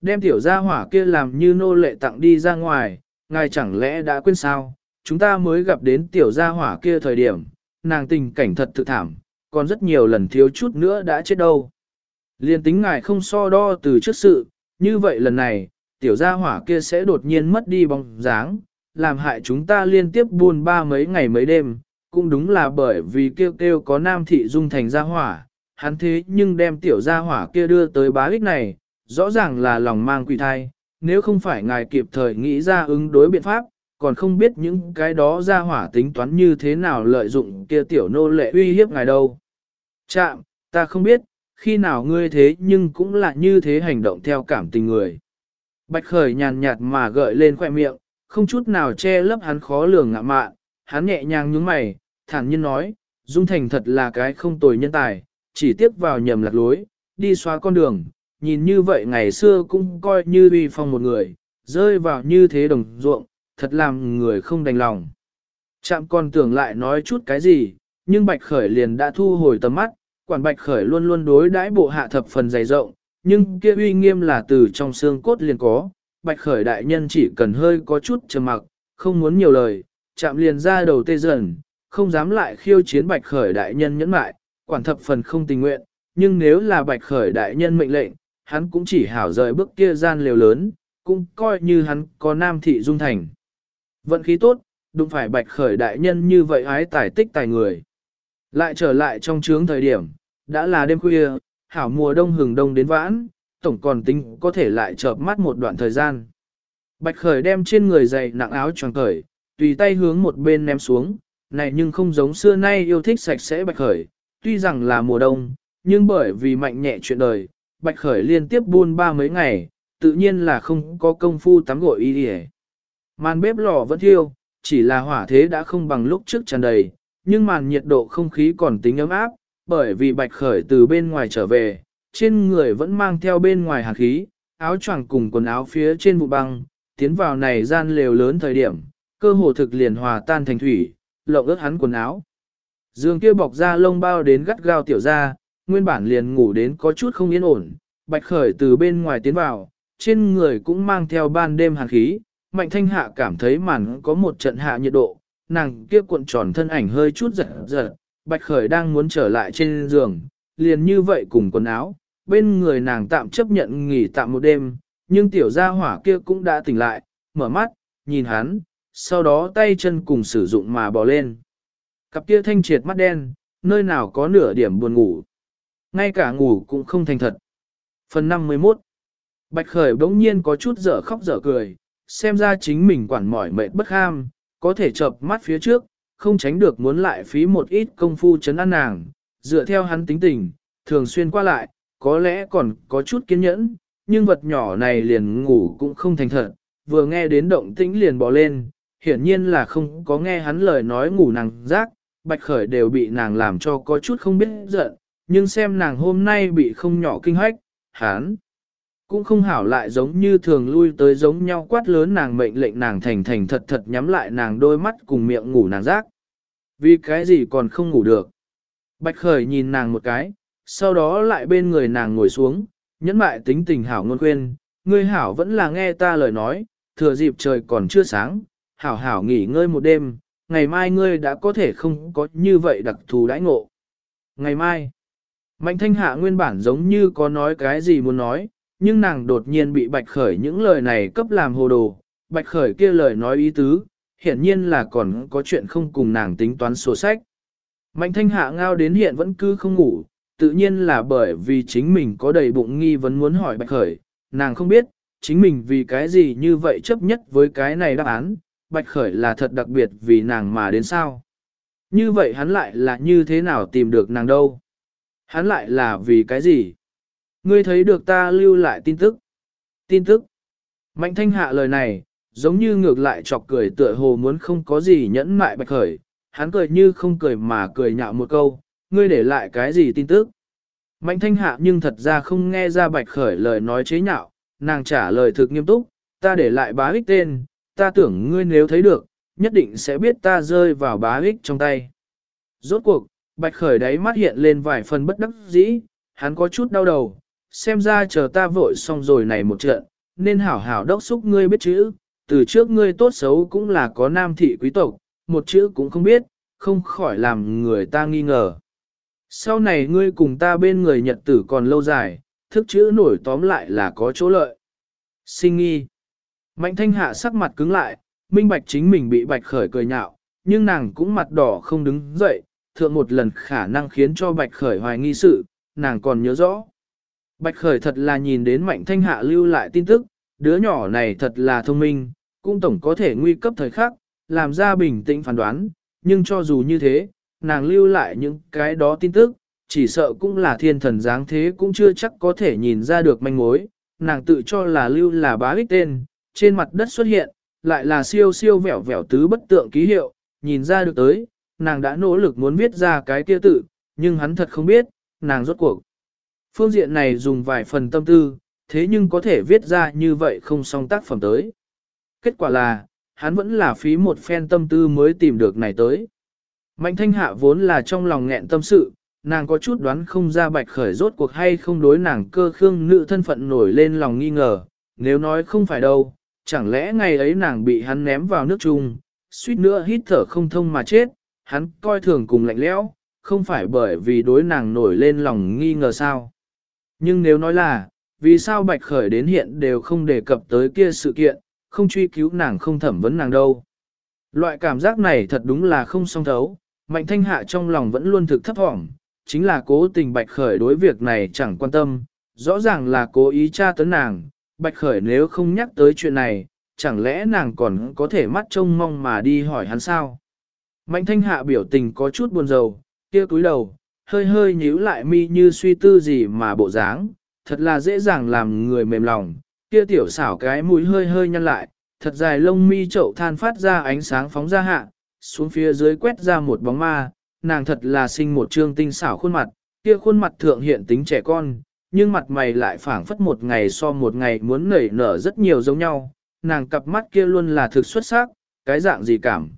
Đem tiểu gia hỏa kia làm như nô lệ tặng đi ra ngoài, ngài chẳng lẽ đã quên sao, chúng ta mới gặp đến tiểu gia hỏa kia thời điểm, nàng tình cảnh thật thực thảm, còn rất nhiều lần thiếu chút nữa đã chết đâu. Liên tính ngài không so đo từ trước sự, như vậy lần này, tiểu gia hỏa kia sẽ đột nhiên mất đi bóng dáng, làm hại chúng ta liên tiếp buồn ba mấy ngày mấy đêm, cũng đúng là bởi vì kêu kêu có nam thị dung thành gia hỏa, hắn thế nhưng đem tiểu gia hỏa kia đưa tới bá ích này, rõ ràng là lòng mang quỷ thai, nếu không phải ngài kịp thời nghĩ ra ứng đối biện pháp, còn không biết những cái đó gia hỏa tính toán như thế nào lợi dụng kia tiểu nô lệ uy hiếp ngài đâu. Chạm, ta không biết, khi nào ngươi thế nhưng cũng là như thế hành động theo cảm tình người. Bạch khởi nhàn nhạt mà gợi lên khoẻ miệng, không chút nào che lấp hắn khó lường ngạ mạn, hắn nhẹ nhàng nhướng mày, thản nhiên nói, Dung Thành thật là cái không tồi nhân tài, chỉ tiếc vào nhầm lạc lối, đi xóa con đường, nhìn như vậy ngày xưa cũng coi như uy phong một người, rơi vào như thế đồng ruộng, thật làm người không đành lòng. Chạm còn tưởng lại nói chút cái gì, nhưng Bạch Khởi liền đã thu hồi tầm mắt, quản Bạch Khởi luôn luôn đối đãi bộ hạ thập phần dày rộng, nhưng kia uy nghiêm là từ trong xương cốt liền có, Bạch Khởi đại nhân chỉ cần hơi có chút trầm mặc, không muốn nhiều lời, chạm liền ra đầu tê dần, không dám lại khiêu chiến Bạch Khởi đại nhân nhẫn mại, quản thập phần không tình nguyện, nhưng nếu là Bạch Khởi đại nhân mệnh lệnh, hắn cũng chỉ hảo rời bước kia gian liều lớn, cũng coi như hắn có nam thị dung thành. Vận khí tốt, đúng phải Bạch Khởi đại nhân như vậy ái tài tích tài người. Lại trở lại trong trướng thời điểm, đã là đêm khuya, hảo mùa đông hừng đông đến vãn, tổng còn tính có thể lại chợp mắt một đoạn thời gian. Bạch Khởi đem trên người dày nặng áo choàng cởi, tùy tay hướng một bên ném xuống, này nhưng không giống xưa nay yêu thích sạch sẽ Bạch Khởi, tuy rằng là mùa đông, nhưng bởi vì mạnh nhẹ chuyện đời, Bạch Khởi liên tiếp buôn ba mấy ngày, tự nhiên là không có công phu tắm gội y đi Màn bếp lò vẫn thiêu, chỉ là hỏa thế đã không bằng lúc trước tràn đầy, nhưng màn nhiệt độ không khí còn tính ấm áp, bởi vì Bạch Khởi từ bên ngoài trở về, trên người vẫn mang theo bên ngoài hàn khí, áo choàng cùng quần áo phía trên vụ băng, tiến vào này gian lều lớn thời điểm, cơ hồ thực liền hòa tan thành thủy, lộng ướt hắn quần áo. Dương kia bọc ra lông bao đến gắt gao tiểu ra, nguyên bản liền ngủ đến có chút không yên ổn, bạch khởi từ bên ngoài tiến vào, trên người cũng mang theo ban đêm hàn khí, mạnh thanh hạ cảm thấy màn có một trận hạ nhiệt độ, nàng kia cuộn tròn thân ảnh hơi chút giật giật, bạch khởi đang muốn trở lại trên giường, liền như vậy cùng quần áo, bên người nàng tạm chấp nhận nghỉ tạm một đêm, nhưng tiểu gia hỏa kia cũng đã tỉnh lại, mở mắt, nhìn hắn, sau đó tay chân cùng sử dụng mà bò lên. Cặp kia thanh triệt mắt đen, nơi nào có nửa điểm buồn ngủ. Ngay cả ngủ cũng không thành thật. Phần 51 Bạch Khởi bỗng nhiên có chút dở khóc dở cười, xem ra chính mình quản mỏi mệt bất ham, có thể chợp mắt phía trước, không tránh được muốn lại phí một ít công phu chấn an nàng, dựa theo hắn tính tình, thường xuyên qua lại, có lẽ còn có chút kiên nhẫn, nhưng vật nhỏ này liền ngủ cũng không thành thật, vừa nghe đến động tĩnh liền bỏ lên, hiển nhiên là không có nghe hắn lời nói ngủ nàng giác, bạch khởi đều bị nàng làm cho có chút không biết giận, nhưng xem nàng hôm nay bị không nhỏ kinh hách, hán cũng không hảo lại giống như thường lui tới giống nhau quát lớn nàng mệnh lệnh nàng thành thành thật thật nhắm lại nàng đôi mắt cùng miệng ngủ nàng giác. Vì cái gì còn không ngủ được. Bạch khởi nhìn nàng một cái, sau đó lại bên người nàng ngồi xuống, nhẫn mại tính tình hảo ngôn khuyên, ngươi hảo vẫn là nghe ta lời nói, thừa dịp trời còn chưa sáng, hảo hảo nghỉ ngơi một đêm, ngày mai ngươi đã có thể không có như vậy đặc thù đãi ngộ. Ngày mai, Mạnh thanh hạ nguyên bản giống như có nói cái gì muốn nói, nhưng nàng đột nhiên bị bạch khởi những lời này cấp làm hồ đồ. Bạch khởi kia lời nói ý tứ, hiển nhiên là còn có chuyện không cùng nàng tính toán sổ sách. Mạnh thanh hạ ngao đến hiện vẫn cứ không ngủ, tự nhiên là bởi vì chính mình có đầy bụng nghi vấn muốn hỏi bạch khởi, nàng không biết, chính mình vì cái gì như vậy chấp nhất với cái này đáp án, bạch khởi là thật đặc biệt vì nàng mà đến sao. Như vậy hắn lại là như thế nào tìm được nàng đâu? Hắn lại là vì cái gì? Ngươi thấy được ta lưu lại tin tức. Tin tức. Mạnh thanh hạ lời này, giống như ngược lại chọc cười tựa hồ muốn không có gì nhẫn mại bạch khởi. Hắn cười như không cười mà cười nhạo một câu, ngươi để lại cái gì tin tức. Mạnh thanh hạ nhưng thật ra không nghe ra bạch khởi lời nói chế nhạo, nàng trả lời thực nghiêm túc, ta để lại bá ích tên, ta tưởng ngươi nếu thấy được, nhất định sẽ biết ta rơi vào bá ích trong tay. Rốt cuộc, Bạch Khởi đáy mắt hiện lên vài phần bất đắc dĩ, hắn có chút đau đầu, xem ra chờ ta vội xong rồi này một trận, nên hảo hảo đốc xúc ngươi biết chữ, từ trước ngươi tốt xấu cũng là có nam thị quý tộc, một chữ cũng không biết, không khỏi làm người ta nghi ngờ. Sau này ngươi cùng ta bên người nhật tử còn lâu dài, thức chữ nổi tóm lại là có chỗ lợi. Sinh nghi. Mạnh thanh hạ sắc mặt cứng lại, minh bạch chính mình bị bạch khởi cười nhạo, nhưng nàng cũng mặt đỏ không đứng dậy, thượng một lần khả năng khiến cho bạch khởi hoài nghi sự, nàng còn nhớ rõ. Bạch khởi thật là nhìn đến mạnh thanh hạ lưu lại tin tức, đứa nhỏ này thật là thông minh, cũng tổng có thể nguy cấp thời khắc, làm ra bình tĩnh phán đoán, nhưng cho dù như thế, nàng lưu lại những cái đó tin tức, chỉ sợ cũng là thiên thần dáng thế cũng chưa chắc có thể nhìn ra được manh mối, nàng tự cho là lưu là bá ích tên, trên mặt đất xuất hiện, lại là siêu siêu vẻo vẻo tứ bất tượng ký hiệu, nhìn ra được tới, nàng đã nỗ lực muốn viết ra cái kia tự, nhưng hắn thật không biết, nàng rốt cuộc. Phương diện này dùng vài phần tâm tư, thế nhưng có thể viết ra như vậy không song tác phẩm tới. Kết quả là, hắn vẫn là phí một phen tâm tư mới tìm được này tới. Mạnh thanh hạ vốn là trong lòng nghẹn tâm sự, nàng có chút đoán không ra bạch khởi rốt cuộc hay không đối nàng cơ khương nữ thân phận nổi lên lòng nghi ngờ, nếu nói không phải đâu, chẳng lẽ ngày ấy nàng bị hắn ném vào nước chung, suýt nữa hít thở không thông mà chết, hắn coi thường cùng lạnh lẽo, không phải bởi vì đối nàng nổi lên lòng nghi ngờ sao. Nhưng nếu nói là, vì sao bạch khởi đến hiện đều không đề cập tới kia sự kiện, không truy cứu nàng không thẩm vấn nàng đâu. Loại cảm giác này thật đúng là không song thấu, mạnh thanh hạ trong lòng vẫn luôn thực thấp thỏm, chính là cố tình bạch khởi đối việc này chẳng quan tâm, rõ ràng là cố ý tra tấn nàng, bạch khởi nếu không nhắc tới chuyện này, chẳng lẽ nàng còn có thể mắt trông mong mà đi hỏi hắn sao? Mạnh thanh hạ biểu tình có chút buồn rầu, kia cúi đầu, hơi hơi nhíu lại mi như suy tư gì mà bộ dáng, thật là dễ dàng làm người mềm lòng, kia tiểu xảo cái mũi hơi hơi nhăn lại, thật dài lông mi chậu than phát ra ánh sáng phóng ra hạ, xuống phía dưới quét ra một bóng ma, nàng thật là sinh một trương tinh xảo khuôn mặt, kia khuôn mặt thượng hiện tính trẻ con, nhưng mặt mày lại phảng phất một ngày so một ngày muốn nảy nở rất nhiều giống nhau, nàng cặp mắt kia luôn là thực xuất sắc, cái dạng gì cảm.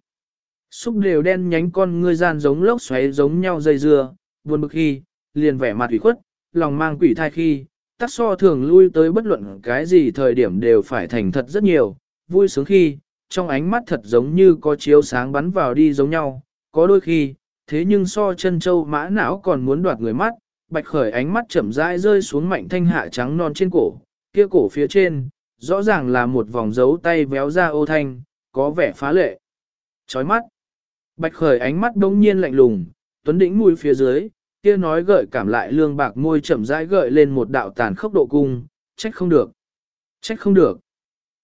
Xúc đều đen nhánh con ngươi gian giống lốc xoáy giống nhau dây dưa, buồn bực khi, liền vẻ mặt ủy khuất, lòng mang quỷ thai khi, tắc so thường lui tới bất luận cái gì thời điểm đều phải thành thật rất nhiều, vui sướng khi, trong ánh mắt thật giống như có chiếu sáng bắn vào đi giống nhau, có đôi khi, thế nhưng so chân châu mã não còn muốn đoạt người mắt, bạch khởi ánh mắt chậm rãi rơi xuống mạnh thanh hạ trắng non trên cổ, kia cổ phía trên, rõ ràng là một vòng dấu tay véo ra ô thanh, có vẻ phá lệ. Chói mắt. Bạch khởi ánh mắt đông nhiên lạnh lùng, tuấn đỉnh mũi phía dưới, kia nói gợi cảm lại lương bạc môi chậm rãi gợi lên một đạo tàn khốc độ cung, trách không được. Trách không được.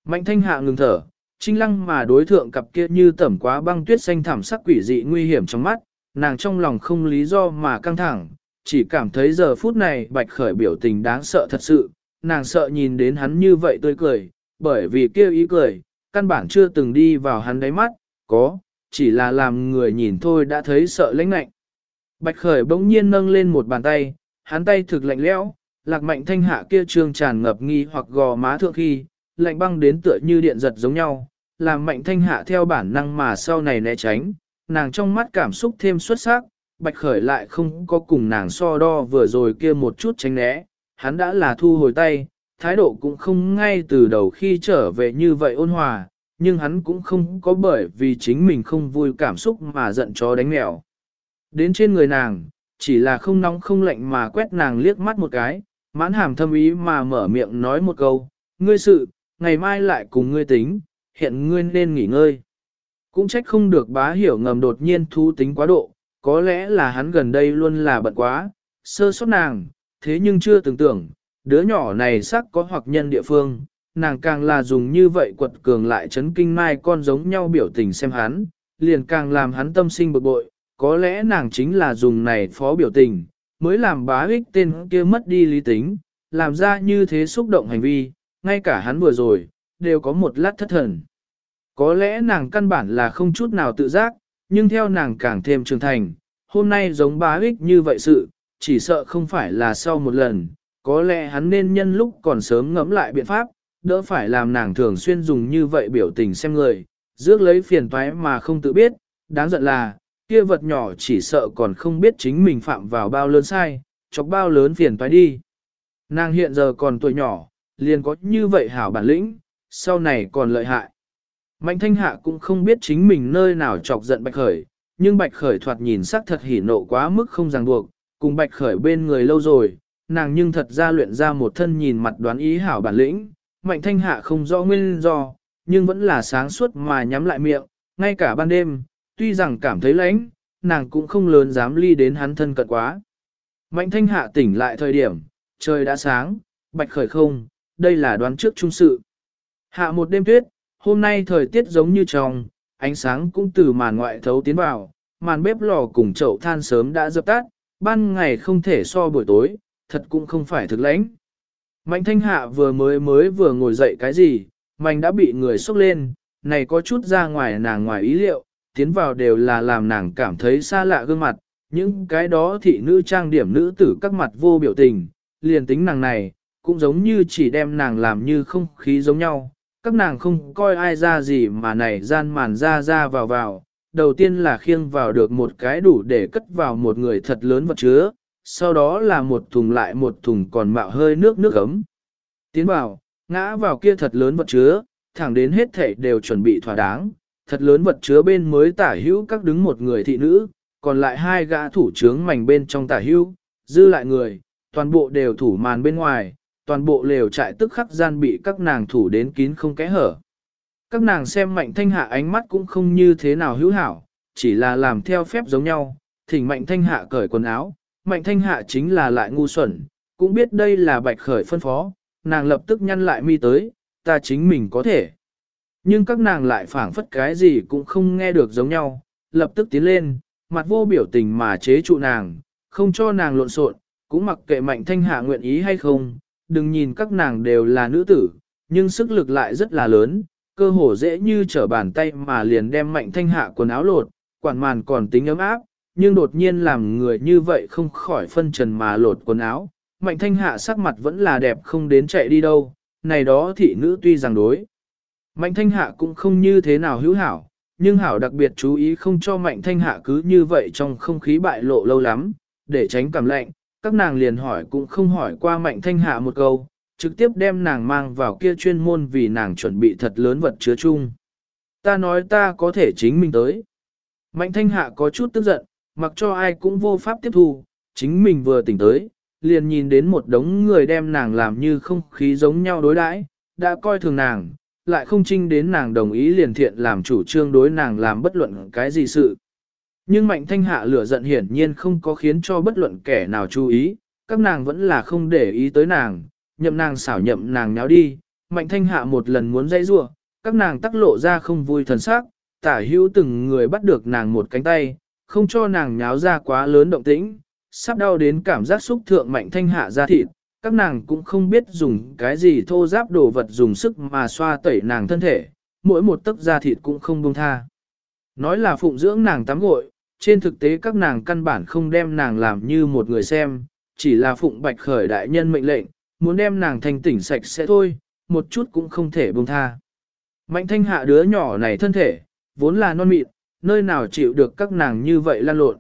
Mạnh thanh hạ ngừng thở, trinh lăng mà đối thượng cặp kia như tẩm quá băng tuyết xanh thảm sắc quỷ dị nguy hiểm trong mắt, nàng trong lòng không lý do mà căng thẳng, chỉ cảm thấy giờ phút này bạch khởi biểu tình đáng sợ thật sự, nàng sợ nhìn đến hắn như vậy tươi cười, bởi vì kia ý cười, căn bản chưa từng đi vào hắn đáy mắt, có, chỉ là làm người nhìn thôi đã thấy sợ lãnh lạnh. Bạch khởi bỗng nhiên nâng lên một bàn tay, hắn tay thực lạnh lẽo, lạc mạnh thanh hạ kia trương tràn ngập nghi hoặc gò má thượng khi, lạnh băng đến tựa như điện giật giống nhau, làm mạnh thanh hạ theo bản năng mà sau này né tránh, nàng trong mắt cảm xúc thêm xuất sắc, bạch khởi lại không có cùng nàng so đo vừa rồi kia một chút tránh né, hắn đã là thu hồi tay, thái độ cũng không ngay từ đầu khi trở về như vậy ôn hòa, nhưng hắn cũng không có bởi vì chính mình không vui cảm xúc mà giận chó đánh mèo. Đến trên người nàng, chỉ là không nóng không lạnh mà quét nàng liếc mắt một cái, mãn hàm thâm ý mà mở miệng nói một câu, ngươi sự, ngày mai lại cùng ngươi tính, hiện ngươi nên nghỉ ngơi. Cũng trách không được bá hiểu ngầm đột nhiên thu tính quá độ, có lẽ là hắn gần đây luôn là bận quá, sơ sót nàng, thế nhưng chưa tưởng tưởng, đứa nhỏ này sắc có hoặc nhân địa phương, nàng càng là dùng như vậy quật cường lại chấn kinh mai con giống nhau biểu tình xem hắn, liền càng làm hắn tâm sinh bực bội, có lẽ nàng chính là dùng này phó biểu tình, mới làm bá ích tên kia mất đi lý tính, làm ra như thế xúc động hành vi, ngay cả hắn vừa rồi, đều có một lát thất thần. Có lẽ nàng căn bản là không chút nào tự giác, nhưng theo nàng càng thêm trưởng thành, hôm nay giống bá ích như vậy sự, chỉ sợ không phải là sau một lần, có lẽ hắn nên nhân lúc còn sớm ngẫm lại biện pháp, đỡ phải làm nàng thường xuyên dùng như vậy biểu tình xem người, rước lấy phiền toái mà không tự biết, đáng giận là, kia vật nhỏ chỉ sợ còn không biết chính mình phạm vào bao lớn sai, chọc bao lớn phiền toái đi. Nàng hiện giờ còn tuổi nhỏ, liền có như vậy hảo bản lĩnh, sau này còn lợi hại. Mạnh thanh hạ cũng không biết chính mình nơi nào chọc giận bạch khởi, nhưng bạch khởi thoạt nhìn sắc thật hỉ nộ quá mức không ràng buộc, cùng bạch khởi bên người lâu rồi, nàng nhưng thật ra luyện ra một thân nhìn mặt đoán ý hảo bản lĩnh, mạnh thanh hạ không rõ nguyên do, nhưng vẫn là sáng suốt mà nhắm lại miệng, ngay cả ban đêm, tuy rằng cảm thấy lạnh, nàng cũng không lớn dám ly đến hắn thân cận quá. Mạnh thanh hạ tỉnh lại thời điểm, trời đã sáng, bạch khởi không, đây là đoán trước trung sự. Hạ một đêm tuyết, hôm nay thời tiết giống như trong, ánh sáng cũng từ màn ngoại thấu tiến vào, màn bếp lò cùng chậu than sớm đã dập tắt, ban ngày không thể so buổi tối, thật cũng không phải thực lãnh. Mạnh thanh hạ vừa mới mới vừa ngồi dậy cái gì, mạnh đã bị người xúc lên, này có chút ra ngoài nàng ngoài ý liệu, tiến vào đều là làm nàng cảm thấy xa lạ gương mặt, những cái đó thị nữ trang điểm nữ tử các mặt vô biểu tình, liền tính nàng này, cũng giống như chỉ đem nàng làm như không khí giống nhau, các nàng không coi ai ra gì mà này gian màn ra ra vào vào, đầu tiên là khiêng vào được một cái đủ để cất vào một người thật lớn vật chứa, sau đó là một thùng lại một thùng còn mạo hơi nước nước ấm. Tiến vào, ngã vào kia thật lớn vật chứa, thẳng đến hết thảy đều chuẩn bị thỏa đáng, thật lớn vật chứa bên mới tả hữu các đứng một người thị nữ, còn lại hai gã thủ trướng mảnh bên trong tả hữu, dư lại người, toàn bộ đều thủ màn bên ngoài, toàn bộ lều trại tức khắc gian bị các nàng thủ đến kín không kẽ hở. Các nàng xem mạnh thanh hạ ánh mắt cũng không như thế nào hữu hảo, chỉ là làm theo phép giống nhau, thỉnh mạnh thanh hạ cởi quần áo, mạnh thanh hạ chính là lại ngu xuẩn, cũng biết đây là bạch khởi phân phó, nàng lập tức nhăn lại mi tới, ta chính mình có thể. Nhưng các nàng lại phảng phất cái gì cũng không nghe được giống nhau, lập tức tiến lên, mặt vô biểu tình mà chế trụ nàng, không cho nàng lộn xộn, cũng mặc kệ mạnh thanh hạ nguyện ý hay không, đừng nhìn các nàng đều là nữ tử, nhưng sức lực lại rất là lớn, cơ hồ dễ như trở bàn tay mà liền đem mạnh thanh hạ quần áo lột, quản màn còn tính ấm áp, nhưng đột nhiên làm người như vậy không khỏi phân trần mà lột quần áo. Mạnh thanh hạ sắc mặt vẫn là đẹp không đến chạy đi đâu, này đó thị nữ tuy rằng đối. Mạnh thanh hạ cũng không như thế nào hữu hảo, nhưng hảo đặc biệt chú ý không cho mạnh thanh hạ cứ như vậy trong không khí bại lộ lâu lắm, để tránh cảm lạnh, các nàng liền hỏi cũng không hỏi qua mạnh thanh hạ một câu, trực tiếp đem nàng mang vào kia chuyên môn vì nàng chuẩn bị thật lớn vật chứa chung. Ta nói ta có thể chính mình tới. Mạnh thanh hạ có chút tức giận, mặc cho ai cũng vô pháp tiếp thu, chính mình vừa tỉnh tới, liền nhìn đến một đống người đem nàng làm như không khí giống nhau đối đãi, đã coi thường nàng, lại không trinh đến nàng đồng ý liền thiện làm chủ trương đối nàng làm bất luận cái gì sự. Nhưng mạnh thanh hạ lửa giận hiển nhiên không có khiến cho bất luận kẻ nào chú ý, các nàng vẫn là không để ý tới nàng, nhậm nàng xảo nhậm nàng nháo đi, mạnh thanh hạ một lần muốn dây rua, các nàng tắc lộ ra không vui thần sắc, tả hữu từng người bắt được nàng một cánh tay, không cho nàng nháo ra quá lớn động tĩnh, sắp đau đến cảm giác xúc thượng mạnh thanh hạ ra thịt, các nàng cũng không biết dùng cái gì thô giáp đồ vật dùng sức mà xoa tẩy nàng thân thể, mỗi một tấc da thịt cũng không buông tha. Nói là phụng dưỡng nàng tắm gội, trên thực tế các nàng căn bản không đem nàng làm như một người xem, chỉ là phụng bạch khởi đại nhân mệnh lệnh, muốn đem nàng thành tỉnh sạch sẽ thôi, một chút cũng không thể buông tha. Mạnh thanh hạ đứa nhỏ này thân thể, vốn là non mịn, nơi nào chịu được các nàng như vậy lan lộn.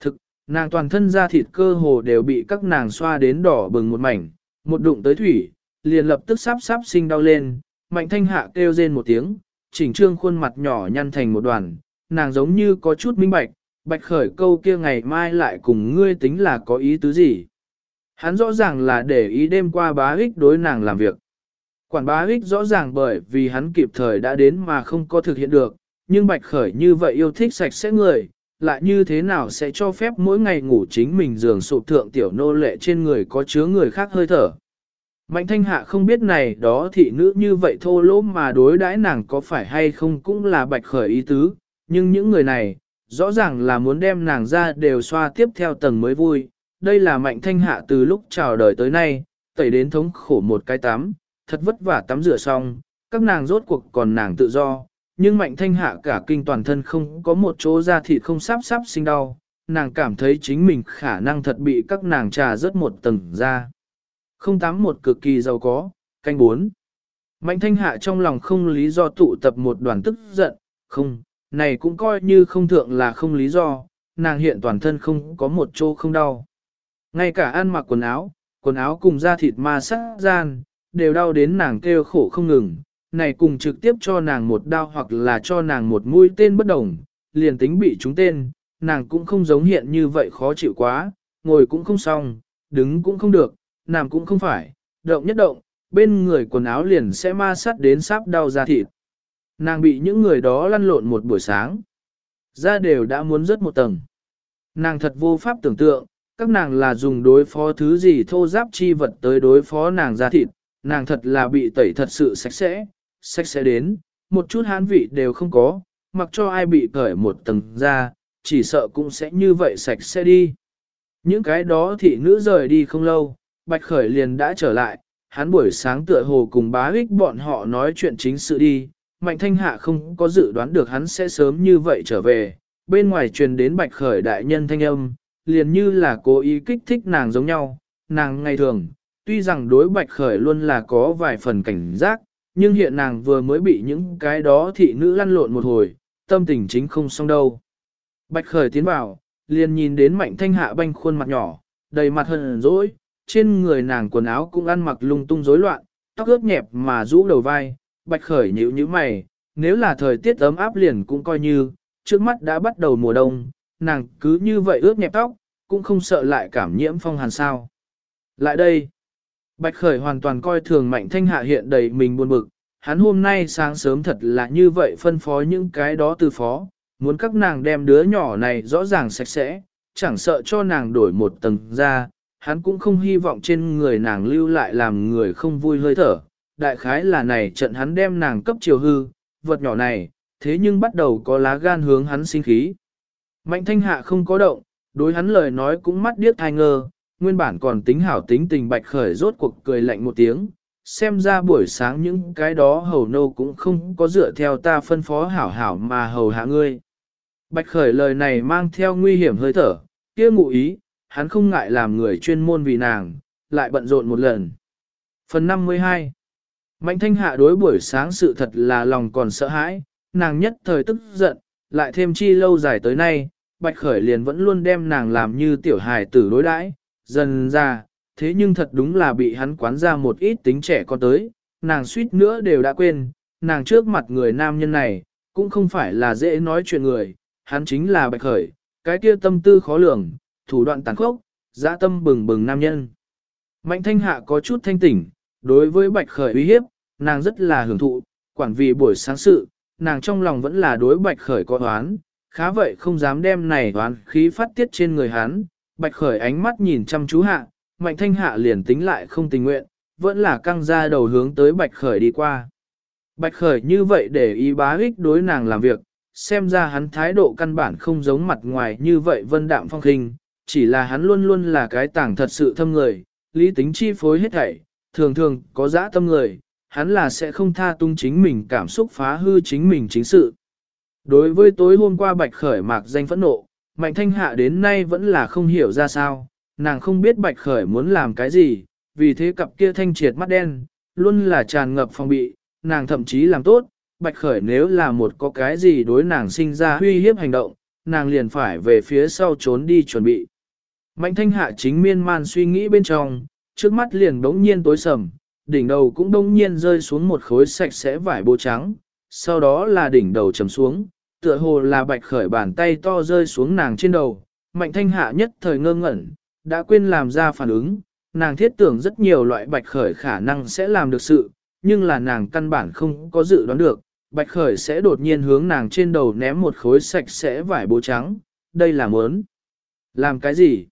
Thực, nàng toàn thân da thịt cơ hồ đều bị các nàng xoa đến đỏ bừng một mảnh, một đụng tới thủy, liền lập tức sắp sắp sinh đau lên, mạnh thanh hạ kêu rên một tiếng, chỉnh trương khuôn mặt nhỏ nhăn thành một đoàn, nàng giống như có chút minh bạch, bạch khởi câu kia ngày mai lại cùng ngươi tính là có ý tứ gì. Hắn rõ ràng là để ý đêm qua bá ích đối nàng làm việc. Quản bá ích rõ ràng bởi vì hắn kịp thời đã đến mà không có thực hiện được, nhưng bạch khởi như vậy yêu thích sạch sẽ người, lại như thế nào sẽ cho phép mỗi ngày ngủ chính mình giường sụp thượng tiểu nô lệ trên người có chứa người khác hơi thở. Mạnh thanh hạ không biết này đó thị nữ như vậy thô lỗ mà đối đãi nàng có phải hay không cũng là bạch khởi ý tứ, nhưng những người này, rõ ràng là muốn đem nàng ra đều xoa tiếp theo tầng mới vui. Đây là mạnh thanh hạ từ lúc chào đời tới nay, tẩy đến thống khổ một cái tắm, thật vất vả tắm rửa xong, các nàng rốt cuộc còn nàng tự do, nhưng mạnh thanh hạ cả kinh toàn thân không có một chỗ da thịt không sắp sắp sinh đau, nàng cảm thấy chính mình khả năng thật bị các nàng trà rớt một tầng da. Không tắm một cực kỳ giàu có, canh bốn. Mạnh thanh hạ trong lòng không lý do tụ tập một đoàn tức giận, không, này cũng coi như không thượng là không lý do, nàng hiện toàn thân không có một chỗ không đau. Ngay cả ăn mặc quần áo, quần áo cùng da thịt ma sát gian, đều đau đến nàng kêu khổ không ngừng, này cùng trực tiếp cho nàng một đao hoặc là cho nàng một mũi tên bất đồng, liền tính bị trúng tên, nàng cũng không giống hiện như vậy khó chịu quá, ngồi cũng không xong, đứng cũng không được, nằm cũng không phải, động nhất động, bên người quần áo liền sẽ ma sát đến sắp đau da thịt. Nàng bị những người đó lăn lộn một buổi sáng. Da đều đã muốn rớt một tầng. Nàng thật vô pháp tưởng tượng, các nàng là dùng đối phó thứ gì thô giáp chi vật tới đối phó nàng da thịt, nàng thật là bị tẩy thật sự sạch sẽ, sạch sẽ đến, một chút hán vị đều không có, mặc cho ai bị cởi một tầng da, chỉ sợ cũng sẽ như vậy sạch sẽ đi. Những cái đó thị nữ rời đi không lâu, Bạch Khởi liền đã trở lại, hắn buổi sáng tựa hồ cùng bá ích bọn họ nói chuyện chính sự đi, Mạnh Thanh Hạ không có dự đoán được hắn sẽ sớm như vậy trở về, bên ngoài truyền đến Bạch Khởi đại nhân thanh âm, liền như là cố ý kích thích nàng giống nhau, nàng ngày thường, tuy rằng đối Bạch Khởi luôn là có vài phần cảnh giác, nhưng hiện nàng vừa mới bị những cái đó thị nữ lăn lộn một hồi, tâm tình chính không xong đâu. Bạch Khởi tiến vào, liền nhìn đến Mạnh Thanh Hạ banh khuôn mặt nhỏ, đầy mặt hờn dỗi, trên người nàng quần áo cũng ăn mặc lung tung rối loạn, tóc ướt nhẹp mà rũ đầu vai, Bạch Khởi nhíu nhíu mày, nếu là thời tiết ấm áp liền cũng coi như, trước mắt đã bắt đầu mùa đông, nàng cứ như vậy ướt nhẹp tóc, cũng không sợ lại cảm nhiễm phong hàn sao. Lại đây, Bạch Khởi hoàn toàn coi thường Mạnh Thanh Hạ hiện đầy mình buồn bực, hắn hôm nay sáng sớm thật là như vậy phân phó những cái đó từ phó, muốn các nàng đem đứa nhỏ này rõ ràng sạch sẽ, chẳng sợ cho nàng đổi một tầng ra, hắn cũng không hy vọng trên người nàng lưu lại làm người không vui hơi thở. Đại khái là này trận hắn đem nàng cấp chiều hư, vật nhỏ này, thế nhưng bắt đầu có lá gan hướng hắn sinh khí. Mạnh thanh hạ không có động, đối hắn lời nói cũng mắt điếc thai ngơ, nguyên bản còn tính hảo tính tình bạch khởi rốt cuộc cười lạnh một tiếng, xem ra buổi sáng những cái đó hầu nô cũng không có dựa theo ta phân phó hảo hảo mà hầu hạ ngươi. Bạch khởi lời này mang theo nguy hiểm hơi thở, kia ngụ ý, hắn không ngại làm người chuyên môn vì nàng, lại bận rộn một lần. Phần 52 Mạnh thanh hạ đối buổi sáng sự thật là lòng còn sợ hãi, nàng nhất thời tức giận, lại thêm chi lâu dài tới nay, Bạch Khởi liền vẫn luôn đem nàng làm như tiểu hài tử đối đãi, dần ra, thế nhưng thật đúng là bị hắn quán ra một ít tính trẻ con tới, nàng suýt nữa đều đã quên, nàng trước mặt người nam nhân này, cũng không phải là dễ nói chuyện người, hắn chính là Bạch Khởi, cái kia tâm tư khó lường, thủ đoạn tàn khốc, dã tâm bừng bừng nam nhân. Mạnh thanh hạ có chút thanh tỉnh, đối với Bạch Khởi uy hiếp, nàng rất là hưởng thụ, quản vì buổi sáng sự, nàng trong lòng vẫn là đối Bạch Khởi có oán, khá vậy không dám đem này oán khí phát tiết trên người hắn. Bạch Khởi ánh mắt nhìn chăm chú hạ, Mạnh Thanh Hạ liền tính lại không tình nguyện, vẫn là căng ra đầu hướng tới Bạch Khởi đi qua. Bạch Khởi như vậy để ý bá ích đối nàng làm việc, xem ra hắn thái độ căn bản không giống mặt ngoài như vậy vân đạm phong khinh, chỉ là hắn luôn luôn là cái tảng thật sự thâm người, lý tính chi phối hết thảy, thường thường có dã tâm người, hắn là sẽ không tha tung chính mình cảm xúc phá hư chính mình chính sự. Đối với tối hôm qua Bạch Khởi mạc danh phẫn nộ, Mạnh Thanh Hạ đến nay vẫn là không hiểu ra sao, nàng không biết Bạch Khởi muốn làm cái gì, vì thế cặp kia thanh triệt mắt đen, luôn là tràn ngập phòng bị, nàng thậm chí làm tốt, Bạch Khởi nếu là một có cái gì đối nàng sinh ra huy hiếp hành động, nàng liền phải về phía sau trốn đi chuẩn bị. Mạnh thanh hạ chính miên man suy nghĩ bên trong, trước mắt liền đống nhiên tối sầm, đỉnh đầu cũng đống nhiên rơi xuống một khối sạch sẽ vải bố trắng, sau đó là đỉnh đầu trầm xuống, tựa hồ là bạch khởi bàn tay to rơi xuống nàng trên đầu, mạnh thanh hạ nhất thời ngơ ngẩn, đã quên làm ra phản ứng, nàng thiết tưởng rất nhiều loại bạch khởi khả năng sẽ làm được sự, nhưng là nàng căn bản không có dự đoán được, bạch khởi sẽ đột nhiên hướng nàng trên đầu ném một khối sạch sẽ vải bố trắng, đây là mớn. Làm cái gì?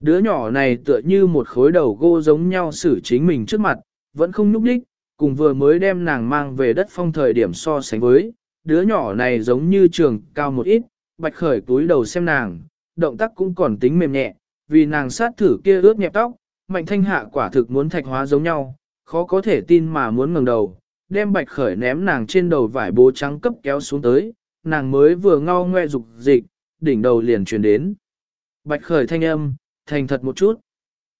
Đứa nhỏ này tựa như một khối đầu gỗ giống nhau xử chính mình trước mặt, vẫn không nhúc đích, cùng vừa mới đem nàng mang về đất phong thời điểm so sánh với, đứa nhỏ này giống như trường cao một ít, bạch khởi túi đầu xem nàng, động tác cũng còn tính mềm nhẹ, vì nàng sát thử kia ướt nhẹp tóc, mạnh thanh hạ quả thực muốn thạch hóa giống nhau, khó có thể tin mà muốn ngẩng đầu, đem bạch khởi ném nàng trên đầu vải bố trắng cấp kéo xuống tới, nàng mới vừa ngao ngoe dục dịch, đỉnh đầu liền truyền đến. Bạch khởi thanh âm, thành thật một chút.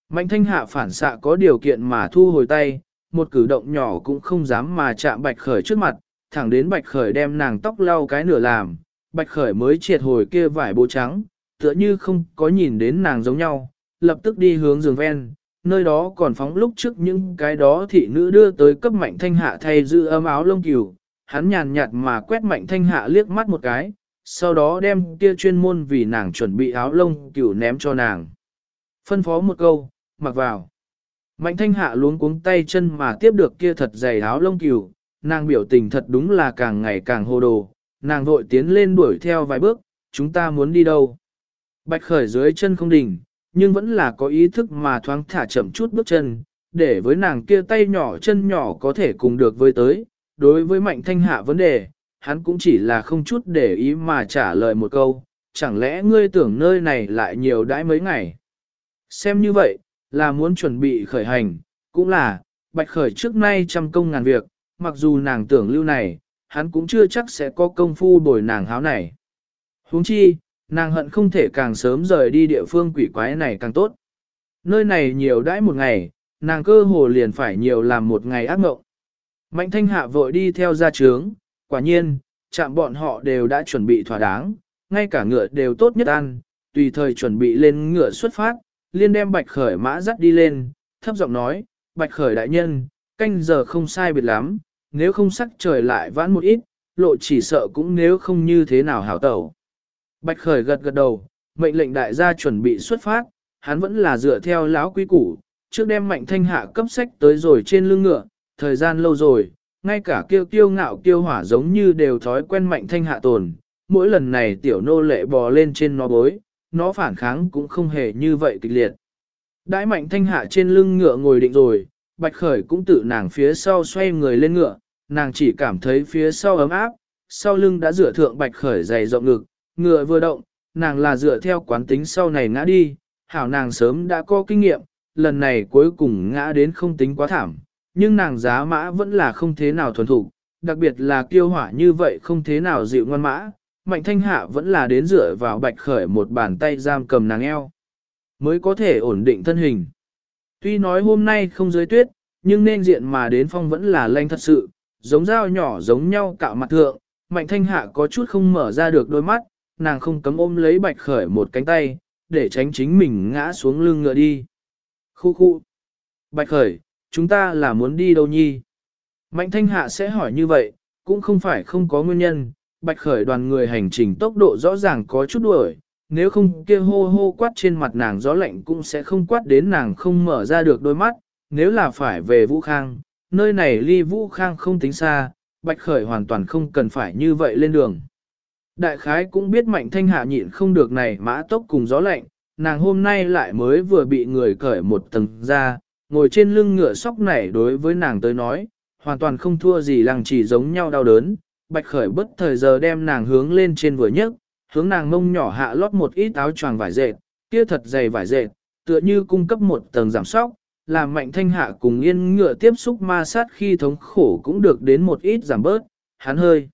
Mạnh thanh hạ phản xạ có điều kiện mà thu hồi tay, một cử động nhỏ cũng không dám mà chạm bạch khởi trước mặt, thẳng đến bạch khởi đem nàng tóc lau cái nửa làm, bạch khởi mới triệt hồi kia vải bố trắng, tựa như không có nhìn đến nàng giống nhau, lập tức đi hướng giường ven, nơi đó còn phóng lúc trước những cái đó thị nữ đưa tới cấp mạnh thanh hạ thay giữ ấm áo lông cừu, hắn nhàn nhạt mà quét mạnh thanh hạ liếc mắt một cái, sau đó đem kia chuyên môn vì nàng chuẩn bị áo lông cừu ném cho nàng. Phân phó một câu, mặc vào. Mạnh thanh hạ luống cuống tay chân mà tiếp được kia thật dày áo lông cừu, nàng biểu tình thật đúng là càng ngày càng hồ đồ, nàng vội tiến lên đuổi theo vài bước, chúng ta muốn đi đâu. Bạch khởi dưới chân không đỉnh, nhưng vẫn là có ý thức mà thoáng thả chậm chút bước chân, để với nàng kia tay nhỏ chân nhỏ có thể cùng được với tới. Đối với mạnh thanh hạ vấn đề, hắn cũng chỉ là không chút để ý mà trả lời một câu, chẳng lẽ ngươi tưởng nơi này lại nhiều đãi mấy ngày. Xem như vậy, là muốn chuẩn bị khởi hành, cũng là, bạch khởi trước nay trăm công ngàn việc, mặc dù nàng tưởng lưu này, hắn cũng chưa chắc sẽ có công phu bồi nàng háo này. huống chi, nàng hận không thể càng sớm rời đi địa phương quỷ quái này càng tốt. Nơi này nhiều đãi một ngày, nàng cơ hồ liền phải nhiều làm một ngày ác mộng. Mạnh thanh hạ vội đi theo gia trướng, quả nhiên, chạm bọn họ đều đã chuẩn bị thỏa đáng, ngay cả ngựa đều tốt nhất ăn, tùy thời chuẩn bị lên ngựa xuất phát, liên đem bạch khởi mã dắt đi lên, thấp giọng nói, bạch khởi đại nhân, canh giờ không sai biệt lắm, nếu không sắc trời lại vãn một ít, lộ chỉ sợ cũng nếu không như thế nào hảo tẩu. Bạch khởi gật gật đầu, mệnh lệnh đại gia chuẩn bị xuất phát, hắn vẫn là dựa theo lão quý củ, trước đem mạnh thanh hạ cấp sách tới rồi trên lưng ngựa, thời gian lâu rồi, ngay cả kiêu kiêu ngạo kiêu hỏa giống như đều thói quen mạnh thanh hạ tồn, mỗi lần này tiểu nô lệ bò lên trên nó bối, nó phản kháng cũng không hề như vậy kịch liệt. Đãi mạnh thanh hạ trên lưng ngựa ngồi định rồi, bạch khởi cũng tự nàng phía sau xoay người lên ngựa, nàng chỉ cảm thấy phía sau ấm áp, sau lưng đã rửa thượng bạch khởi dày rộng ngực, ngựa vừa động, nàng là dựa theo quán tính sau này ngã đi, hảo nàng sớm đã có kinh nghiệm, lần này cuối cùng ngã đến không tính quá thảm, nhưng nàng giá mã vẫn là không thế nào thuần thục, đặc biệt là kiêu hỏa như vậy không thế nào dịu ngoan mã, mạnh thanh hạ vẫn là đến dựa vào bạch khởi một bàn tay giam cầm nàng eo, mới có thể ổn định thân hình. Tuy nói hôm nay không dưới tuyết, nhưng nên diện mà đến phong vẫn là lanh thật sự, giống dao nhỏ giống nhau cạo mặt thượng, mạnh thanh hạ có chút không mở ra được đôi mắt, nàng không cấm ôm lấy bạch khởi một cánh tay, để tránh chính mình ngã xuống lưng ngựa đi. Khu khu. Bạch khởi, chúng ta là muốn đi đâu nhi? Mạnh thanh hạ sẽ hỏi như vậy, cũng không phải không có nguyên nhân, bạch khởi đoàn người hành trình tốc độ rõ ràng có chút đuổi, nếu không kia hô hô quát trên mặt nàng gió lạnh cũng sẽ không quát đến nàng không mở ra được đôi mắt, nếu là phải về Vũ Khang, nơi này ly Vũ Khang không tính xa, bạch khởi hoàn toàn không cần phải như vậy lên đường. Đại khái cũng biết mạnh thanh hạ nhịn không được này mã tốc cùng gió lạnh, nàng hôm nay lại mới vừa bị người cởi một tầng ra, ngồi trên lưng ngựa sóc này đối với nàng tới nói, hoàn toàn không thua gì làng chỉ giống nhau đau đớn, bạch khởi bất thời giờ đem nàng hướng lên trên vừa nhấc, hướng nàng mông nhỏ hạ lót một ít áo choàng vải dệt, kia thật dày vải dệt, tựa như cung cấp một tầng giảm sóc, làm mạnh thanh hạ cùng yên ngựa tiếp xúc ma sát khi thống khổ cũng được đến một ít giảm bớt, hắn hơi.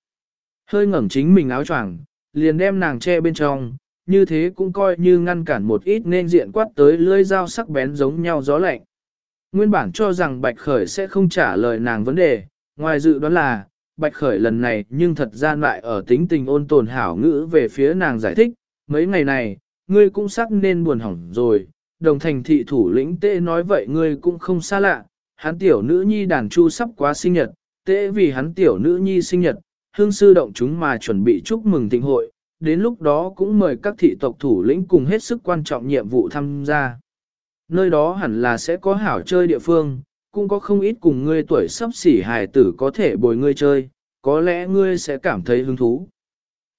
Hơi ngẩng chính mình áo choàng, liền đem nàng che bên trong, như thế cũng coi như ngăn cản một ít nên diện quát tới lưỡi dao sắc bén giống nhau gió lạnh. Nguyên bản cho rằng Bạch Khởi sẽ không trả lời nàng vấn đề, ngoài dự đoán là, Bạch Khởi lần này nhưng thật ra lại ở tính tình ôn tồn hảo ngữ về phía nàng giải thích, mấy ngày này, ngươi cũng sắc nên buồn hỏng rồi, đồng thành thị thủ lĩnh tệ nói vậy ngươi cũng không xa lạ, hắn tiểu nữ nhi đàn chu sắp quá sinh nhật, tệ vì hắn tiểu nữ nhi sinh nhật, hương sư động chúng mà chuẩn bị chúc mừng tình hội, đến lúc đó cũng mời các thị tộc thủ lĩnh cùng hết sức quan trọng nhiệm vụ tham gia. Nơi đó hẳn là sẽ có hảo chơi địa phương, cũng có không ít cùng ngươi tuổi sắp xỉ hài tử có thể bồi ngươi chơi, có lẽ ngươi sẽ cảm thấy hứng thú.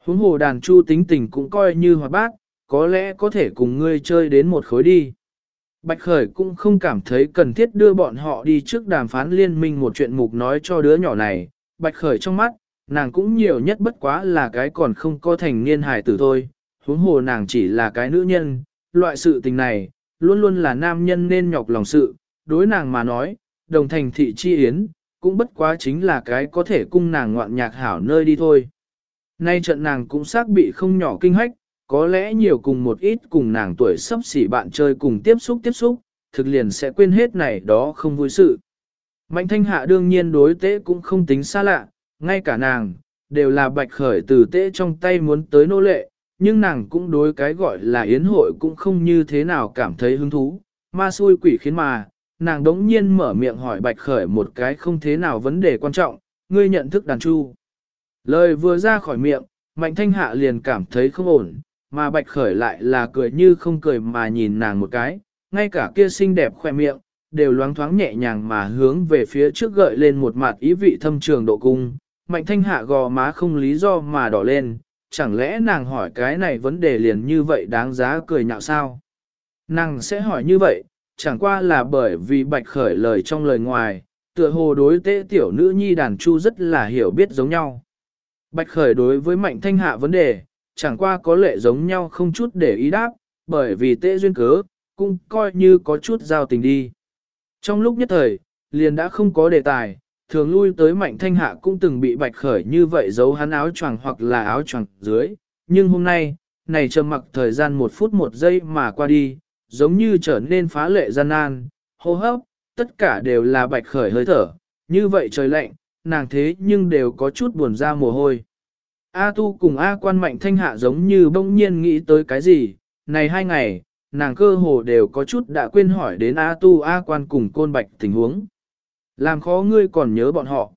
Huống hồ đàn chu tính tình cũng coi như hoạt bát, có lẽ có thể cùng ngươi chơi đến một khối đi. Bạch Khởi cũng không cảm thấy cần thiết đưa bọn họ đi trước đàm phán liên minh một chuyện mục nói cho đứa nhỏ này. Bạch Khởi trong mắt, nàng cũng nhiều nhất bất quá là cái còn không có thành niên hài tử thôi, huống hồ nàng chỉ là cái nữ nhân, loại sự tình này, luôn luôn là nam nhân nên nhọc lòng sự, đối nàng mà nói, đồng thành thị chi yến, cũng bất quá chính là cái có thể cung nàng ngoạn nhạc hảo nơi đi thôi. Nay trận nàng cũng xác bị không nhỏ kinh hách, có lẽ nhiều cùng một ít cùng nàng tuổi sắp xỉ bạn chơi cùng tiếp xúc tiếp xúc, thực liền sẽ quên hết này đó không vui sự. Mạnh thanh hạ đương nhiên đối tế cũng không tính xa lạ, ngay cả nàng, đều là bạch khởi từ tế trong tay muốn tới nô lệ, nhưng nàng cũng đối cái gọi là yến hội cũng không như thế nào cảm thấy hứng thú, Ma xui quỷ khiến mà, nàng đống nhiên mở miệng hỏi Bạch Khởi một cái không thế nào vấn đề quan trọng, ngươi nhận thức đàn chu. Lời vừa ra khỏi miệng, Mạnh Thanh Hạ liền cảm thấy không ổn, mà Bạch Khởi lại là cười như không cười mà nhìn nàng một cái, ngay cả kia xinh đẹp khoe miệng, đều loáng thoáng nhẹ nhàng mà hướng về phía trước gợi lên một mặt ý vị thâm trường độ cung. Mạnh Thanh Hạ gò má không lý do mà đỏ lên, chẳng lẽ nàng hỏi cái này vấn đề liền như vậy đáng giá cười nhạo sao? Nàng sẽ hỏi như vậy, chẳng qua là bởi vì Bạch Khởi lời trong lời ngoài, tựa hồ đối tế tiểu nữ nhi đàn chu rất là hiểu biết giống nhau. Bạch Khởi đối với Mạnh Thanh Hạ vấn đề, chẳng qua có lệ giống nhau không chút để ý đáp, bởi vì tế duyên cớ, cũng coi như có chút giao tình đi. Trong lúc nhất thời, liền đã không có đề tài, thường lui tới Mạnh Thanh Hạ cũng từng bị Bạch Khởi như vậy giấu hắn áo choàng hoặc là áo choàng dưới, nhưng hôm nay, này trầm mặc thời gian một phút một giây mà qua đi, giống như trở nên phá lệ gian nan, hô hấp, tất cả đều là Bạch Khởi hơi thở, như vậy trời lạnh, nàng thế nhưng đều có chút buồn ra mồ hôi. A tu cùng A quan mạnh thanh hạ giống như bỗng nhiên nghĩ tới cái gì, này hai ngày, nàng cơ hồ đều có chút đã quên hỏi đến A tu A quan cùng côn bạch tình huống. Làm khó ngươi còn nhớ bọn họ.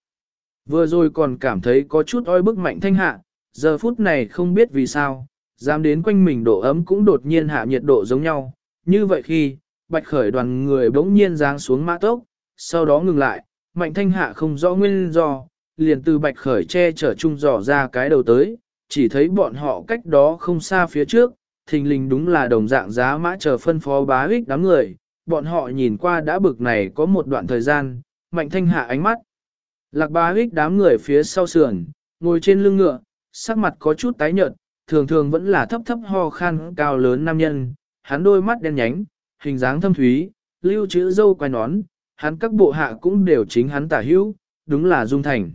Vừa rồi còn cảm thấy có chút oi bức mạnh thanh hạ, giờ phút này không biết vì sao, dám đến quanh mình độ ấm cũng đột nhiên hạ nhiệt độ giống nhau. Như vậy khi, bạch khởi đoàn người bỗng nhiên giáng xuống mã tốc, sau đó ngừng lại, mạnh thanh hạ không rõ nguyên do, liền từ bạch khởi che chở chung dò ra cái đầu tới, chỉ thấy bọn họ cách đó không xa phía trước, thình lình đúng là đồng dạng giá mã chờ phân phó bá ích đám người, bọn họ nhìn qua đã bực này có một đoạn thời gian, mạnh thanh hạ ánh mắt. Lạc bá ích đám người phía sau sườn, ngồi trên lưng ngựa, sắc mặt có chút tái nhợt, thường thường vẫn là thấp thấp ho khan cao lớn nam nhân, hắn đôi mắt đen nhánh, hình dáng thâm thúy, lưu chữ dâu quai nón, hắn các bộ hạ cũng đều chính hắn tả hữu, đúng là dung thành.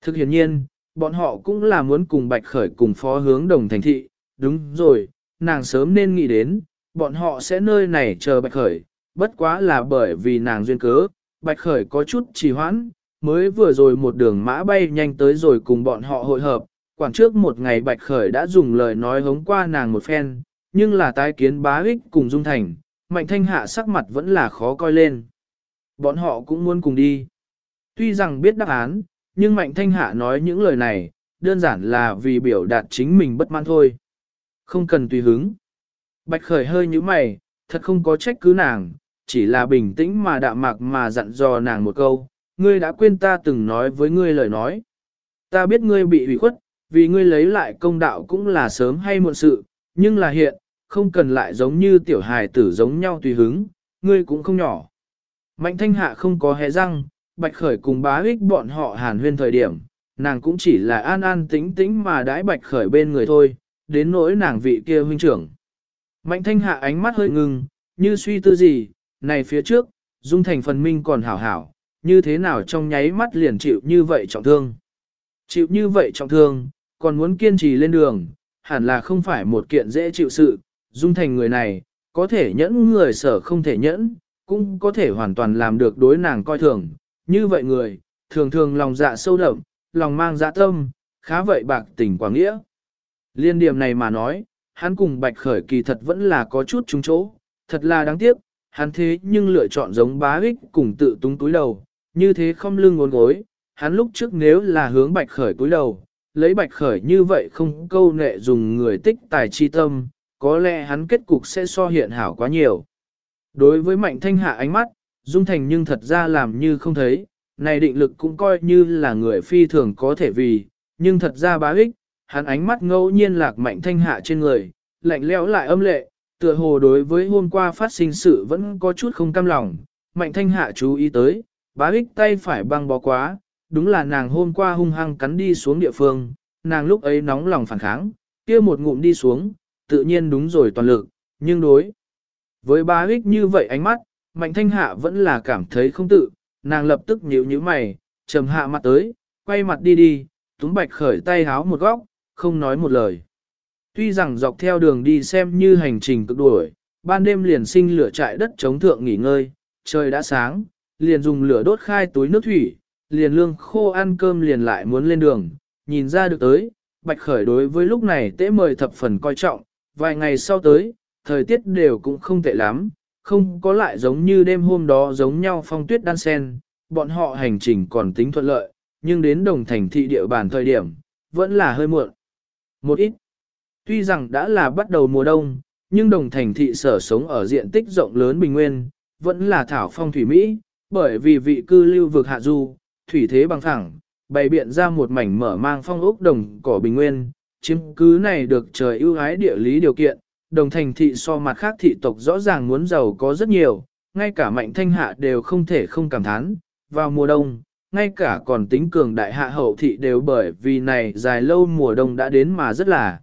Thực hiện nhiên, bọn họ cũng là muốn cùng Bạch Khởi cùng phó hướng đồng thành thị, đúng rồi, nàng sớm nên nghĩ đến, bọn họ sẽ nơi này chờ Bạch Khởi, bất quá là bởi vì nàng duyên cớ, Bạch Khởi có chút trì hoãn, mới vừa rồi một đường mã bay nhanh tới rồi cùng bọn họ hội hợp, quản trước một ngày Bạch Khởi đã dùng lời nói hống qua nàng một phen, nhưng là tái kiến bá ích cùng Dung Thành, Mạnh Thanh Hạ sắc mặt vẫn là khó coi lên. Bọn họ cũng muốn cùng đi. Tuy rằng biết đáp án, nhưng Mạnh Thanh Hạ nói những lời này, đơn giản là vì biểu đạt chính mình bất mãn thôi. Không cần tùy hứng. Bạch Khởi hơi như mày, thật không có trách cứ nàng, chỉ là bình tĩnh mà đạm mạc mà dặn dò nàng một câu, ngươi đã quên ta từng nói với ngươi lời nói. Ta biết ngươi bị ủy khuất, vì ngươi lấy lại công đạo cũng là sớm hay muộn sự, nhưng là hiện, không cần lại giống như tiểu hài tử giống nhau tùy hứng, ngươi cũng không nhỏ. Mạnh thanh hạ không có hé răng, bạch khởi cùng bá ích bọn họ hàn huyên thời điểm, nàng cũng chỉ là an an tĩnh tĩnh mà đãi bạch khởi bên người thôi, đến nỗi nàng vị kia huynh trưởng. Mạnh thanh hạ ánh mắt hơi ngừng, như suy tư gì, này phía trước, dung thành phần minh còn hảo hảo, như thế nào trong nháy mắt liền chịu như vậy trọng thương. Chịu như vậy trọng thương, còn muốn kiên trì lên đường, hẳn là không phải một kiện dễ chịu sự, dung thành người này, có thể nhẫn người sở không thể nhẫn, cũng có thể hoàn toàn làm được đối nàng coi thường. Như vậy người, thường thường lòng dạ sâu đậm, lòng mang dạ tâm, khá vậy bạc tình quảng nghĩa. Liên điểm này mà nói, hắn cùng Bạch Khởi kỳ thật vẫn là có chút trúng chỗ, thật là đáng tiếc, hắn thế nhưng lựa chọn giống bá ích cùng tự túng túi đầu, như thế không lưng ngốn gối, hắn lúc trước nếu là hướng Bạch Khởi túi đầu, lấy Bạch Khởi như vậy không câu nệ dùng người tích tài chi tâm, có lẽ hắn kết cục sẽ so hiện hảo quá nhiều. Đối với mạnh thanh hạ ánh mắt, Dung Thành nhưng thật ra làm như không thấy, này định lực cũng coi như là người phi thường có thể vì, nhưng thật ra bá ích, hắn ánh mắt ngẫu nhiên lạc mạnh thanh hạ trên người, lạnh lẽo lại âm lệ, tựa hồ đối với hôm qua phát sinh sự vẫn có chút không cam lòng, mạnh thanh hạ chú ý tới, bá ích tay phải băng bó quá, đúng là nàng hôm qua hung hăng cắn đi xuống địa phương, nàng lúc ấy nóng lòng phản kháng, kia một ngụm đi xuống, tự nhiên đúng rồi toàn lực, nhưng đối. Với ba ích như vậy ánh mắt, mạnh thanh hạ vẫn là cảm thấy không tự, nàng lập tức nhíu nhíu mày, trầm hạ mặt tới, quay mặt đi đi, túng bạch khởi tay háo một góc, không nói một lời. Tuy rằng dọc theo đường đi xem như hành trình cực đuổi, ban đêm liền sinh lửa trại đất chống thượng nghỉ ngơi, trời đã sáng, liền dùng lửa đốt khai túi nước thủy, liền lương khô ăn cơm liền lại muốn lên đường, nhìn ra được tới, bạch khởi đối với lúc này tế mời thập phần coi trọng, vài ngày sau tới, thời tiết đều cũng không tệ lắm, không có lại giống như đêm hôm đó giống nhau phong tuyết đan sen, bọn họ hành trình còn tính thuận lợi, nhưng đến đồng thành thị địa bàn thời điểm, vẫn là hơi muộn. Một ít, tuy rằng đã là bắt đầu mùa đông, nhưng đồng thành thị sở sống ở diện tích rộng lớn bình nguyên, vẫn là thảo phong thủy Mỹ, bởi vì vị cư lưu vực hạ du, thủy thế bằng thẳng, bày biện ra một mảnh mở mang phong ốc đồng cỏ bình nguyên, chiếm cứ này được trời ưu ái địa lý điều kiện, đồng thành thị so mặt khác thị tộc rõ ràng muốn giàu có rất nhiều, ngay cả mạnh thanh hạ đều không thể không cảm thán, vào mùa đông, ngay cả còn tính cường đại hạ hậu thị đều bởi vì này dài lâu mùa đông đã đến mà rất là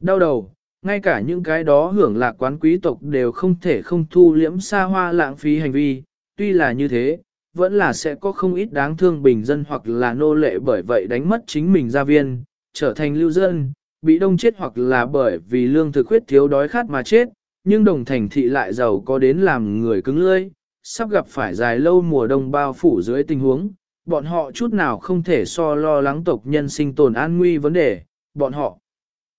đau đầu, ngay cả những cái đó hưởng lạc quán quý tộc đều không thể không thu liễm xa hoa lãng phí hành vi, tuy là như thế, vẫn là sẽ có không ít đáng thương bình dân hoặc là nô lệ bởi vậy đánh mất chính mình gia viên, trở thành lưu dân, bị đông chết hoặc là bởi vì lương thực khuyết thiếu đói khát mà chết, nhưng đồng thành thị lại giàu có đến làm người cứng lưỡi, sắp gặp phải dài lâu mùa đông bao phủ dưới tình huống, bọn họ chút nào không thể so lo lắng tộc nhân sinh tồn an nguy vấn đề, bọn họ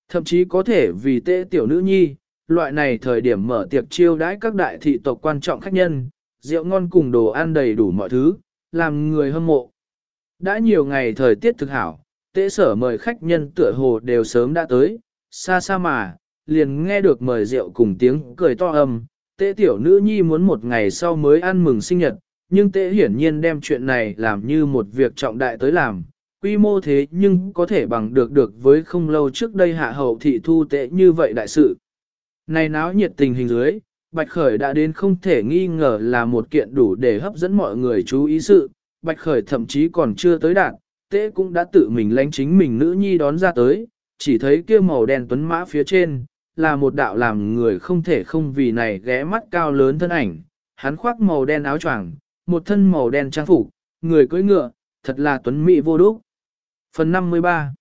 thậm chí có thể vì tê tiểu nữ nhi, loại này thời điểm mở tiệc chiêu đãi các đại thị tộc quan trọng khách nhân, rượu ngon cùng đồ ăn đầy đủ mọi thứ, làm người hâm mộ. Đã nhiều ngày thời tiết thực hảo, tế sở mời khách nhân tựa hồ đều sớm đã tới, xa xa mà, liền nghe được mời rượu cùng tiếng cười to âm, tế tiểu nữ nhi muốn một ngày sau mới ăn mừng sinh nhật, nhưng tế hiển nhiên đem chuyện này làm như một việc trọng đại tới làm, quy mô thế nhưng có thể bằng được được với không lâu trước đây hạ hậu thị thu Tế như vậy đại sự. Này náo nhiệt tình hình dưới, Bạch Khởi đã đến không thể nghi ngờ là một kiện đủ để hấp dẫn mọi người chú ý sự, Bạch Khởi thậm chí còn chưa tới đạt, tế cũng đã tự mình lánh chính mình nữ nhi đón ra tới, chỉ thấy kia màu đen tuấn mã phía trên, là một đạo làm người không thể không vì này ghé mắt cao lớn thân ảnh, hắn khoác màu đen áo choàng, một thân màu đen trang phục, người cưỡi ngựa, thật là tuấn mỹ vô đúc. Phần 53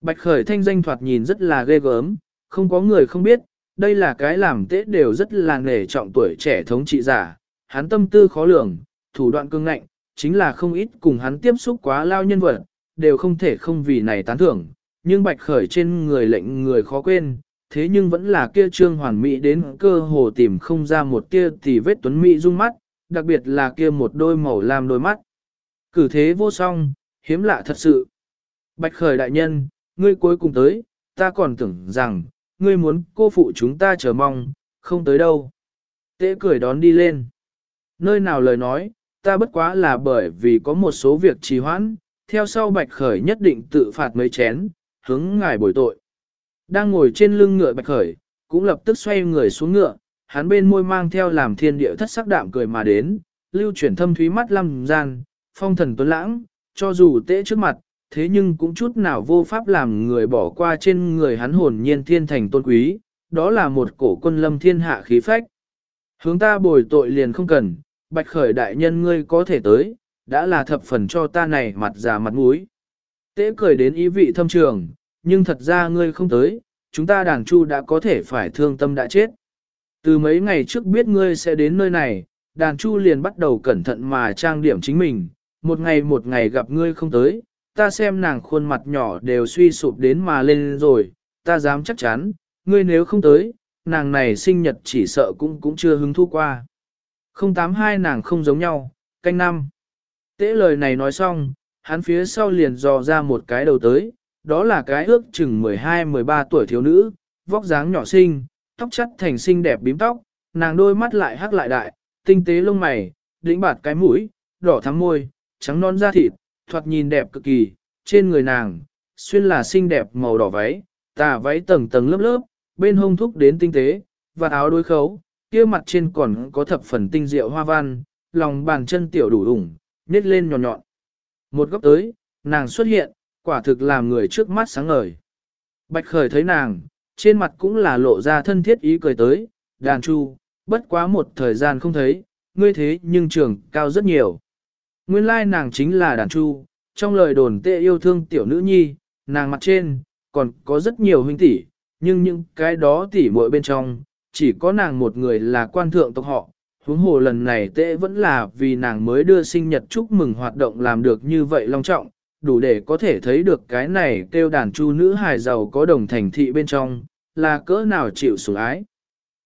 Bạch Khởi thanh danh thoạt nhìn rất là ghê gớm, không có người không biết, đây là cái làm tết đều rất là nghề trọng tuổi trẻ thống trị giả, hắn tâm tư khó lường, thủ đoạn cương ngạnh, chính là không ít cùng hắn tiếp xúc quá lao nhân vật, đều không thể không vì này tán thưởng, nhưng bạch khởi trên người lệnh người khó quên, thế nhưng vẫn là kia trương hoàn mỹ đến cơ hồ tìm không ra một kia thì vết tuấn mỹ rung mắt, đặc biệt là kia một đôi màu lam đôi mắt. Cử thế vô song, hiếm lạ thật sự. Bạch khởi đại nhân, ngươi cuối cùng tới, ta còn tưởng rằng, ngươi muốn cô phụ chúng ta chờ mong, không tới đâu. Tế cười đón đi lên. Nơi nào lời nói, ta bất quá là bởi vì có một số việc trì hoãn, theo sau bạch khởi nhất định tự phạt mấy chén, hướng ngài bồi tội. Đang ngồi trên lưng ngựa bạch khởi, cũng lập tức xoay người xuống ngựa, hắn bên môi mang theo làm thiên địa thất sắc đạm cười mà đến, lưu chuyển thâm thúy mắt lâm gian, phong thần tuấn lãng, cho dù tễ trước mặt, thế nhưng cũng chút nào vô pháp làm người bỏ qua trên người hắn hồn nhiên thiên thành tôn quý, đó là một cổ quân lâm thiên hạ khí phách. Hướng ta bồi tội liền không cần, bạch khởi đại nhân ngươi có thể tới, đã là thập phần cho ta này mặt già mặt mũi. Tế cười đến ý vị thâm trường, nhưng thật ra ngươi không tới, chúng ta đàn chu đã có thể phải thương tâm đã chết. Từ mấy ngày trước biết ngươi sẽ đến nơi này, đàn chu liền bắt đầu cẩn thận mà trang điểm chính mình, một ngày một ngày gặp ngươi không tới, ta xem nàng khuôn mặt nhỏ đều suy sụp đến mà lên rồi, ta dám chắc chắn, ngươi nếu không tới, nàng này sinh nhật chỉ sợ cũng cũng chưa hứng thú qua. 082 nàng không giống nhau, canh năm. Tế lời này nói xong, hắn phía sau liền dò ra một cái đầu tới, đó là cái ước chừng 12-13 tuổi thiếu nữ, vóc dáng nhỏ xinh, tóc chất thành xinh đẹp bím tóc, nàng đôi mắt lại hắc lại đại, tinh tế lông mày, đỉnh bạt cái mũi, đỏ thắm môi, trắng non da thịt, thoạt nhìn đẹp cực kỳ, trên người nàng, xuyên là xinh đẹp màu đỏ váy, tà váy tầng tầng lớp lớp, bên hông thúc đến tinh tế, và áo đôi khấu, kia mặt trên còn có thập phần tinh diệu hoa văn, lòng bàn chân tiểu đủ ủng, nết lên nhọn nhọn. Một góc tới, nàng xuất hiện, quả thực làm người trước mắt sáng ngời. Bạch khởi thấy nàng, trên mặt cũng là lộ ra thân thiết ý cười tới, đàn chu, bất quá một thời gian không thấy, ngươi thế nhưng trường cao rất nhiều. Nguyên lai nàng chính là đàn chu, trong lời đồn tệ yêu thương tiểu nữ nhi, nàng mặt trên, còn có rất nhiều huynh tỷ, nhưng những cái đó tỷ muội bên trong, chỉ có nàng một người là quan thượng tộc họ. Huống hồ lần này tệ vẫn là vì nàng mới đưa sinh nhật chúc mừng hoạt động làm được như vậy long trọng, đủ để có thể thấy được cái này kêu đàn chu nữ hài giàu có đồng thành thị bên trong, là cỡ nào chịu sủng ái.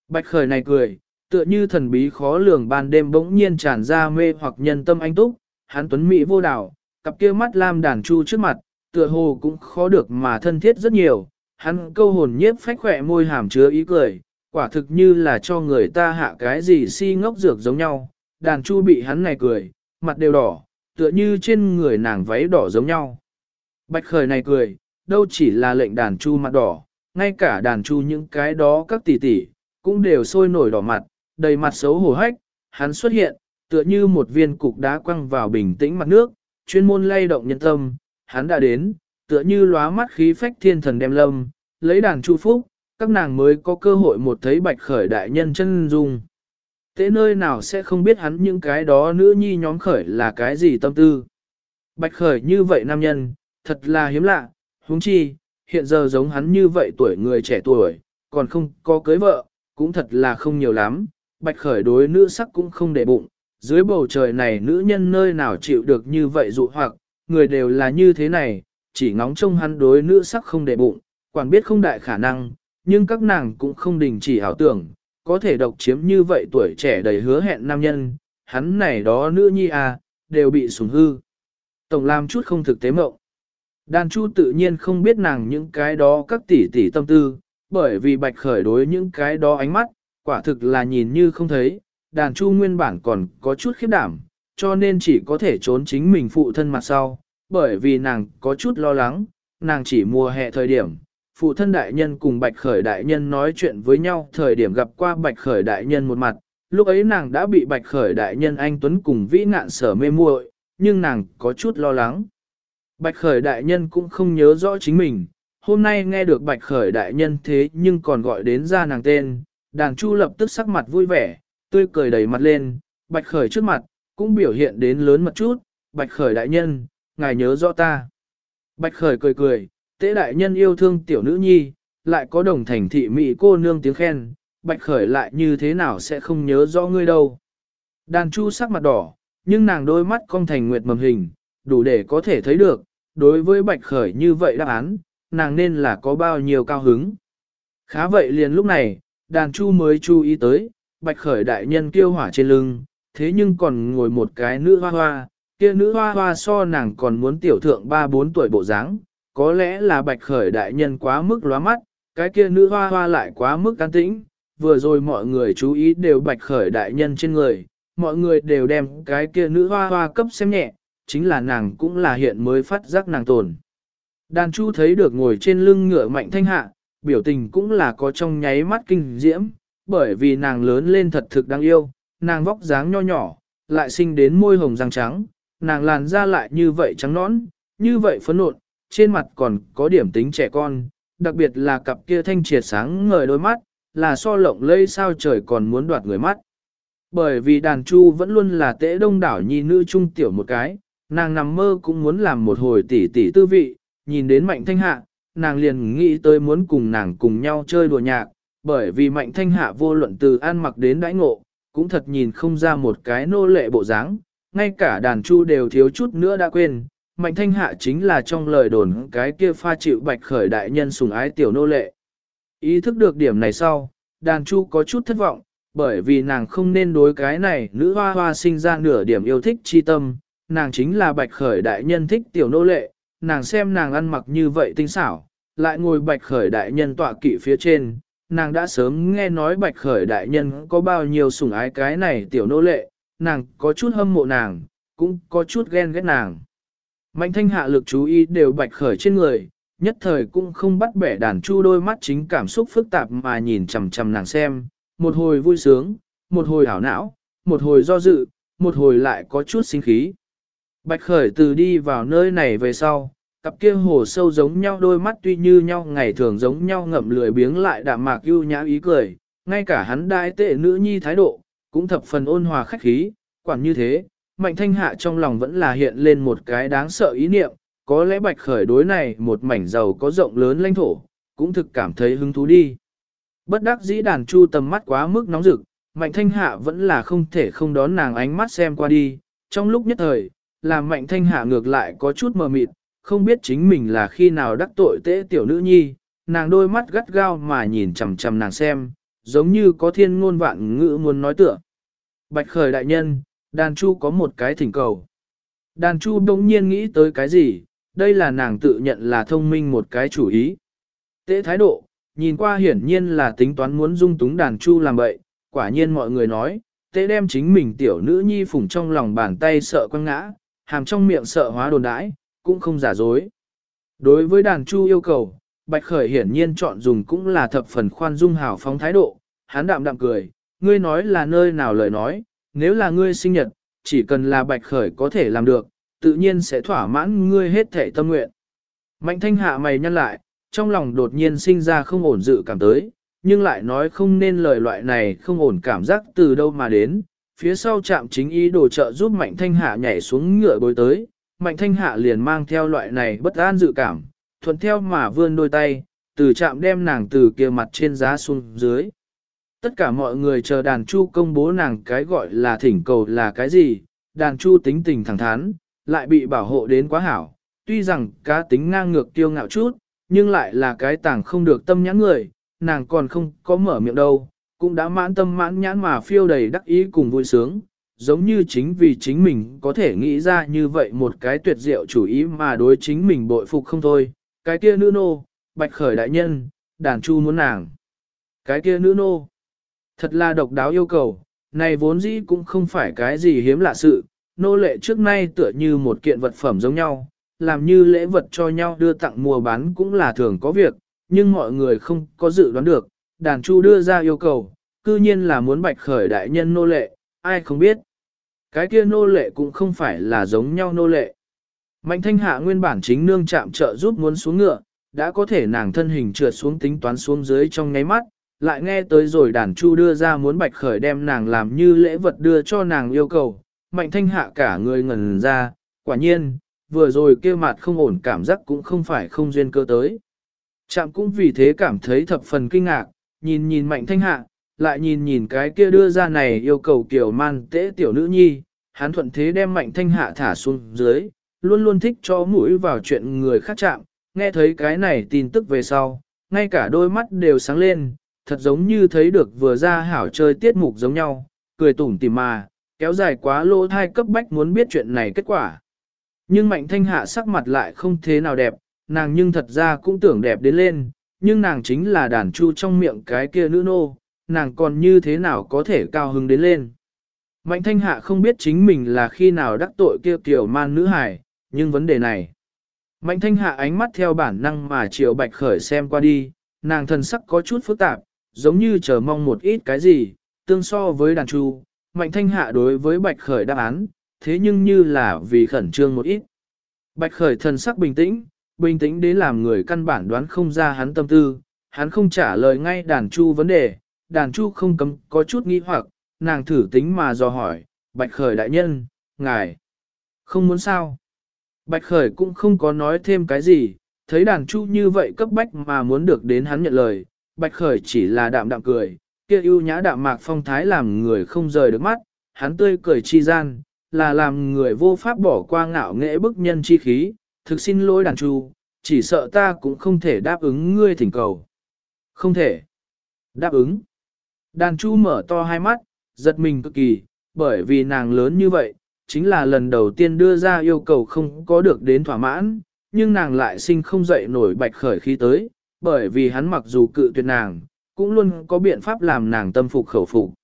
Bạch khởi này cười, tựa như thần bí khó lường ban đêm bỗng nhiên tràn ra mê hoặc nhân tâm anh túc, hắn tuấn mỹ vô đảo, cặp kia mắt lam đàn chu trước mặt, tựa hồ cũng khó được mà thân thiết rất nhiều, hắn câu hồn nhiếp phách khỏe môi hàm chứa ý cười, quả thực như là cho người ta hạ cái gì si ngốc dược giống nhau, đàn chu bị hắn này cười, mặt đều đỏ, tựa như trên người nàng váy đỏ giống nhau. Bạch khởi này cười, đâu chỉ là lệnh đàn chu mặt đỏ, ngay cả đàn chu những cái đó các tỷ tỷ cũng đều sôi nổi đỏ mặt, đầy mặt xấu hổ hách, hắn xuất hiện, tựa như một viên cục đá quăng vào bình tĩnh mặt nước, chuyên môn lay động nhân tâm, hắn đã đến, tựa như lóa mắt khí phách thiên thần đem lâm, lấy đàn chu phúc, các nàng mới có cơ hội một thấy bạch khởi đại nhân chân dung. Thế nơi nào sẽ không biết hắn những cái đó nữ nhi nhóm khởi là cái gì tâm tư. Bạch khởi như vậy nam nhân, thật là hiếm lạ, huống chi, hiện giờ giống hắn như vậy tuổi người trẻ tuổi, còn không có cưới vợ, cũng thật là không nhiều lắm. Bạch khởi đối nữ sắc cũng không để bụng, dưới bầu trời này nữ nhân nơi nào chịu được như vậy dụ hoặc, người đều là như thế này, chỉ ngóng trông hắn đối nữ sắc không để bụng, quản biết không đại khả năng, nhưng các nàng cũng không đình chỉ ảo tưởng, có thể độc chiếm như vậy tuổi trẻ đầy hứa hẹn nam nhân, hắn này đó nữ nhi à, đều bị sủng hư. Tổng làm chút không thực tế mộng. Đàn chu tự nhiên không biết nàng những cái đó các tỷ tỷ tâm tư, bởi vì bạch khởi đối những cái đó ánh mắt, quả thực là nhìn như không thấy, đàn chu nguyên bản còn có chút khiếp đảm, cho nên chỉ có thể trốn chính mình phụ thân mặt sau, bởi vì nàng có chút lo lắng, nàng chỉ mùa hè thời điểm, phụ thân đại nhân cùng bạch khởi đại nhân nói chuyện với nhau thời điểm gặp qua bạch khởi đại nhân một mặt, lúc ấy nàng đã bị bạch khởi đại nhân anh Tuấn cùng vĩ ngạn sở mê muội, nhưng nàng có chút lo lắng. Bạch khởi đại nhân cũng không nhớ rõ chính mình, hôm nay nghe được bạch khởi đại nhân thế nhưng còn gọi đến ra nàng tên, đàn chu lập tức sắc mặt vui vẻ, tươi cười đầy mặt lên, bạch khởi trước mặt, cũng biểu hiện đến lớn một chút, bạch khởi đại nhân, ngài nhớ rõ ta. Bạch khởi cười cười, tế đại nhân yêu thương tiểu nữ nhi, lại có đồng thành thị mỹ cô nương tiếng khen, bạch khởi lại như thế nào sẽ không nhớ rõ ngươi đâu. Đàn chu sắc mặt đỏ, nhưng nàng đôi mắt cong thành nguyệt mầm hình, đủ để có thể thấy được, đối với bạch khởi như vậy đáp án, nàng nên là có bao nhiêu cao hứng. Khá vậy liền lúc này, đàn chu mới chú ý tới, bạch khởi đại nhân kiêu hỏa trên lưng, thế nhưng còn ngồi một cái nữ hoa hoa, kia nữ hoa hoa so nàng còn muốn tiểu thượng 3-4 tuổi bộ dáng, có lẽ là bạch khởi đại nhân quá mức lóa mắt, cái kia nữ hoa hoa lại quá mức can tĩnh, vừa rồi mọi người chú ý đều bạch khởi đại nhân trên người, mọi người đều đem cái kia nữ hoa hoa cấp xem nhẹ, chính là nàng cũng là hiện mới phát giác nàng tồn. Đàn chu thấy được ngồi trên lưng ngựa mạnh thanh hạ, biểu tình cũng là có trong nháy mắt kinh diễm, bởi vì nàng lớn lên thật thực đáng yêu, nàng vóc dáng nho nhỏ, lại sinh đến môi hồng răng trắng, nàng làn da lại như vậy trắng nõn, như vậy phấn nộn, trên mặt còn có điểm tính trẻ con, đặc biệt là cặp kia thanh triệt sáng ngời đôi mắt, là so lộng lây sao trời còn muốn đoạt người mắt. Bởi vì đàn chu vẫn luôn là tễ đông đảo nhi nữ trung tiểu một cái, nàng nằm mơ cũng muốn làm một hồi tỷ tỷ tư vị, nhìn đến mạnh thanh hạ, nàng liền nghĩ tới muốn cùng nàng cùng nhau chơi đùa nhạc, bởi vì mạnh thanh hạ vô luận từ ăn mặc đến đãi ngộ, cũng thật nhìn không ra một cái nô lệ bộ dáng, ngay cả đàn chu đều thiếu chút nữa đã quên, mạnh thanh hạ chính là trong lời đồn cái kia pha chịu bạch khởi đại nhân sùng ái tiểu nô lệ. Ý thức được điểm này sau, đàn chu có chút thất vọng, bởi vì nàng không nên đối cái này nữ hoa hoa sinh ra nửa điểm yêu thích chi tâm, nàng chính là bạch khởi đại nhân thích tiểu nô lệ, nàng xem nàng ăn mặc như vậy tinh xảo, lại ngồi bạch khởi đại nhân tọa kỵ phía trên, nàng đã sớm nghe nói bạch khởi đại nhân có bao nhiêu sủng ái cái này tiểu nô lệ, nàng có chút hâm mộ nàng, cũng có chút ghen ghét nàng. Mạnh thanh hạ lực chú ý đều bạch khởi trên người, nhất thời cũng không bắt bẻ đàn chu đôi mắt chính cảm xúc phức tạp mà nhìn chằm chằm nàng xem, một hồi vui sướng, một hồi hảo não, một hồi do dự, một hồi lại có chút sinh khí. Bạch khởi từ đi vào nơi này về sau, cặp kia hồ sâu giống nhau đôi mắt tuy như nhau ngày thường giống nhau ngậm lười biếng lại đạm mạc ưu nhã ý cười, ngay cả hắn đại tệ nữ nhi thái độ, cũng thập phần ôn hòa khách khí, quản như thế, mạnh thanh hạ trong lòng vẫn là hiện lên một cái đáng sợ ý niệm, có lẽ bạch khởi đối này một mảnh giàu có rộng lớn lãnh thổ, cũng thực cảm thấy hứng thú đi. Bất đắc dĩ đàn chu tầm mắt quá mức nóng rực, mạnh thanh hạ vẫn là không thể không đón nàng ánh mắt xem qua đi, trong lúc nhất thời, làm mạnh thanh hạ ngược lại có chút mờ mịt, không biết chính mình là khi nào đắc tội tế tiểu nữ nhi, nàng đôi mắt gắt gao mà nhìn chằm chằm nàng xem, giống như có thiên ngôn vạn ngữ muốn nói tựa. Bạch khởi đại nhân, đàn chu có một cái thỉnh cầu. Đàn chu đông nhiên nghĩ tới cái gì, đây là nàng tự nhận là thông minh một cái chủ ý. Tế thái độ, nhìn qua hiển nhiên là tính toán muốn dung túng đàn chu làm bậy, quả nhiên mọi người nói, tế đem chính mình tiểu nữ nhi phủng trong lòng bàn tay sợ quăng ngã, hàm trong miệng sợ hóa đồn đãi, cũng không giả dối. Đối với đàn chu yêu cầu, Bạch Khởi hiển nhiên chọn dùng cũng là thập phần khoan dung hảo phóng thái độ, hắn đạm đạm cười, ngươi nói là nơi nào lời nói, nếu là ngươi sinh nhật, chỉ cần là Bạch Khởi có thể làm được, tự nhiên sẽ thỏa mãn ngươi hết thể tâm nguyện. Mạnh thanh hạ mày nhăn lại, trong lòng đột nhiên sinh ra không ổn dự cảm tới, nhưng lại nói không nên lời loại này không ổn cảm giác từ đâu mà đến. Phía sau chạm chính ý đồ trợ giúp Mạnh Thanh Hạ nhảy xuống ngựa bối tới, Mạnh Thanh Hạ liền mang theo loại này bất an dự cảm, thuận theo mà vươn đôi tay, từ chạm đem nàng từ kia mặt trên giá xuống dưới. Tất cả mọi người chờ đàn chu công bố nàng cái gọi là thỉnh cầu là cái gì, đàn chu tính tình thẳng thắn, lại bị bảo hộ đến quá hảo, tuy rằng cá tính ngang ngược tiêu ngạo chút, nhưng lại là cái tàng không được tâm nhãn người, nàng còn không có mở miệng đâu, cũng đã mãn tâm mãn nhãn mà phiêu đầy đắc ý cùng vui sướng, giống như chính vì chính mình có thể nghĩ ra như vậy một cái tuyệt diệu chủ ý mà đối chính mình bội phục không thôi, cái kia nữ nô, bạch khởi đại nhân, đàn chu muốn nàng. Cái kia nữ nô, thật là độc đáo yêu cầu, này vốn dĩ cũng không phải cái gì hiếm lạ sự, nô lệ trước nay tựa như một kiện vật phẩm giống nhau, làm như lễ vật cho nhau đưa tặng mua bán cũng là thường có việc, nhưng mọi người không có dự đoán được, đàn chu đưa ra yêu cầu, cư nhiên là muốn bạch khởi đại nhân nô lệ, ai không biết. Cái kia nô lệ cũng không phải là giống nhau nô lệ. Mạnh thanh hạ nguyên bản chính nương chạm trợ giúp muốn xuống ngựa, đã có thể nàng thân hình trượt xuống tính toán xuống dưới trong ngáy mắt, lại nghe tới rồi đàn chu đưa ra muốn bạch khởi đem nàng làm như lễ vật đưa cho nàng yêu cầu. Mạnh thanh hạ cả người ngần ra, quả nhiên, vừa rồi kia mặt không ổn cảm giác cũng không phải không duyên cơ tới. Chạm cũng vì thế cảm thấy thập phần kinh ngạc, nhìn nhìn mạnh thanh hạ, lại nhìn nhìn cái kia đưa ra này yêu cầu kiểu man tế tiểu nữ nhi, hắn thuận thế đem mạnh thanh hạ thả xuống dưới, luôn luôn thích cho mũi vào chuyện người khác chạm, nghe thấy cái này tin tức về sau, ngay cả đôi mắt đều sáng lên, thật giống như thấy được vừa ra hảo chơi tiết mục giống nhau, cười tủm tỉm mà, kéo dài quá lỗ thai cấp bách muốn biết chuyện này kết quả. Nhưng mạnh thanh hạ sắc mặt lại không thế nào đẹp, nàng nhưng thật ra cũng tưởng đẹp đến lên, nhưng nàng chính là đàn chu trong miệng cái kia nữ nô, nàng còn như thế nào có thể cao hứng đến lên. Mạnh thanh hạ không biết chính mình là khi nào đắc tội kia kiểu man nữ hải, nhưng vấn đề này. Mạnh thanh hạ ánh mắt theo bản năng mà triệu bạch khởi xem qua đi, nàng thần sắc có chút phức tạp, giống như chờ mong một ít cái gì, tương so với đàn chu. Mạnh thanh hạ đối với bạch khởi đáp án, thế nhưng như là vì khẩn trương một ít. Bạch khởi thần sắc bình tĩnh, bình tĩnh đến làm người căn bản đoán không ra hắn tâm tư, hắn không trả lời ngay đàn chu vấn đề, đàn chu không cấm có chút nghi hoặc, nàng thử tính mà dò hỏi, bạch khởi đại nhân, ngài, không muốn sao. Bạch khởi cũng không có nói thêm cái gì, thấy đàn chu như vậy cấp bách mà muốn được đến hắn nhận lời, bạch khởi chỉ là đạm đạm cười, kia ưu nhã đạm mạc phong thái làm người không rời được mắt, hắn tươi cười chi gian, là làm người vô pháp bỏ qua ngạo nghệ bức nhân chi khí, thực xin lỗi đàn chu, chỉ sợ ta cũng không thể đáp ứng ngươi thỉnh cầu. Không thể. Đáp ứng. Đàn chu mở to hai mắt, giật mình cực kỳ, bởi vì nàng lớn như vậy, chính là lần đầu tiên đưa ra yêu cầu không có được đến thỏa mãn, nhưng nàng lại sinh không dậy nổi bạch khởi khi tới, bởi vì hắn mặc dù cự tuyệt nàng, cũng luôn có biện pháp làm nàng tâm phục khẩu phục.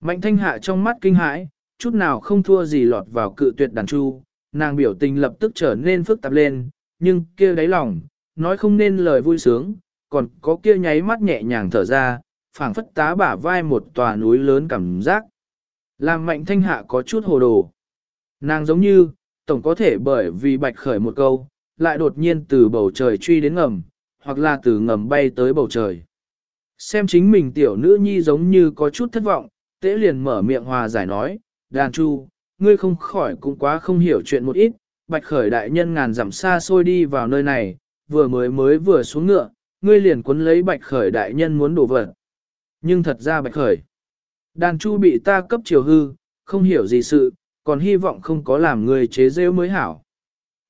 Mạnh thanh hạ trong mắt kinh hãi, chút nào không thua gì lọt vào cự tuyệt đàn chu, nàng biểu tình lập tức trở nên phức tạp lên, nhưng kia đáy lòng, nói không nên lời vui sướng, còn có kia nháy mắt nhẹ nhàng thở ra, phảng phất tá bả vai một tòa núi lớn cảm giác. Làm mạnh thanh hạ có chút hồ đồ. Nàng giống như, tổng có thể bởi vì bạch khởi một câu, lại đột nhiên từ bầu trời truy đến ngầm, hoặc là từ ngầm bay tới bầu trời. Xem chính mình tiểu nữ nhi giống như có chút thất vọng, tế liền mở miệng hòa giải nói, đàn chu, ngươi không khỏi cũng quá không hiểu chuyện một ít, bạch khởi đại nhân ngàn dặm xa xôi đi vào nơi này, vừa mới mới vừa xuống ngựa, ngươi liền cuốn lấy bạch khởi đại nhân muốn đổ vật. Nhưng thật ra bạch khởi, đàn chu bị ta cấp chiều hư, không hiểu gì sự, còn hy vọng không có làm người chế rêu mới hảo.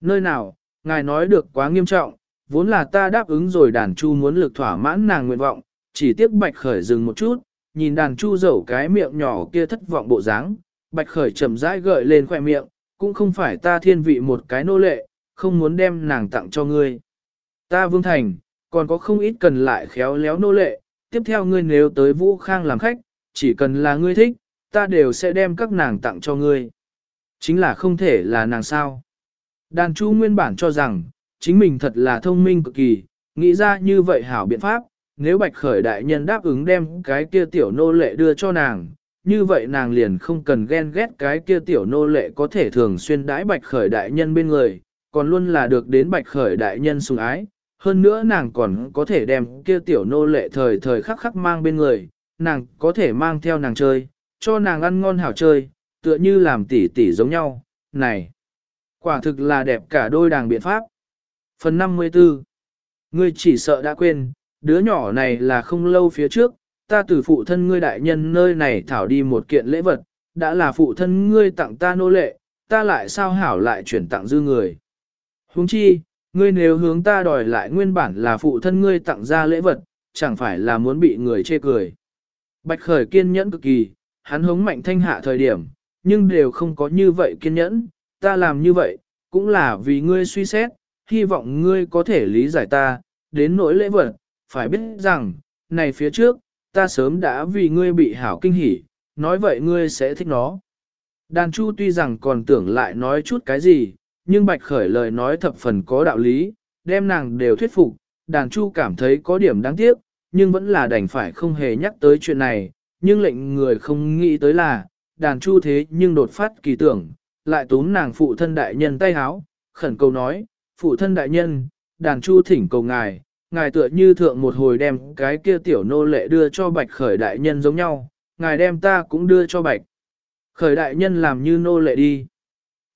Nơi nào, ngài nói được quá nghiêm trọng, vốn là ta đáp ứng rồi đàn chu muốn lực thỏa mãn nàng nguyện vọng, Chỉ tiếc bạch khởi dừng một chút, nhìn đàn chu dẫu cái miệng nhỏ kia thất vọng bộ dáng, bạch khởi chậm rãi gợi lên khoẻ miệng, cũng không phải ta thiên vị một cái nô lệ, không muốn đem nàng tặng cho ngươi. Ta vương thành, còn có không ít cần lại khéo léo nô lệ, tiếp theo ngươi nếu tới vũ khang làm khách, chỉ cần là ngươi thích, ta đều sẽ đem các nàng tặng cho ngươi. Chính là không thể là nàng sao. Đàn chu nguyên bản cho rằng, chính mình thật là thông minh cực kỳ, nghĩ ra như vậy hảo biện pháp, nếu bạch khởi đại nhân đáp ứng đem cái kia tiểu nô lệ đưa cho nàng, như vậy nàng liền không cần ghen ghét cái kia tiểu nô lệ có thể thường xuyên đãi bạch khởi đại nhân bên người, còn luôn là được đến bạch khởi đại nhân sủng ái. Hơn nữa nàng còn có thể đem kia tiểu nô lệ thời thời khắc khắc mang bên người, nàng có thể mang theo nàng chơi, cho nàng ăn ngon hảo chơi, tựa như làm tỉ tỉ giống nhau, này. Quả thực là đẹp cả đôi đàng biện pháp. Phần 54 Ngươi chỉ sợ đã quên, đứa nhỏ này là không lâu phía trước, ta từ phụ thân ngươi đại nhân nơi này thảo đi một kiện lễ vật, đã là phụ thân ngươi tặng ta nô lệ, ta lại sao hảo lại chuyển tặng dư người. Huống chi, ngươi nếu hướng ta đòi lại nguyên bản là phụ thân ngươi tặng ra lễ vật, chẳng phải là muốn bị người chê cười. Bạch khởi kiên nhẫn cực kỳ, hắn hống mạnh thanh hạ thời điểm, nhưng đều không có như vậy kiên nhẫn, ta làm như vậy, cũng là vì ngươi suy xét, hy vọng ngươi có thể lý giải ta, đến nỗi lễ vật, phải biết rằng, này phía trước, ta sớm đã vì ngươi bị hảo kinh hỉ, nói vậy ngươi sẽ thích nó. Đàn chu tuy rằng còn tưởng lại nói chút cái gì, nhưng bạch khởi lời nói thập phần có đạo lý, đem nàng đều thuyết phục, đàn chu cảm thấy có điểm đáng tiếc, nhưng vẫn là đành phải không hề nhắc tới chuyện này, nhưng lệnh người không nghĩ tới là, đàn chu thế nhưng đột phát kỳ tưởng, lại túm nàng phụ thân đại nhân tay háo, khẩn cầu nói, phụ thân đại nhân, đàn chu thỉnh cầu ngài, ngài tựa như thượng một hồi đem cái kia tiểu nô lệ đưa cho bạch khởi đại nhân giống nhau, ngài đem ta cũng đưa cho bạch. Khởi đại nhân làm như nô lệ đi.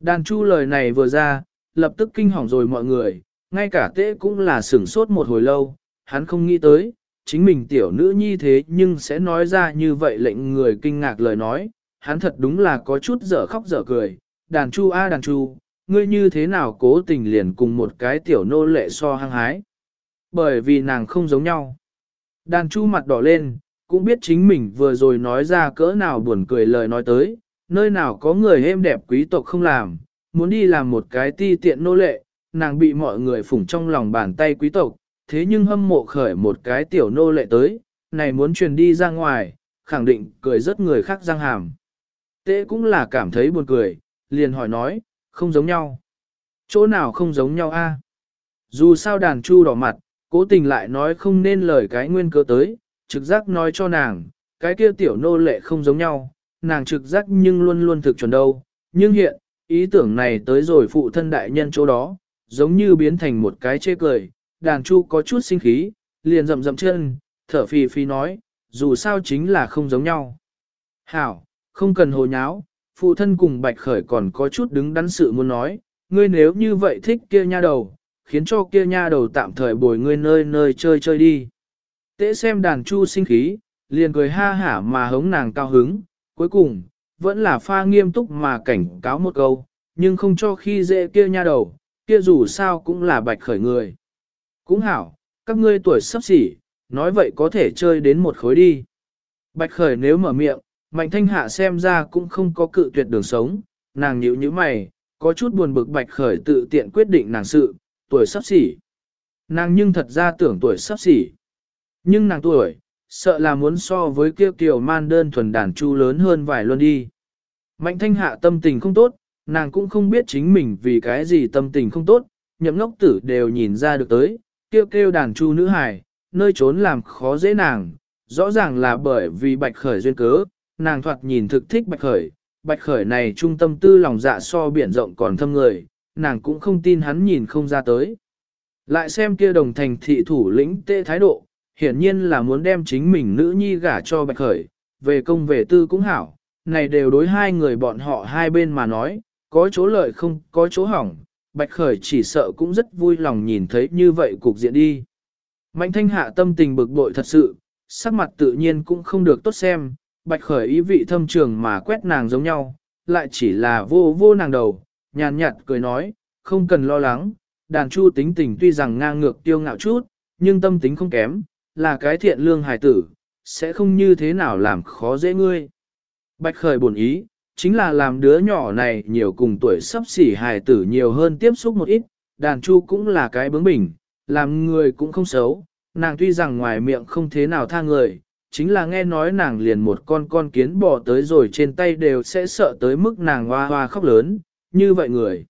Đàn chu lời này vừa ra, lập tức kinh hỏng rồi mọi người, ngay cả tế cũng là sửng sốt một hồi lâu, hắn không nghĩ tới, chính mình tiểu nữ nhi thế nhưng sẽ nói ra như vậy lệnh người kinh ngạc lời nói, hắn thật đúng là có chút dở khóc dở cười, đàn chu a đàn chu, ngươi như thế nào cố tình liền cùng một cái tiểu nô lệ so hăng hái. Bởi vì nàng không giống nhau. Đàn chu mặt đỏ lên, cũng biết chính mình vừa rồi nói ra cỡ nào buồn cười lời nói tới, nơi nào có người êm đẹp quý tộc không làm, muốn đi làm một cái ti tiện nô lệ, nàng bị mọi người phủng trong lòng bàn tay quý tộc, thế nhưng hâm mộ khởi một cái tiểu nô lệ tới, này muốn truyền đi ra ngoài, khẳng định cười rất người khác răng hàm. Tế cũng là cảm thấy buồn cười, liền hỏi nói, không giống nhau. Chỗ nào không giống nhau a? Dù sao đàn chu đỏ mặt, cố tình lại nói không nên lời cái nguyên cơ tới, trực giác nói cho nàng, cái kia tiểu nô lệ không giống nhau, nàng trực giác nhưng luôn luôn thực chuẩn đâu. Nhưng hiện, ý tưởng này tới rồi phụ thân đại nhân chỗ đó, giống như biến thành một cái chê cười, đàn chu có chút sinh khí, liền rậm rậm chân, thở phì phì nói, dù sao chính là không giống nhau. Hảo, không cần hồ nháo, phụ thân cùng bạch khởi còn có chút đứng đắn sự muốn nói, ngươi nếu như vậy thích kia nha đầu, khiến cho kia nha đầu tạm thời bồi ngươi nơi nơi chơi chơi đi. Tế xem đàn chu sinh khí, liền cười ha hả mà hống nàng cao hứng, cuối cùng, vẫn là pha nghiêm túc mà cảnh cáo một câu, nhưng không cho khi dễ kia nha đầu, kia dù sao cũng là bạch khởi người. Cũng hảo, các ngươi tuổi sắp xỉ, nói vậy có thể chơi đến một khối đi. Bạch khởi nếu mở miệng, mạnh thanh hạ xem ra cũng không có cự tuyệt đường sống, nàng nhíu như mày, có chút buồn bực bạch khởi tự tiện quyết định nàng sự, tuổi sắp xỉ. Nàng nhưng thật ra tưởng tuổi sắp xỉ. Nhưng nàng tuổi, sợ là muốn so với kia kiều man đơn thuần đàn chu lớn hơn vài luân đi. Mạnh thanh hạ tâm tình không tốt, nàng cũng không biết chính mình vì cái gì tâm tình không tốt, nhậm ngốc tử đều nhìn ra được tới, kêu kêu đàn chu nữ hài, nơi trốn làm khó dễ nàng, rõ ràng là bởi vì bạch khởi duyên cớ, nàng thoạt nhìn thực thích bạch khởi, bạch khởi này trung tâm tư lòng dạ so biển rộng còn thâm người, nàng cũng không tin hắn nhìn không ra tới. Lại xem kia đồng thành thị thủ lĩnh tệ thái độ, hiển nhiên là muốn đem chính mình nữ nhi gả cho bạch khởi, về công về tư cũng hảo, này đều đối hai người bọn họ hai bên mà nói, có chỗ lợi không có chỗ hỏng, bạch khởi chỉ sợ cũng rất vui lòng nhìn thấy như vậy cục diện đi. Mạnh thanh hạ tâm tình bực bội thật sự, sắc mặt tự nhiên cũng không được tốt xem, bạch khởi ý vị thâm trường mà quét nàng giống nhau, lại chỉ là vô vô nàng đầu, nhàn nhạt cười nói, không cần lo lắng, đàn chu tính tình tuy rằng ngang ngược tiêu ngạo chút, nhưng tâm tính không kém, là cái thiện lương hài tử, sẽ không như thế nào làm khó dễ ngươi. Bạch khởi bổn ý, chính là làm đứa nhỏ này nhiều cùng tuổi sắp xỉ hài tử nhiều hơn tiếp xúc một ít, đàn chu cũng là cái bướng bỉnh, làm người cũng không xấu, nàng tuy rằng ngoài miệng không thế nào tha người, chính là nghe nói nàng liền một con con kiến bò tới rồi trên tay đều sẽ sợ tới mức nàng hoa hoa khóc lớn, như vậy người.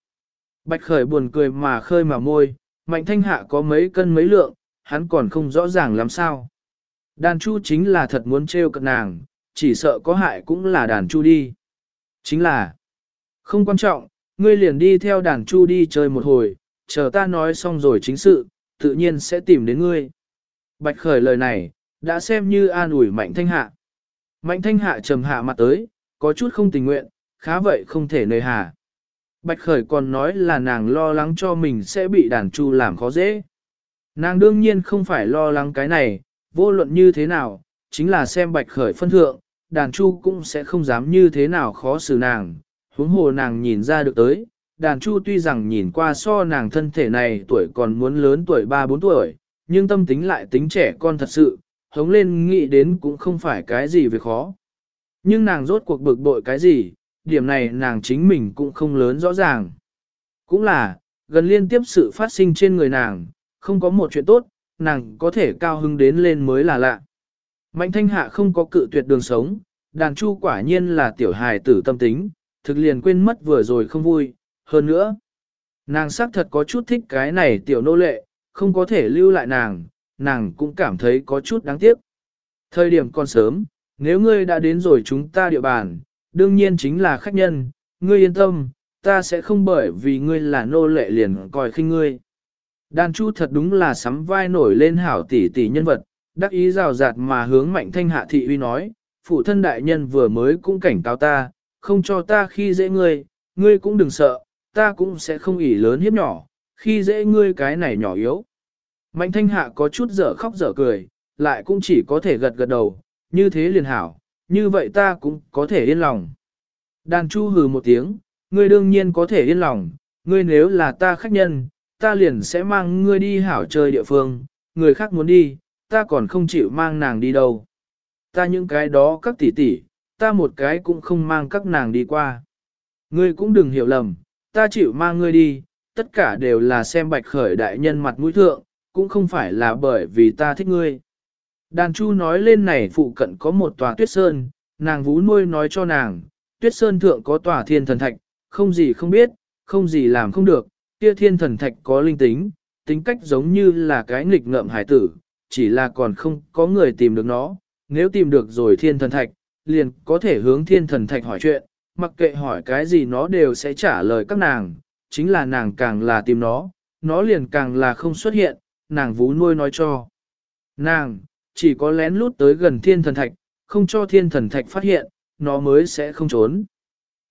Bạch khởi buồn cười mà khơi mà môi, mạnh thanh hạ có mấy cân mấy lượng, hắn còn không rõ ràng làm sao. Đàn chu chính là thật muốn trêu cận nàng, chỉ sợ có hại cũng là đàn chu đi. Chính là, không quan trọng, ngươi liền đi theo đàn chu đi chơi một hồi, chờ ta nói xong rồi chính sự, tự nhiên sẽ tìm đến ngươi. Bạch khởi lời này, đã xem như an ủi mạnh thanh hạ. Mạnh thanh hạ trầm hạ mặt tới, có chút không tình nguyện, khá vậy không thể nơi hà. Bạch khởi còn nói là nàng lo lắng cho mình sẽ bị đàn chu làm khó dễ. Nàng đương nhiên không phải lo lắng cái này, vô luận như thế nào, chính là xem bạch khởi phân thượng, đàn chu cũng sẽ không dám như thế nào khó xử nàng, huống hồ nàng nhìn ra được tới, đàn chu tuy rằng nhìn qua so nàng thân thể này tuổi còn muốn lớn tuổi 3-4 tuổi, nhưng tâm tính lại tính trẻ con thật sự, hống lên nghĩ đến cũng không phải cái gì về khó. Nhưng nàng rốt cuộc bực bội cái gì, điểm này nàng chính mình cũng không lớn rõ ràng. Cũng là, gần liên tiếp sự phát sinh trên người nàng, không có một chuyện tốt, nàng có thể cao hứng đến lên mới là lạ. Mạnh thanh hạ không có cự tuyệt đường sống, đàn chu quả nhiên là tiểu hài tử tâm tính, thực liền quên mất vừa rồi không vui, hơn nữa. Nàng xác thật có chút thích cái này tiểu nô lệ, không có thể lưu lại nàng, nàng cũng cảm thấy có chút đáng tiếc. Thời điểm còn sớm, nếu ngươi đã đến rồi chúng ta địa bàn, đương nhiên chính là khách nhân, ngươi yên tâm, ta sẽ không bởi vì ngươi là nô lệ liền coi khinh ngươi. Đàn chu thật đúng là sắm vai nổi lên hảo tỷ tỷ nhân vật, đắc ý rào rạt mà hướng mạnh thanh hạ thị uy nói, phụ thân đại nhân vừa mới cũng cảnh cáo ta, không cho ta khi dễ ngươi, ngươi cũng đừng sợ, ta cũng sẽ không ỉ lớn hiếp nhỏ, khi dễ ngươi cái này nhỏ yếu. Mạnh thanh hạ có chút dở khóc dở cười, lại cũng chỉ có thể gật gật đầu, như thế liền hảo, như vậy ta cũng có thể yên lòng. Đàn chu hừ một tiếng, ngươi đương nhiên có thể yên lòng, ngươi nếu là ta khách nhân, ta liền sẽ mang ngươi đi hảo chơi địa phương, người khác muốn đi, ta còn không chịu mang nàng đi đâu. Ta những cái đó các tỷ tỷ, ta một cái cũng không mang các nàng đi qua. Ngươi cũng đừng hiểu lầm, ta chịu mang ngươi đi, tất cả đều là xem bạch khởi đại nhân mặt mũi thượng, cũng không phải là bởi vì ta thích ngươi. Đàn chu nói lên này phụ cận có một tòa tuyết sơn, nàng vú nuôi nói cho nàng, tuyết sơn thượng có tòa thiên thần thạch, không gì không biết, không gì làm không được, kia thiên thần thạch có linh tính, tính cách giống như là cái nghịch ngợm hải tử, chỉ là còn không có người tìm được nó, nếu tìm được rồi thiên thần thạch, liền có thể hướng thiên thần thạch hỏi chuyện, mặc kệ hỏi cái gì nó đều sẽ trả lời các nàng, chính là nàng càng là tìm nó, nó liền càng là không xuất hiện, nàng vú nuôi nói cho. Nàng, chỉ có lén lút tới gần thiên thần thạch, không cho thiên thần thạch phát hiện, nó mới sẽ không trốn.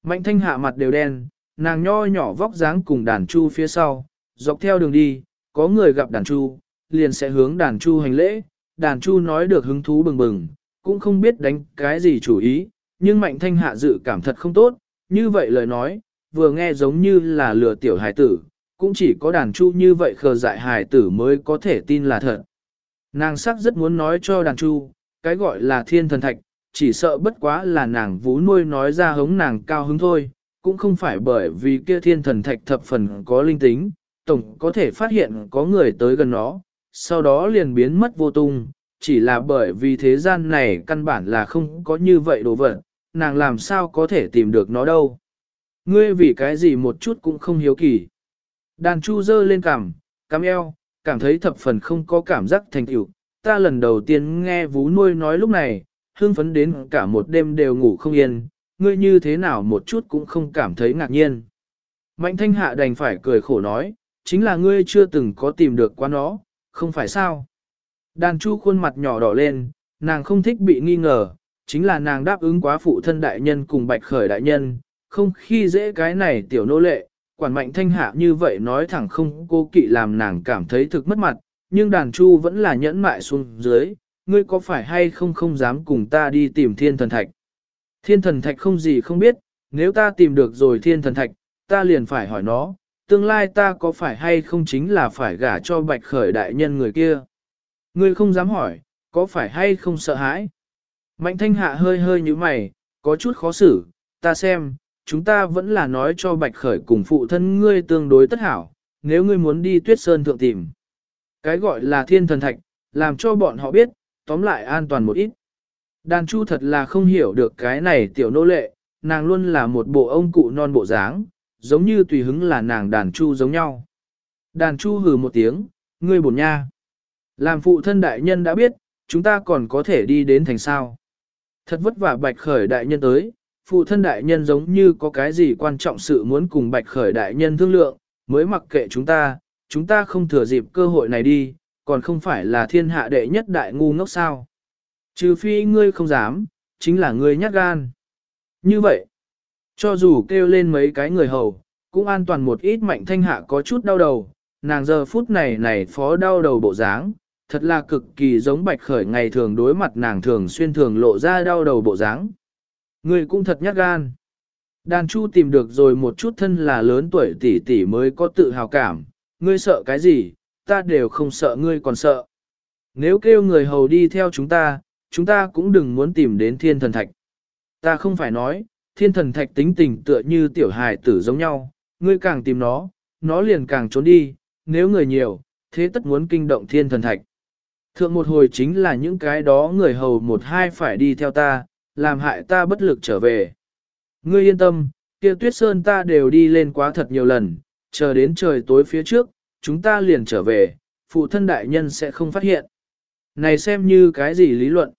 Mạnh thanh hạ mặt đều đen, nàng nho nhỏ vóc dáng cùng đàn chu phía sau, dọc theo đường đi, có người gặp đàn chu, liền sẽ hướng đàn chu hành lễ, đàn chu nói được hứng thú bừng bừng, cũng không biết đánh cái gì chủ ý, nhưng mạnh thanh hạ dự cảm thật không tốt, như vậy lời nói, vừa nghe giống như là lừa tiểu hải tử, cũng chỉ có đàn chu như vậy khờ dại hài tử mới có thể tin là thật. Nàng sắc rất muốn nói cho đàn chu, cái gọi là thiên thần thạch, chỉ sợ bất quá là nàng vú nuôi nói ra hống nàng cao hứng thôi, cũng không phải bởi vì kia thiên thần thạch thập phần có linh tính, tổng có thể phát hiện có người tới gần nó, sau đó liền biến mất vô tung, chỉ là bởi vì thế gian này căn bản là không có như vậy đồ vật, nàng làm sao có thể tìm được nó đâu. Ngươi vì cái gì một chút cũng không hiếu kỳ. Đàn chu dơ lên cằm, cằm eo, cảm thấy thập phần không có cảm giác thành tựu. Ta lần đầu tiên nghe vú nuôi nói lúc này, hương phấn đến cả một đêm đều ngủ không yên, ngươi như thế nào một chút cũng không cảm thấy ngạc nhiên. Mạnh thanh hạ đành phải cười khổ nói, chính là ngươi chưa từng có tìm được quá nó, không phải sao. Đàn chu khuôn mặt nhỏ đỏ lên, nàng không thích bị nghi ngờ, chính là nàng đáp ứng quá phụ thân đại nhân cùng bạch khởi đại nhân, không khi dễ cái này tiểu nô lệ, quản mạnh thanh hạ như vậy nói thẳng không cô kỵ làm nàng cảm thấy thực mất mặt, nhưng đàn chu vẫn là nhẫn mại xuống dưới, ngươi có phải hay không không dám cùng ta đi tìm thiên thần thạch. Thiên thần thạch không gì không biết, nếu ta tìm được rồi thiên thần thạch, ta liền phải hỏi nó, tương lai ta có phải hay không chính là phải gả cho bạch khởi đại nhân người kia. Ngươi không dám hỏi, có phải hay không sợ hãi? Mạnh thanh hạ hơi hơi như mày, có chút khó xử, ta xem, chúng ta vẫn là nói cho bạch khởi cùng phụ thân ngươi tương đối tất hảo, nếu ngươi muốn đi tuyết sơn thượng tìm. Cái gọi là thiên thần thạch, làm cho bọn họ biết, tóm lại an toàn một ít. Đàn chu thật là không hiểu được cái này tiểu nô lệ, nàng luôn là một bộ ông cụ non bộ dáng, giống như tùy hứng là nàng đàn chu giống nhau. Đàn chu hừ một tiếng, ngươi bổn nha. Làm phụ thân đại nhân đã biết, chúng ta còn có thể đi đến thành sao. Thật vất vả bạch khởi đại nhân tới, phụ thân đại nhân giống như có cái gì quan trọng sự muốn cùng bạch khởi đại nhân thương lượng, mới mặc kệ chúng ta, chúng ta không thừa dịp cơ hội này đi, còn không phải là thiên hạ đệ nhất đại ngu ngốc sao. Trừ phi ngươi không dám, chính là ngươi nhát gan. Như vậy, cho dù kêu lên mấy cái người hầu, cũng an toàn một ít mạnh thanh hạ có chút đau đầu, nàng giờ phút này này phó đau đầu bộ dáng, thật là cực kỳ giống bạch khởi ngày thường đối mặt nàng thường xuyên thường lộ ra đau đầu bộ dáng. Ngươi cũng thật nhát gan. Đàn chu tìm được rồi một chút thân là lớn tuổi tỷ tỷ mới có tự hào cảm, ngươi sợ cái gì, ta đều không sợ ngươi còn sợ. Nếu kêu người hầu đi theo chúng ta, chúng ta cũng đừng muốn tìm đến thiên thần thạch. Ta không phải nói, thiên thần thạch tính tình tựa như tiểu hài tử giống nhau, ngươi càng tìm nó, nó liền càng trốn đi, nếu người nhiều, thế tất muốn kinh động thiên thần thạch. Thượng một hồi chính là những cái đó người hầu một hai phải đi theo ta, làm hại ta bất lực trở về. Ngươi yên tâm, kia tuyết sơn ta đều đi lên quá thật nhiều lần, chờ đến trời tối phía trước, chúng ta liền trở về, phụ thân đại nhân sẽ không phát hiện. Này xem như cái gì lý luận.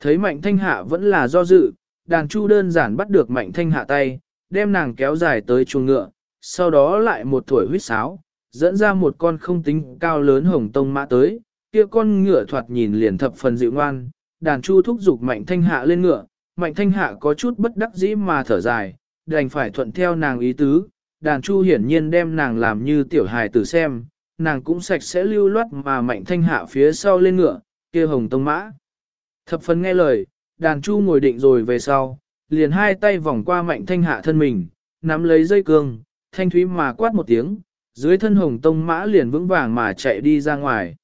Thấy mạnh thanh hạ vẫn là do dự, đàn chu đơn giản bắt được mạnh thanh hạ tay, đem nàng kéo dài tới chuồng ngựa, sau đó lại một tuổi huyết sáo, dẫn ra một con không tính cao lớn hồng tông mã tới, kia con ngựa thoạt nhìn liền thập phần dịu ngoan, đàn chu thúc giục mạnh thanh hạ lên ngựa, mạnh thanh hạ có chút bất đắc dĩ mà thở dài, đành phải thuận theo nàng ý tứ, đàn chu hiển nhiên đem nàng làm như tiểu hài tử xem, nàng cũng sạch sẽ lưu loát mà mạnh thanh hạ phía sau lên ngựa, kia hồng tông mã. Thập phần nghe lời, đàn chu ngồi định rồi về sau, liền hai tay vòng qua mạnh thanh hạ thân mình, nắm lấy dây cương, thanh thúy mà quát một tiếng, dưới thân hồng tông mã liền vững vàng mà chạy đi ra ngoài.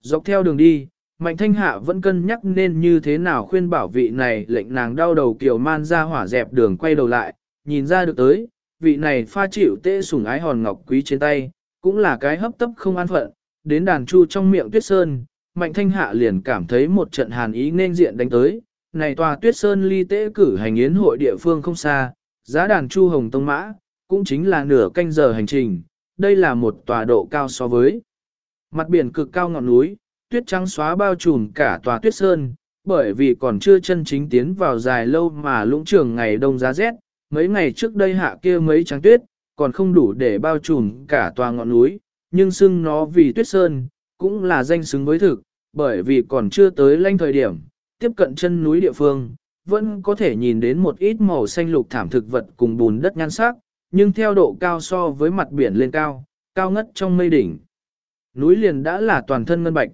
Dọc theo đường đi, mạnh thanh hạ vẫn cân nhắc nên như thế nào khuyên bảo vị này lệnh nàng đau đầu kiểu man ra hỏa dẹp đường quay đầu lại, nhìn ra được tới, vị này pha chịu tê sủng ái hòn ngọc quý trên tay, cũng là cái hấp tấp không an phận, đến đàn chu trong miệng tuyết sơn, mạnh thanh hạ liền cảm thấy một trận hàn ý nên diện đánh tới, này tòa tuyết sơn ly tế cử hành yến hội địa phương không xa, giá đàn chu hồng tông mã, cũng chính là nửa canh giờ hành trình, đây là một tòa độ cao so với. Mặt biển cực cao ngọn núi, tuyết trắng xóa bao trùm cả tòa tuyết sơn, bởi vì còn chưa chân chính tiến vào dài lâu mà lũng trường ngày đông giá rét, mấy ngày trước đây hạ kia mấy trắng tuyết, còn không đủ để bao trùm cả tòa ngọn núi, nhưng xưng nó vì tuyết sơn, cũng là danh xứng với thực, bởi vì còn chưa tới lanh thời điểm, tiếp cận chân núi địa phương, vẫn có thể nhìn đến một ít màu xanh lục thảm thực vật cùng bùn đất nhan sắc, nhưng theo độ cao so với mặt biển lên cao, cao ngất trong mây đỉnh. Núi liền đã là toàn thân ngân bạch.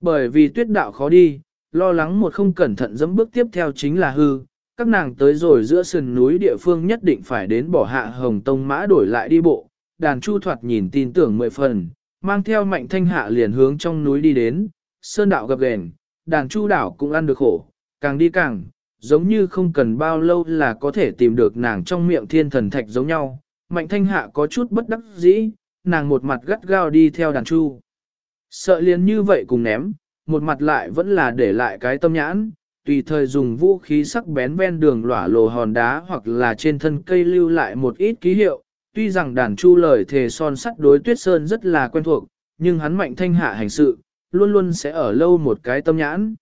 Bởi vì tuyết đạo khó đi, lo lắng một không cẩn thận dẫm bước tiếp theo chính là hư, các nàng tới rồi giữa sườn núi địa phương nhất định phải đến bỏ hạ hồng tông mã đổi lại đi bộ, đàn chu thoạt nhìn tin tưởng mười phần, mang theo mạnh thanh hạ liền hướng trong núi đi đến, sơn đạo gặp gền, đàn chu đảo cũng ăn được khổ, càng đi càng, giống như không cần bao lâu là có thể tìm được nàng trong miệng thiên thần thạch giống nhau, mạnh thanh hạ có chút bất đắc dĩ, nàng một mặt gắt gao đi theo đàn chu. Sợ liền như vậy cùng ném, một mặt lại vẫn là để lại cái tâm nhãn, tùy thời dùng vũ khí sắc bén ven đường lỏa lồ hòn đá hoặc là trên thân cây lưu lại một ít ký hiệu. Tuy rằng đàn chu lời thề son sắt đối tuyết sơn rất là quen thuộc, nhưng hắn mạnh thanh hạ hành sự, luôn luôn sẽ ở lâu một cái tâm nhãn.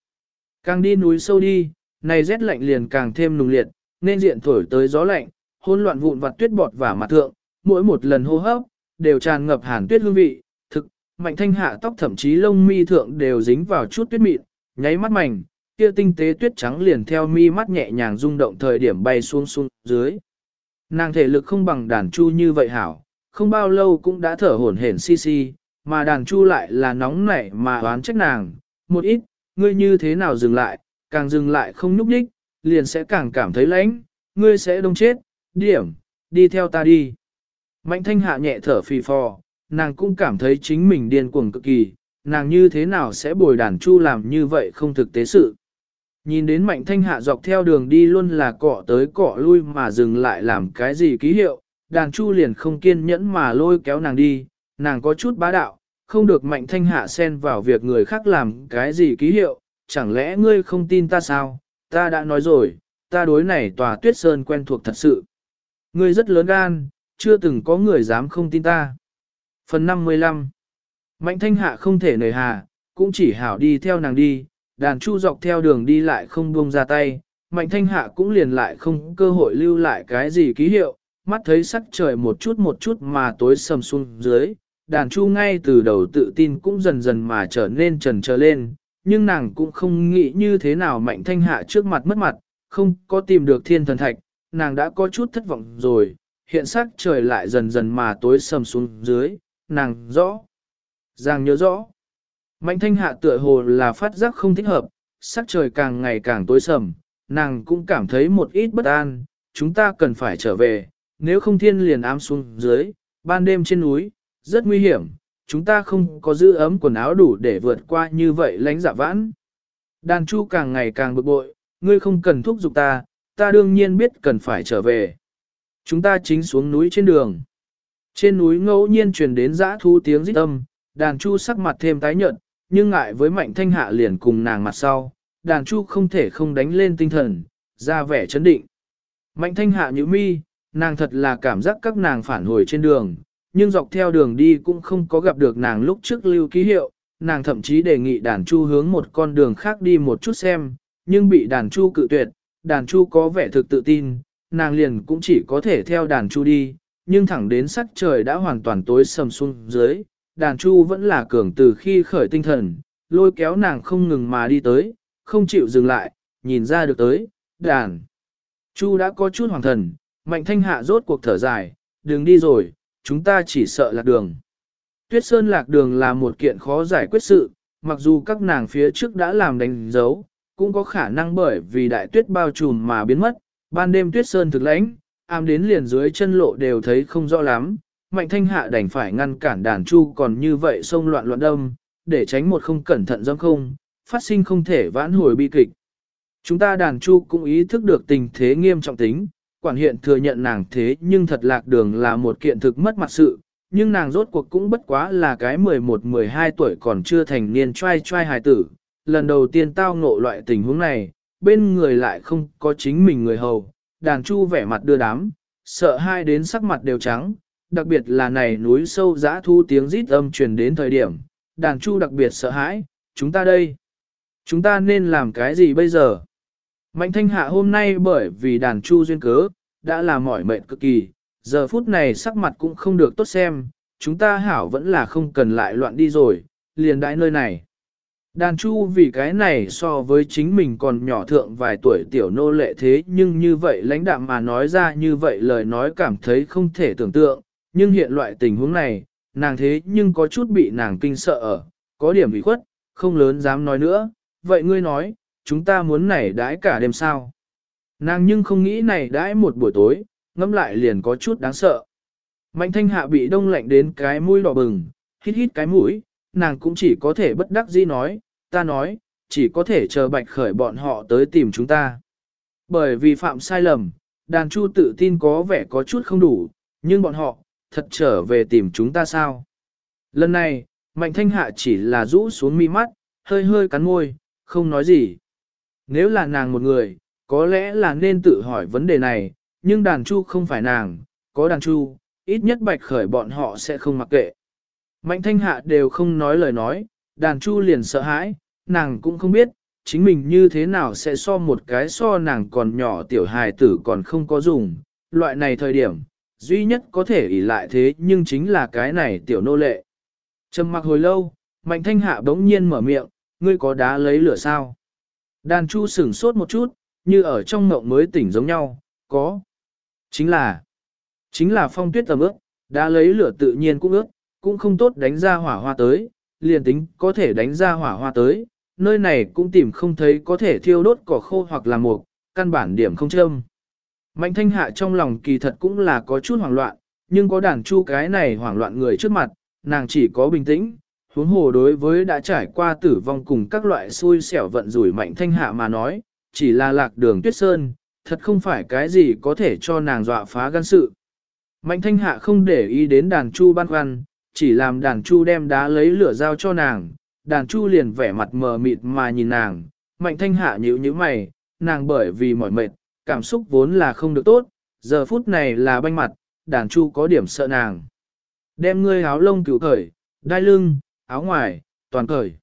Càng đi núi sâu đi, này rét lạnh liền càng thêm nùng liệt, nên diện thổi tới gió lạnh, hỗn loạn vụn vặt tuyết bọt và mặt thượng, mỗi một lần hô hấp, đều tràn ngập hàn tuyết hương vị, mạnh thanh hạ tóc thậm chí lông mi thượng đều dính vào chút tuyết mịn, nháy mắt mảnh, kia tinh tế tuyết trắng liền theo mi mắt nhẹ nhàng rung động thời điểm bay xuống xuống dưới. Nàng thể lực không bằng đàn chu như vậy hảo, không bao lâu cũng đã thở hổn hển si si, mà đàn chu lại là nóng nảy mà oán trách nàng, một ít, ngươi như thế nào dừng lại, càng dừng lại không núp đích, liền sẽ càng cảm thấy lạnh, ngươi sẽ đông chết, điểm, đi theo ta đi. Mạnh thanh hạ nhẹ thở phì phò, nàng cũng cảm thấy chính mình điên cuồng cực kỳ, nàng như thế nào sẽ bồi đàn chu làm như vậy không thực tế sự. Nhìn đến mạnh thanh hạ dọc theo đường đi luôn là cọ tới cọ lui mà dừng lại làm cái gì ký hiệu, đàn chu liền không kiên nhẫn mà lôi kéo nàng đi, nàng có chút bá đạo, không được mạnh thanh hạ xen vào việc người khác làm cái gì ký hiệu, chẳng lẽ ngươi không tin ta sao, ta đã nói rồi, ta đối này tòa tuyết sơn quen thuộc thật sự. Ngươi rất lớn gan, chưa từng có người dám không tin ta. Phần 55 Mạnh thanh hạ không thể nời hà, cũng chỉ hảo đi theo nàng đi, đàn chu dọc theo đường đi lại không buông ra tay, mạnh thanh hạ cũng liền lại không cơ hội lưu lại cái gì ký hiệu, mắt thấy sắc trời một chút một chút mà tối sầm xuống dưới, đàn chu ngay từ đầu tự tin cũng dần dần mà trở nên trần trở lên, nhưng nàng cũng không nghĩ như thế nào mạnh thanh hạ trước mặt mất mặt, không có tìm được thiên thần thạch, nàng đã có chút thất vọng rồi, hiện sắc trời lại dần dần mà tối sầm xuống dưới, nàng rõ, giang nhớ rõ. Mạnh thanh hạ tựa hồ là phát giác không thích hợp, sắc trời càng ngày càng tối sầm, nàng cũng cảm thấy một ít bất an, chúng ta cần phải trở về, nếu không thiên liền ám xuống dưới, ban đêm trên núi, rất nguy hiểm, chúng ta không có giữ ấm quần áo đủ để vượt qua như vậy lánh dạ vãn. Đàn chu càng ngày càng bực bội, ngươi không cần thúc giục ta, ta đương nhiên biết cần phải trở về. Chúng ta chính xuống núi trên đường. Trên núi ngẫu nhiên truyền đến dã thu tiếng rít âm, đàn chu sắc mặt thêm tái nhợt, nhưng ngại với mạnh thanh hạ liền cùng nàng mặt sau, đàn chu không thể không đánh lên tinh thần, ra vẻ chấn định. Mạnh thanh hạ như mi, nàng thật là cảm giác các nàng phản hồi trên đường, nhưng dọc theo đường đi cũng không có gặp được nàng lúc trước lưu ký hiệu, nàng thậm chí đề nghị đàn chu hướng một con đường khác đi một chút xem, nhưng bị đàn chu cự tuyệt, đàn chu có vẻ thực tự tin, nàng liền cũng chỉ có thể theo đàn chu đi, nhưng thẳng đến sắc trời đã hoàn toàn tối sầm xuống dưới, đàn chu vẫn là cường từ khi khởi tinh thần, lôi kéo nàng không ngừng mà đi tới, không chịu dừng lại, nhìn ra được tới, đàn. Chu đã có chút hoàng thần, mạnh thanh hạ rốt cuộc thở dài, đừng đi rồi, chúng ta chỉ sợ lạc đường. Tuyết sơn lạc đường là một kiện khó giải quyết sự, mặc dù các nàng phía trước đã làm đánh dấu, cũng có khả năng bởi vì đại tuyết bao trùm mà biến mất, ban đêm tuyết sơn thực lãnh, ám đến liền dưới chân lộ đều thấy không rõ lắm, mạnh thanh hạ đành phải ngăn cản đàn chu còn như vậy xông loạn loạn đâm, để tránh một không cẩn thận dâm không, phát sinh không thể vãn hồi bi kịch. Chúng ta đàn chu cũng ý thức được tình thế nghiêm trọng tính, quản hiện thừa nhận nàng thế nhưng thật lạc đường là một kiện thực mất mặt sự, nhưng nàng rốt cuộc cũng bất quá là cái 11-12 tuổi còn chưa thành niên trai trai hài tử. Lần đầu tiên tao ngộ loại tình huống này, bên người lại không có chính mình người hầu, đàn chu vẻ mặt đưa đám, sợ hai đến sắc mặt đều trắng, đặc biệt là này núi sâu giã thu tiếng rít âm truyền đến thời điểm, đàn chu đặc biệt sợ hãi, chúng ta đây, chúng ta nên làm cái gì bây giờ? Mạnh thanh hạ hôm nay bởi vì đàn chu duyên cớ, đã là mỏi mệt cực kỳ, giờ phút này sắc mặt cũng không được tốt xem, chúng ta hảo vẫn là không cần lại loạn đi rồi, liền đại nơi này. Đàn chu vì cái này so với chính mình còn nhỏ thượng vài tuổi tiểu nô lệ thế nhưng như vậy lãnh đạm mà nói ra như vậy lời nói cảm thấy không thể tưởng tượng, nhưng hiện loại tình huống này, nàng thế nhưng có chút bị nàng kinh sợ ở, có điểm bị khuất, không lớn dám nói nữa, vậy ngươi nói, chúng ta muốn này đãi cả đêm sao. Nàng nhưng không nghĩ này đãi một buổi tối, ngâm lại liền có chút đáng sợ. Mạnh thanh hạ bị đông lạnh đến cái mũi đỏ bừng, hít hít cái mũi, nàng cũng chỉ có thể bất đắc dĩ nói, ta nói, chỉ có thể chờ bạch khởi bọn họ tới tìm chúng ta. Bởi vì phạm sai lầm, đàn chu tự tin có vẻ có chút không đủ, nhưng bọn họ, thật trở về tìm chúng ta sao? Lần này, mạnh thanh hạ chỉ là rũ xuống mi mắt, hơi hơi cắn môi, không nói gì. Nếu là nàng một người, có lẽ là nên tự hỏi vấn đề này, nhưng đàn chu không phải nàng, có đàn chu, ít nhất bạch khởi bọn họ sẽ không mặc kệ. Mạnh thanh hạ đều không nói lời nói, đàn chu liền sợ hãi, nàng cũng không biết, chính mình như thế nào sẽ so một cái so nàng còn nhỏ tiểu hài tử còn không có dùng, loại này thời điểm, duy nhất có thể ỷ lại thế nhưng chính là cái này tiểu nô lệ. Trầm mặc hồi lâu, mạnh thanh hạ bỗng nhiên mở miệng, ngươi có đá lấy lửa sao? Đàn chu sửng sốt một chút, như ở trong mộng mới tỉnh giống nhau, có. Chính là, chính là phong tuyết tầm ước, đã lấy lửa tự nhiên cũng ước, cũng không tốt đánh ra hỏa hoa tới, liền tính có thể đánh ra hỏa hoa tới, nơi này cũng tìm không thấy có thể thiêu đốt cỏ khô hoặc là mục, căn bản điểm không châm. Mạnh thanh hạ trong lòng kỳ thật cũng là có chút hoảng loạn, nhưng có đàn chu cái này hoảng loạn người trước mặt, nàng chỉ có bình tĩnh, huống hồ đối với đã trải qua tử vong cùng các loại xui xẻo vận rủi mạnh thanh hạ mà nói, chỉ là lạc đường tuyết sơn, thật không phải cái gì có thể cho nàng dọa phá gan sự. Mạnh thanh hạ không để ý đến đàn chu ban khoăn, chỉ làm đàn chu đem đá lấy lửa dao cho nàng, đàn chu liền vẻ mặt mờ mịt mà nhìn nàng, mạnh thanh hạ nhíu như mày, nàng bởi vì mỏi mệt, cảm xúc vốn là không được tốt, giờ phút này là banh mặt, đàn chu có điểm sợ nàng. Đem ngươi áo lông cứu cởi, đai lưng, áo ngoài, toàn cởi.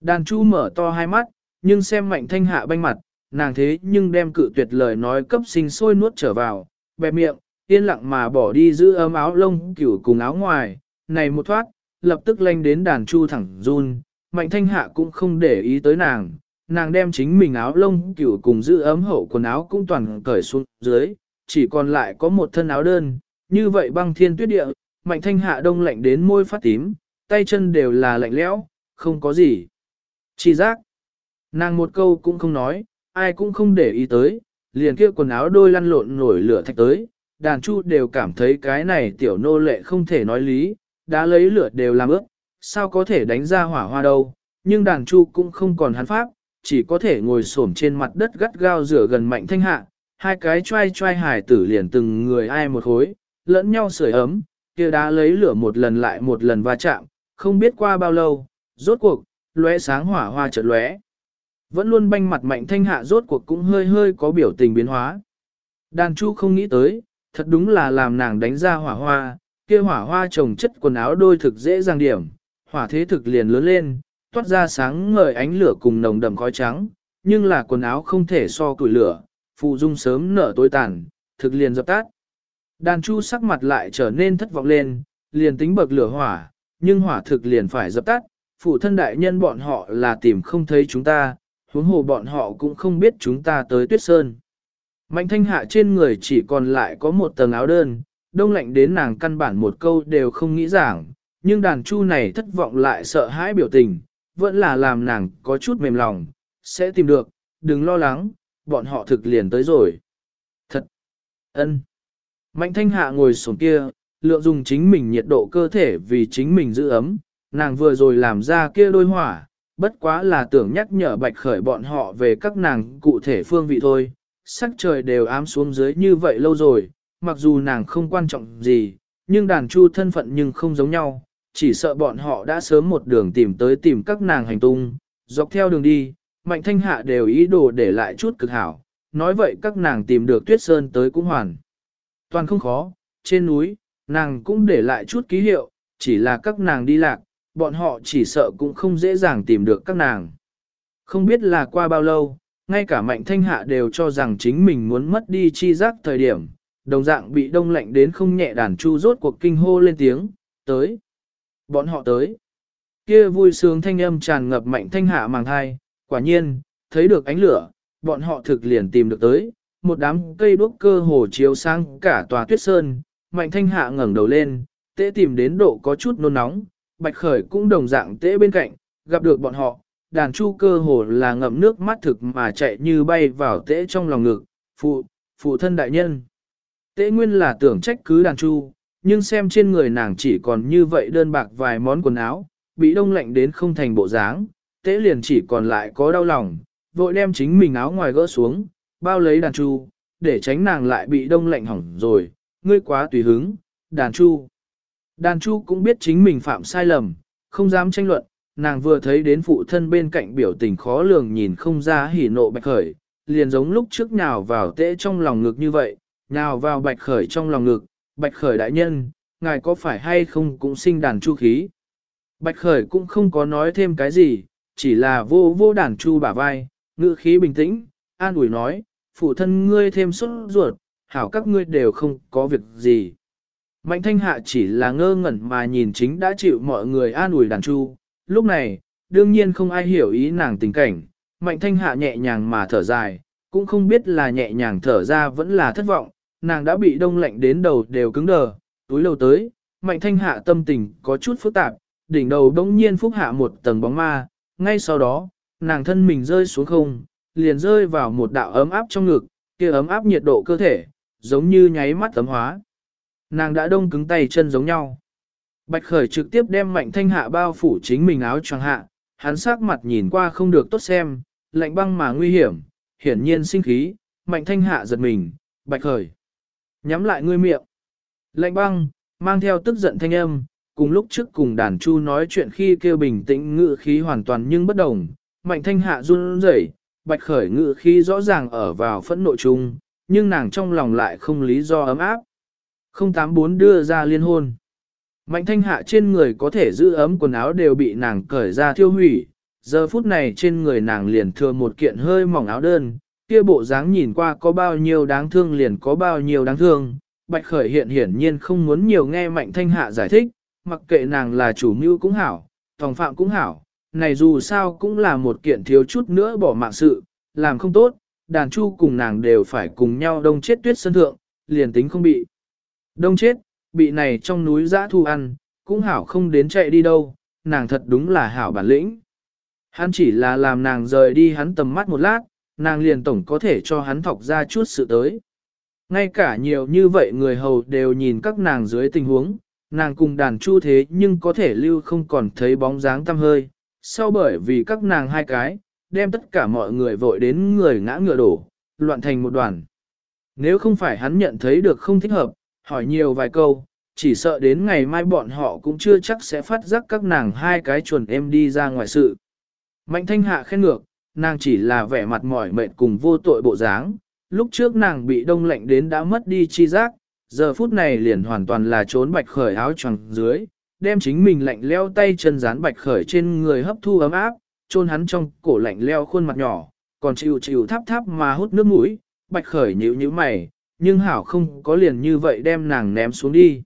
Đàn chu mở to hai mắt, nhưng xem mạnh thanh hạ banh mặt, nàng thế nhưng đem cự tuyệt lời nói cấp sinh sôi nuốt trở vào, bẹp miệng, yên lặng mà bỏ đi giữ ấm áo lông cửu cùng áo ngoài, này một thoát, lập tức lanh đến đàn chu thẳng run, mạnh thanh hạ cũng không để ý tới nàng, nàng đem chính mình áo lông cửu cùng giữ ấm hậu quần áo cũng toàn cởi xuống dưới, chỉ còn lại có một thân áo đơn, như vậy băng thiên tuyết địa, mạnh thanh hạ đông lạnh đến môi phát tím, tay chân đều là lạnh lẽo, không có gì. Chỉ giác, nàng một câu cũng không nói, ai cũng không để ý tới, liền kia quần áo đôi lăn lộn nổi lửa thạch tới, đàn chu đều cảm thấy cái này tiểu nô lệ không thể nói lý, đã lấy lửa đều làm ướt, sao có thể đánh ra hỏa hoa đâu, nhưng đàn chu cũng không còn hắn pháp, chỉ có thể ngồi xổm trên mặt đất gắt gao rửa gần mạnh thanh hạ, hai cái trai trai hải tử liền từng người ai một khối, lẫn nhau sưởi ấm, kia đã lấy lửa một lần lại một lần va chạm, không biết qua bao lâu, rốt cuộc, lóe sáng hỏa hoa chợt lóe. Vẫn luôn banh mặt mạnh thanh hạ rốt cuộc cũng hơi hơi có biểu tình biến hóa. Đàn chu không nghĩ tới, thật đúng là làm nàng đánh ra hỏa hoa, kia hỏa hoa trồng chất quần áo đôi thực dễ dàng điểm, hỏa thế thực liền lớn lên, toát ra sáng ngời ánh lửa cùng nồng đậm khói trắng, nhưng là quần áo không thể so củi lửa, phụ dung sớm nở tối tàn, thực liền dập tắt. Đàn chu sắc mặt lại trở nên thất vọng lên, liền tính bậc lửa hỏa, nhưng hỏa thực liền phải dập tắt, phụ thân đại nhân bọn họ là tìm không thấy chúng ta, huống hồ bọn họ cũng không biết chúng ta tới tuyết sơn. Mạnh thanh hạ trên người chỉ còn lại có một tầng áo đơn, đông lạnh đến nàng căn bản một câu đều không nghĩ giảng, nhưng đàn chu này thất vọng lại sợ hãi biểu tình, vẫn là làm nàng có chút mềm lòng, sẽ tìm được, đừng lo lắng, bọn họ thực liền tới rồi. Thật! ân. Mạnh thanh hạ ngồi xuống kia, lượng dùng chính mình nhiệt độ cơ thể vì chính mình giữ ấm, nàng vừa rồi làm ra kia đôi hỏa, bất quá là tưởng nhắc nhở bạch khởi bọn họ về các nàng cụ thể phương vị thôi. Sắc trời đều ám xuống dưới như vậy lâu rồi, mặc dù nàng không quan trọng gì, nhưng đàn chu thân phận nhưng không giống nhau, chỉ sợ bọn họ đã sớm một đường tìm tới tìm các nàng hành tung, dọc theo đường đi, mạnh thanh hạ đều ý đồ để lại chút cực hảo, nói vậy các nàng tìm được tuyết sơn tới cũng hoàn. Toàn không khó, trên núi, nàng cũng để lại chút ký hiệu, chỉ là các nàng đi lạc, bọn họ chỉ sợ cũng không dễ dàng tìm được các nàng. Không biết là qua bao lâu, ngay cả mạnh thanh hạ đều cho rằng chính mình muốn mất đi chi giác thời điểm, đồng dạng bị đông lạnh đến không nhẹ đàn chu rốt cuộc kinh hô lên tiếng, tới. Bọn họ tới. Kia vui sướng thanh âm tràn ngập mạnh thanh hạ màng thai, quả nhiên, thấy được ánh lửa, bọn họ thực liền tìm được tới, một đám cây đuốc cơ hồ chiếu sang cả tòa tuyết sơn, mạnh thanh hạ ngẩng đầu lên, tế tìm đến độ có chút nôn nóng, bạch khởi cũng đồng dạng tế bên cạnh, gặp được bọn họ, đàn chu cơ hồ là ngậm nước mắt thực mà chạy như bay vào tế trong lòng ngực, phụ, phụ thân đại nhân. Tế nguyên là tưởng trách cứ đàn chu, nhưng xem trên người nàng chỉ còn như vậy đơn bạc vài món quần áo, bị đông lạnh đến không thành bộ dáng, tế liền chỉ còn lại có đau lòng, vội đem chính mình áo ngoài gỡ xuống, bao lấy đàn chu, để tránh nàng lại bị đông lạnh hỏng rồi, ngươi quá tùy hứng, đàn chu. Đàn chu cũng biết chính mình phạm sai lầm, không dám tranh luận, nàng vừa thấy đến phụ thân bên cạnh biểu tình khó lường nhìn không ra hỉ nộ bạch khởi, liền giống lúc trước nào vào tễ trong lòng ngực như vậy, nào vào bạch khởi trong lòng ngực, bạch khởi đại nhân, ngài có phải hay không cũng sinh đàn chu khí. Bạch khởi cũng không có nói thêm cái gì, chỉ là vô vô đàn chu bả vai, ngữ khí bình tĩnh, an ủi nói, phụ thân ngươi thêm xuất ruột, hảo các ngươi đều không có việc gì. Mạnh thanh hạ chỉ là ngơ ngẩn mà nhìn chính đã chịu mọi người an ủi đàn chu, lúc này, đương nhiên không ai hiểu ý nàng tình cảnh, mạnh thanh hạ nhẹ nhàng mà thở dài, cũng không biết là nhẹ nhàng thở ra vẫn là thất vọng, nàng đã bị đông lạnh đến đầu đều cứng đờ, túi lâu tới, mạnh thanh hạ tâm tình có chút phức tạp, đỉnh đầu đông nhiên phúc hạ một tầng bóng ma, ngay sau đó, nàng thân mình rơi xuống không, liền rơi vào một đạo ấm áp trong ngực, kia ấm áp nhiệt độ cơ thể, giống như nháy mắt tấm hóa. Nàng đã đông cứng tay chân giống nhau. Bạch Khởi trực tiếp đem Mạnh Thanh Hạ bao phủ chính mình áo choàng hạ, hắn sắc mặt nhìn qua không được tốt xem, lạnh băng mà nguy hiểm, hiển nhiên sinh khí, Mạnh Thanh Hạ giật mình, Bạch Khởi. Nhắm lại ngươi miệng. Lạnh băng, mang theo tức giận thanh âm, cùng lúc trước cùng đàn chu nói chuyện khi kêu bình tĩnh ngự khí hoàn toàn nhưng bất đồng. Mạnh Thanh Hạ run rẩy, Bạch Khởi ngự khí rõ ràng ở vào phẫn nộ chung, nhưng nàng trong lòng lại không lý do ấm áp. 084 đưa ra liên hôn. Mạnh thanh hạ trên người có thể giữ ấm quần áo đều bị nàng cởi ra thiêu hủy, giờ phút này trên người nàng liền thừa một kiện hơi mỏng áo đơn, kia bộ dáng nhìn qua có bao nhiêu đáng thương liền có bao nhiêu đáng thương. Bạch khởi hiện hiển nhiên không muốn nhiều nghe mạnh thanh hạ giải thích, mặc kệ nàng là chủ mưu cũng hảo, thòng phạm cũng hảo, này dù sao cũng là một kiện thiếu chút nữa bỏ mạng sự, làm không tốt, đàn chu cùng nàng đều phải cùng nhau đông chết tuyết sân thượng, liền tính không bị. Đông chết, bị này trong núi giã thu ăn, cũng hảo không đến chạy đi đâu, nàng thật đúng là hảo bản lĩnh. Hắn chỉ là làm nàng rời đi hắn tầm mắt một lát, nàng liền tổng có thể cho hắn thọc ra chút sự tới. Ngay cả nhiều như vậy người hầu đều nhìn các nàng dưới tình huống, nàng cùng đàn chu thế nhưng có thể lưu không còn thấy bóng dáng tăm hơi, sau bởi vì các nàng hai cái, đem tất cả mọi người vội đến người ngã ngựa đổ, loạn thành một đoàn. Nếu không phải hắn nhận thấy được không thích hợp, hỏi nhiều vài câu, chỉ sợ đến ngày mai bọn họ cũng chưa chắc sẽ phát giác các nàng hai cái chuồn em đi ra ngoài sự. Mạnh thanh hạ khen ngược, nàng chỉ là vẻ mặt mỏi mệt cùng vô tội bộ dáng, lúc trước nàng bị đông lạnh đến đã mất đi chi giác, giờ phút này liền hoàn toàn là trốn bạch khởi áo choàng dưới, đem chính mình lạnh leo tay chân dán bạch khởi trên người hấp thu ấm áp, chôn hắn trong cổ lạnh leo khuôn mặt nhỏ, còn chịu chịu tháp tháp mà hút nước mũi, bạch khởi nhíu nhíu mày, nhưng hảo không có liền như vậy đem nàng ném xuống đi.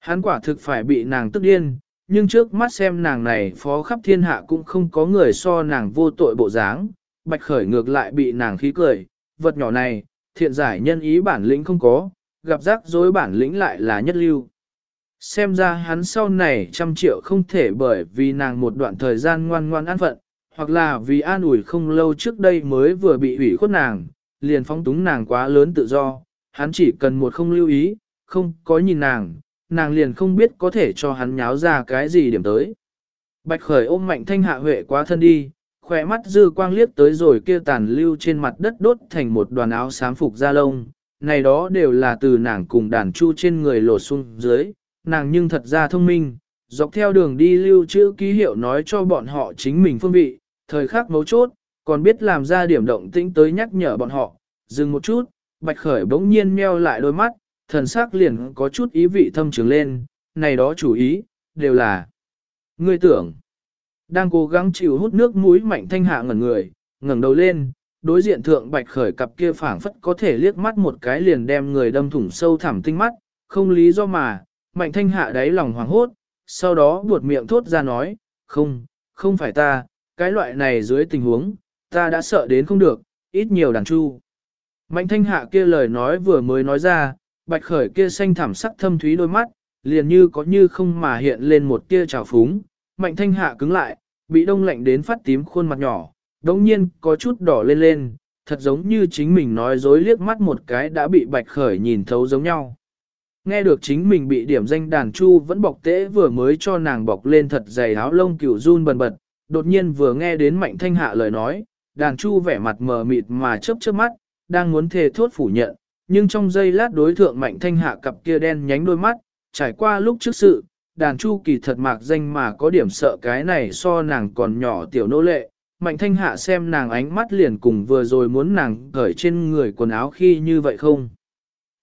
Hắn quả thực phải bị nàng tức điên, nhưng trước mắt xem nàng này phó khắp thiên hạ cũng không có người so nàng vô tội bộ dáng, bạch khởi ngược lại bị nàng khí cười, vật nhỏ này, thiện giải nhân ý bản lĩnh không có, gặp rắc rối bản lĩnh lại là nhất lưu. Xem ra hắn sau này trăm triệu không thể bởi vì nàng một đoạn thời gian ngoan ngoan an phận, hoặc là vì an ủi không lâu trước đây mới vừa bị ủy khuất nàng, liền phóng túng nàng quá lớn tự do, hắn chỉ cần một không lưu ý, không có nhìn nàng, nàng liền không biết có thể cho hắn nháo ra cái gì điểm tới. Bạch khởi ôm mạnh thanh hạ huệ quá thân đi, khỏe mắt dư quang liếc tới rồi kia tàn lưu trên mặt đất đốt thành một đoàn áo xám phục da lông, này đó đều là từ nàng cùng đàn chu trên người lột xuống dưới, nàng nhưng thật ra thông minh, dọc theo đường đi lưu chữ ký hiệu nói cho bọn họ chính mình phương vị, thời khắc mấu chốt, còn biết làm ra điểm động tĩnh tới nhắc nhở bọn họ, dừng một chút, bạch khởi bỗng nhiên meo lại đôi mắt, thần sắc liền có chút ý vị thâm trường lên, này đó chủ ý, đều là ngươi tưởng. Đang cố gắng chịu hút nước mũi mạnh thanh hạ ngẩn người, ngẩng đầu lên, đối diện thượng bạch khởi cặp kia phảng phất có thể liếc mắt một cái liền đem người đâm thủng sâu thẳm tinh mắt, không lý do mà, mạnh thanh hạ đáy lòng hoảng hốt, sau đó buột miệng thốt ra nói, không, không phải ta, cái loại này dưới tình huống, ta đã sợ đến không được, ít nhiều đàn chu. Mạnh thanh hạ kia lời nói vừa mới nói ra, bạch khởi kia xanh thảm sắc thâm thúy đôi mắt, liền như có như không mà hiện lên một tia trào phúng, mạnh thanh hạ cứng lại, bị đông lạnh đến phát tím khuôn mặt nhỏ, đống nhiên có chút đỏ lên lên, thật giống như chính mình nói dối liếc mắt một cái đã bị bạch khởi nhìn thấu giống nhau. Nghe được chính mình bị điểm danh đàn chu vẫn bọc tễ vừa mới cho nàng bọc lên thật dày áo lông cựu run bần bật, đột nhiên vừa nghe đến mạnh thanh hạ lời nói, đàn chu vẻ mặt mờ mịt mà chớp chớp mắt, đang muốn thề thốt phủ nhận, nhưng trong giây lát đối thượng mạnh thanh hạ cặp kia đen nhánh đôi mắt, trải qua lúc trước sự, đàn chu kỳ thật mạc danh mà có điểm sợ cái này so nàng còn nhỏ tiểu nô lệ. Mạnh thanh hạ xem nàng ánh mắt liền cùng vừa rồi muốn nàng cởi trên người quần áo khi như vậy không.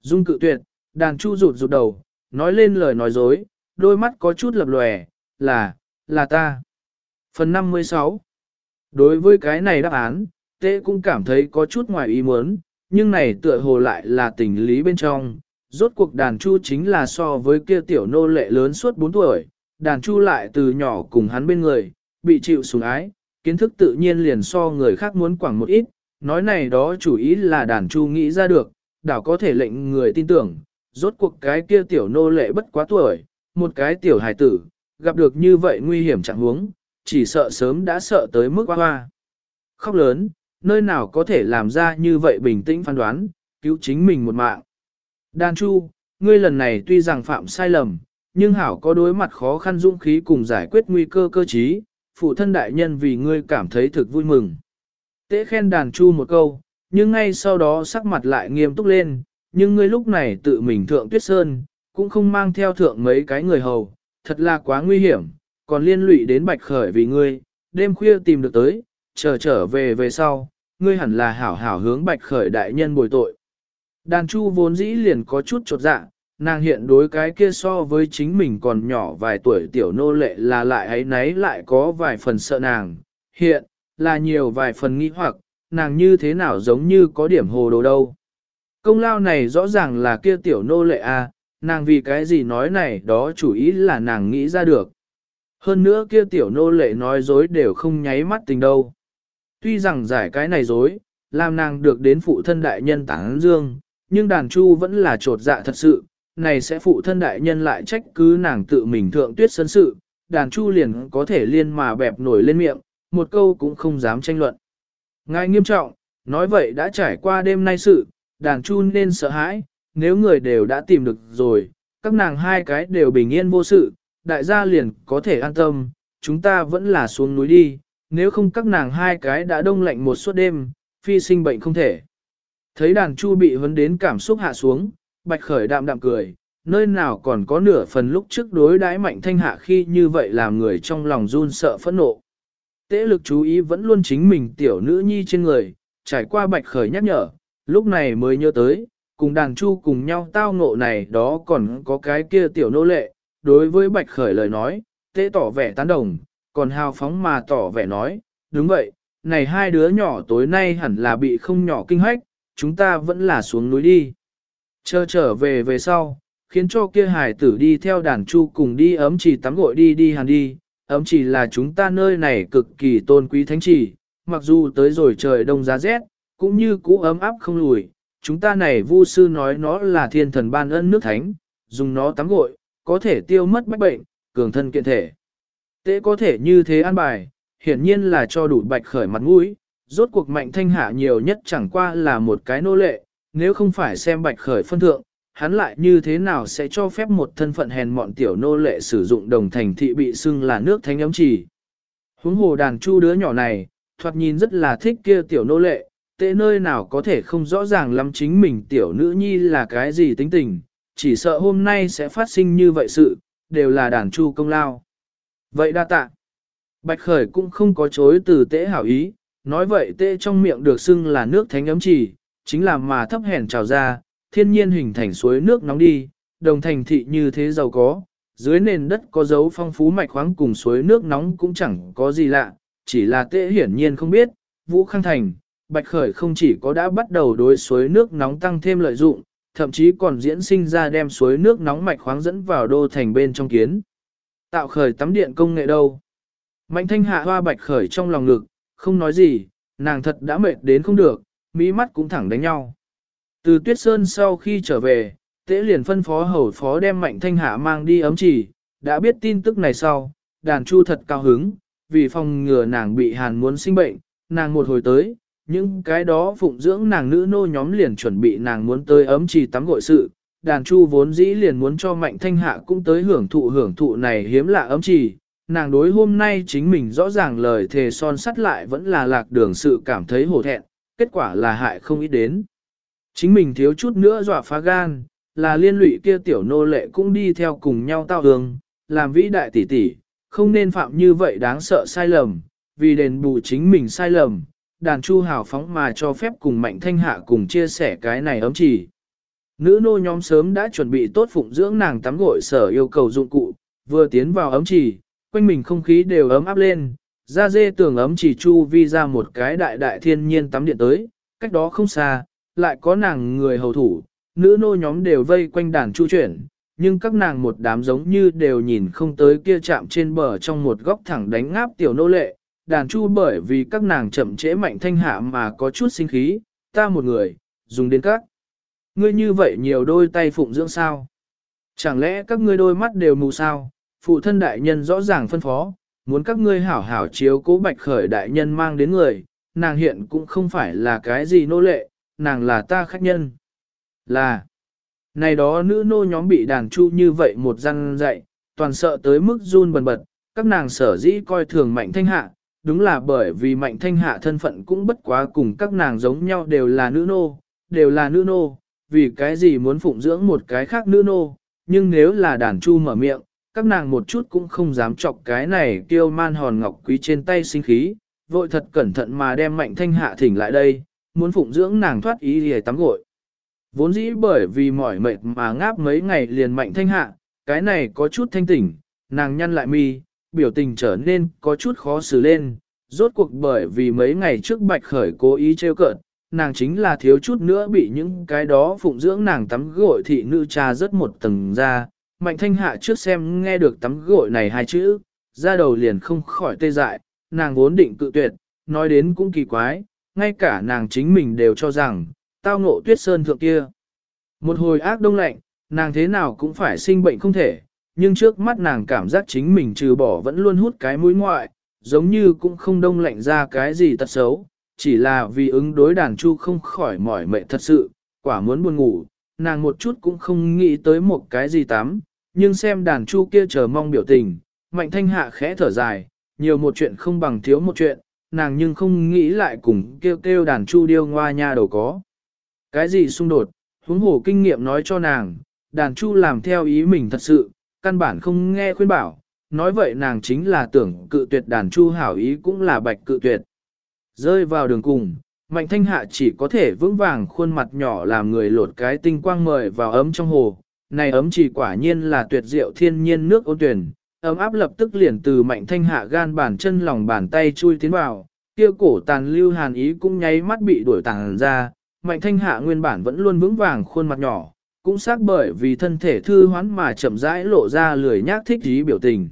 Dung cự tuyệt, đàn chu rụt rụt đầu, nói lên lời nói dối, đôi mắt có chút lập lòe, là, là ta. Phần 56 Đối với cái này đáp án, tê cũng cảm thấy có chút ngoài ý muốn, nhưng này tựa hồ lại là tình lý bên trong. Rốt cuộc đàn chu chính là so với kia tiểu nô lệ lớn suốt 4 tuổi, đàn chu lại từ nhỏ cùng hắn bên người, bị chịu sủng ái, kiến thức tự nhiên liền so người khác muốn quảng một ít, nói này đó chủ ý là đàn chu nghĩ ra được, đảo có thể lệnh người tin tưởng, rốt cuộc cái kia tiểu nô lệ bất quá tuổi, một cái tiểu hài tử, gặp được như vậy nguy hiểm chẳng huống, chỉ sợ sớm đã sợ tới mức hoa hoa. Khóc lớn, nơi nào có thể làm ra như vậy bình tĩnh phán đoán, cứu chính mình một mạng. Đan Chu, ngươi lần này tuy rằng phạm sai lầm, nhưng hảo có đối mặt khó khăn dũng khí cùng giải quyết nguy cơ cơ trí, phụ thân đại nhân vì ngươi cảm thấy thực vui mừng. Tế khen đàn chu một câu, nhưng ngay sau đó sắc mặt lại nghiêm túc lên, nhưng ngươi lúc này tự mình thượng tuyết sơn, cũng không mang theo thượng mấy cái người hầu, thật là quá nguy hiểm, còn liên lụy đến bạch khởi vì ngươi, đêm khuya tìm được tới, chờ trở về về sau, ngươi hẳn là hảo hảo hướng bạch khởi đại nhân bồi tội. Đàn chu vốn dĩ liền có chút trột dạ, nàng hiện đối cái kia so với chính mình còn nhỏ vài tuổi tiểu nô lệ là lại ấy nấy lại có vài phần sợ nàng, hiện, là nhiều vài phần nghi hoặc, nàng như thế nào giống như có điểm hồ đồ đâu. Công lao này rõ ràng là kia tiểu nô lệ a, à, nàng vì cái gì nói này đó chủ ý là nàng nghĩ ra được. Hơn nữa kia tiểu nô lệ nói dối đều không nháy mắt tình đâu. Tuy rằng giải cái này dối, làm nàng được đến phụ thân đại nhân tán dương, nhưng đàn chu vẫn là trột dạ thật sự, này sẽ phụ thân đại nhân lại trách cứ nàng tự mình thượng tuyết sân sự, đàn chu liền có thể liên mà bẹp nổi lên miệng, một câu cũng không dám tranh luận. Ngài nghiêm trọng, nói vậy đã trải qua đêm nay sự, đàn chu nên sợ hãi, nếu người đều đã tìm được rồi, các nàng hai cái đều bình yên vô sự, đại gia liền có thể an tâm, chúng ta vẫn là xuống núi đi, nếu không các nàng hai cái đã đông lạnh một suốt đêm, phi sinh bệnh không thể. Thấy đàn chu bị vấn đến cảm xúc hạ xuống, bạch khởi đạm đạm cười, nơi nào còn có nửa phần lúc trước đối đãi mạnh thanh hạ khi như vậy làm người trong lòng run sợ phẫn nộ. Tế lực chú ý vẫn luôn chính mình tiểu nữ nhi trên người, trải qua bạch khởi nhắc nhở, lúc này mới nhớ tới, cùng đàn chu cùng nhau tao ngộ này đó còn có cái kia tiểu nô lệ, đối với bạch khởi lời nói, tế tỏ vẻ tán đồng, còn hào phóng mà tỏ vẻ nói, đúng vậy, này hai đứa nhỏ tối nay hẳn là bị không nhỏ kinh hách, chúng ta vẫn là xuống núi đi. Chờ trở về về sau, khiến cho kia hải tử đi theo đàn chu cùng đi ấm chỉ tắm gội đi đi hàn đi, ấm chỉ là chúng ta nơi này cực kỳ tôn quý thánh chỉ, mặc dù tới rồi trời đông giá rét, cũng như cũ ấm áp không lùi, chúng ta này vu sư nói nó là thiên thần ban ân nước thánh, dùng nó tắm gội, có thể tiêu mất bách bệnh, cường thân kiện thể. Tế có thể như thế an bài, hiển nhiên là cho đủ bạch khởi mặt mũi, rốt cuộc mạnh thanh hạ nhiều nhất chẳng qua là một cái nô lệ, nếu không phải xem bạch khởi phân thượng, hắn lại như thế nào sẽ cho phép một thân phận hèn mọn tiểu nô lệ sử dụng đồng thành thị bị xưng là nước thánh ấm chỉ. Huống hồ đàn chu đứa nhỏ này, thoạt nhìn rất là thích kia tiểu nô lệ, tệ nơi nào có thể không rõ ràng lắm chính mình tiểu nữ nhi là cái gì tính tình, chỉ sợ hôm nay sẽ phát sinh như vậy sự, đều là đàn chu công lao. Vậy đa tạ. Bạch Khởi cũng không có chối từ tế hảo ý, nói vậy tê trong miệng được xưng là nước thánh ấm chỉ, chính là mà thấp hèn trào ra, thiên nhiên hình thành suối nước nóng đi, đồng thành thị như thế giàu có, dưới nền đất có dấu phong phú mạch khoáng cùng suối nước nóng cũng chẳng có gì lạ, chỉ là tệ hiển nhiên không biết, Vũ Khang Thành, Bạch Khởi không chỉ có đã bắt đầu đối suối nước nóng tăng thêm lợi dụng, thậm chí còn diễn sinh ra đem suối nước nóng mạch khoáng dẫn vào đô thành bên trong kiến. Tạo khởi tắm điện công nghệ đâu. Mạnh thanh hạ hoa Bạch Khởi trong lòng ngực, không nói gì, nàng thật đã mệt đến không được, mỹ mắt cũng thẳng đánh nhau. Từ Tuyết Sơn sau khi trở về, Tế liền phân phó hầu phó đem Mạnh Thanh Hạ mang đi ấm chỉ, đã biết tin tức này sau, đàn chu thật cao hứng, vì phòng ngừa nàng bị hàn muốn sinh bệnh, nàng một hồi tới, những cái đó phụng dưỡng nàng nữ nô nhóm liền chuẩn bị nàng muốn tới ấm chỉ tắm gội sự, đàn chu vốn dĩ liền muốn cho Mạnh Thanh Hạ cũng tới hưởng thụ hưởng thụ này hiếm lạ ấm chỉ, nàng đối hôm nay chính mình rõ ràng lời thề son sắt lại vẫn là lạc đường sự cảm thấy hổ thẹn, kết quả là hại không ít đến. Chính mình thiếu chút nữa dọa phá gan, là liên lụy kia tiểu nô lệ cũng đi theo cùng nhau tao hương, làm vĩ đại tỷ tỷ, không nên phạm như vậy đáng sợ sai lầm, vì đền bù chính mình sai lầm, đàn chu hào phóng mà cho phép cùng mạnh thanh hạ cùng chia sẻ cái này ấm chỉ. Nữ nô nhóm sớm đã chuẩn bị tốt phụng dưỡng nàng tắm gội sở yêu cầu dụng cụ, vừa tiến vào ấm chỉ, quanh mình không khí đều ấm áp lên, ra dê tường ấm chỉ chu vi ra một cái đại đại thiên nhiên tắm điện tới, cách đó không xa, lại có nàng người hầu thủ, nữ nô nhóm đều vây quanh đàn chu chuyển, nhưng các nàng một đám giống như đều nhìn không tới kia chạm trên bờ trong một góc thẳng đánh ngáp tiểu nô lệ, đàn chu bởi vì các nàng chậm trễ mạnh thanh hạ mà có chút sinh khí, ta một người, dùng đến các. Ngươi như vậy nhiều đôi tay phụng dưỡng sao? Chẳng lẽ các ngươi đôi mắt đều mù sao? Phụ thân đại nhân rõ ràng phân phó, muốn các ngươi hảo hảo chiếu cố bạch khởi đại nhân mang đến người, nàng hiện cũng không phải là cái gì nô lệ, nàng là ta khách nhân. Là, Này đó nữ nô nhóm bị đàn chu như vậy một răng dạy, toàn sợ tới mức run bần bật, các nàng sở dĩ coi thường mạnh thanh hạ, đúng là bởi vì mạnh thanh hạ thân phận cũng bất quá cùng các nàng giống nhau đều là nữ nô, đều là nữ nô, vì cái gì muốn phụng dưỡng một cái khác nữ nô, nhưng nếu là đàn chu mở miệng, các nàng một chút cũng không dám chọc cái này kêu man hòn ngọc quý trên tay sinh khí, vội thật cẩn thận mà đem mạnh thanh hạ thỉnh lại đây, muốn phụng dưỡng nàng thoát ý để tắm gội. Vốn dĩ bởi vì mỏi mệt mà ngáp mấy ngày liền mạnh thanh hạ, cái này có chút thanh tỉnh, nàng nhăn lại mi, biểu tình trở nên có chút khó xử lên, rốt cuộc bởi vì mấy ngày trước bạch khởi cố ý trêu cợt, nàng chính là thiếu chút nữa bị những cái đó phụng dưỡng nàng tắm gội thị nữ cha rất một tầng ra, mạnh thanh hạ trước xem nghe được tắm gội này hai chữ, ra đầu liền không khỏi tê dại, nàng vốn định cự tuyệt, nói đến cũng kỳ quái, ngay cả nàng chính mình đều cho rằng, tao ngộ tuyết sơn thượng kia. Một hồi ác đông lạnh, nàng thế nào cũng phải sinh bệnh không thể, nhưng trước mắt nàng cảm giác chính mình trừ bỏ vẫn luôn hút cái mũi ngoại, giống như cũng không đông lạnh ra cái gì tật xấu, chỉ là vì ứng đối đàn chu không khỏi mỏi mệt thật sự, quả muốn buồn ngủ, nàng một chút cũng không nghĩ tới một cái gì tắm, nhưng xem đàn chu kia chờ mong biểu tình, mạnh thanh hạ khẽ thở dài, nhiều một chuyện không bằng thiếu một chuyện, nàng nhưng không nghĩ lại cùng kêu kêu đàn chu điêu ngoa nha đầu có. Cái gì xung đột, huống hồ kinh nghiệm nói cho nàng, đàn chu làm theo ý mình thật sự, căn bản không nghe khuyên bảo, nói vậy nàng chính là tưởng cự tuyệt đàn chu hảo ý cũng là bạch cự tuyệt. Rơi vào đường cùng, mạnh thanh hạ chỉ có thể vững vàng khuôn mặt nhỏ làm người lột cái tinh quang mời vào ấm trong hồ, này ấm chỉ quả nhiên là tuyệt diệu thiên nhiên nước ôn tuyển, ấm áp lập tức liền từ mạnh thanh hạ gan bàn chân lòng bàn tay chui tiến vào, kia cổ tàn lưu hàn ý cũng nháy mắt bị đuổi tàn ra, mạnh thanh hạ nguyên bản vẫn luôn vững vàng khuôn mặt nhỏ, cũng xác bởi vì thân thể thư hoán mà chậm rãi lộ ra lười nhác thích ý biểu tình.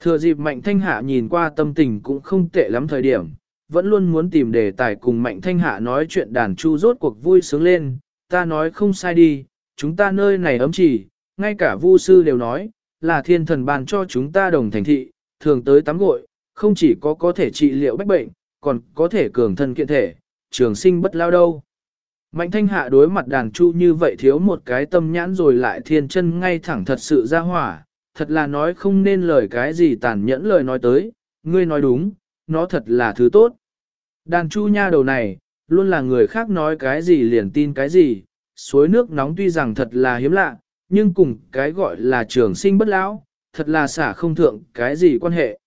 Thừa dịp mạnh thanh hạ nhìn qua tâm tình cũng không tệ lắm thời điểm, vẫn luôn muốn tìm đề tài cùng mạnh thanh hạ nói chuyện đàn chu rốt cuộc vui sướng lên, ta nói không sai đi, chúng ta nơi này ấm chỉ, ngay cả vu sư đều nói, là thiên thần ban cho chúng ta đồng thành thị, thường tới tắm gội, không chỉ có có thể trị liệu bách bệnh, còn có thể cường thân kiện thể, trường sinh bất lao đâu. Mạnh thanh hạ đối mặt đàn chu như vậy thiếu một cái tâm nhãn rồi lại thiên chân ngay thẳng thật sự ra hỏa, thật là nói không nên lời cái gì tàn nhẫn lời nói tới, ngươi nói đúng, nó thật là thứ tốt. Đàn chu nha đầu này, luôn là người khác nói cái gì liền tin cái gì, suối nước nóng tuy rằng thật là hiếm lạ, nhưng cùng cái gọi là trường sinh bất lão, thật là xả không thượng cái gì quan hệ.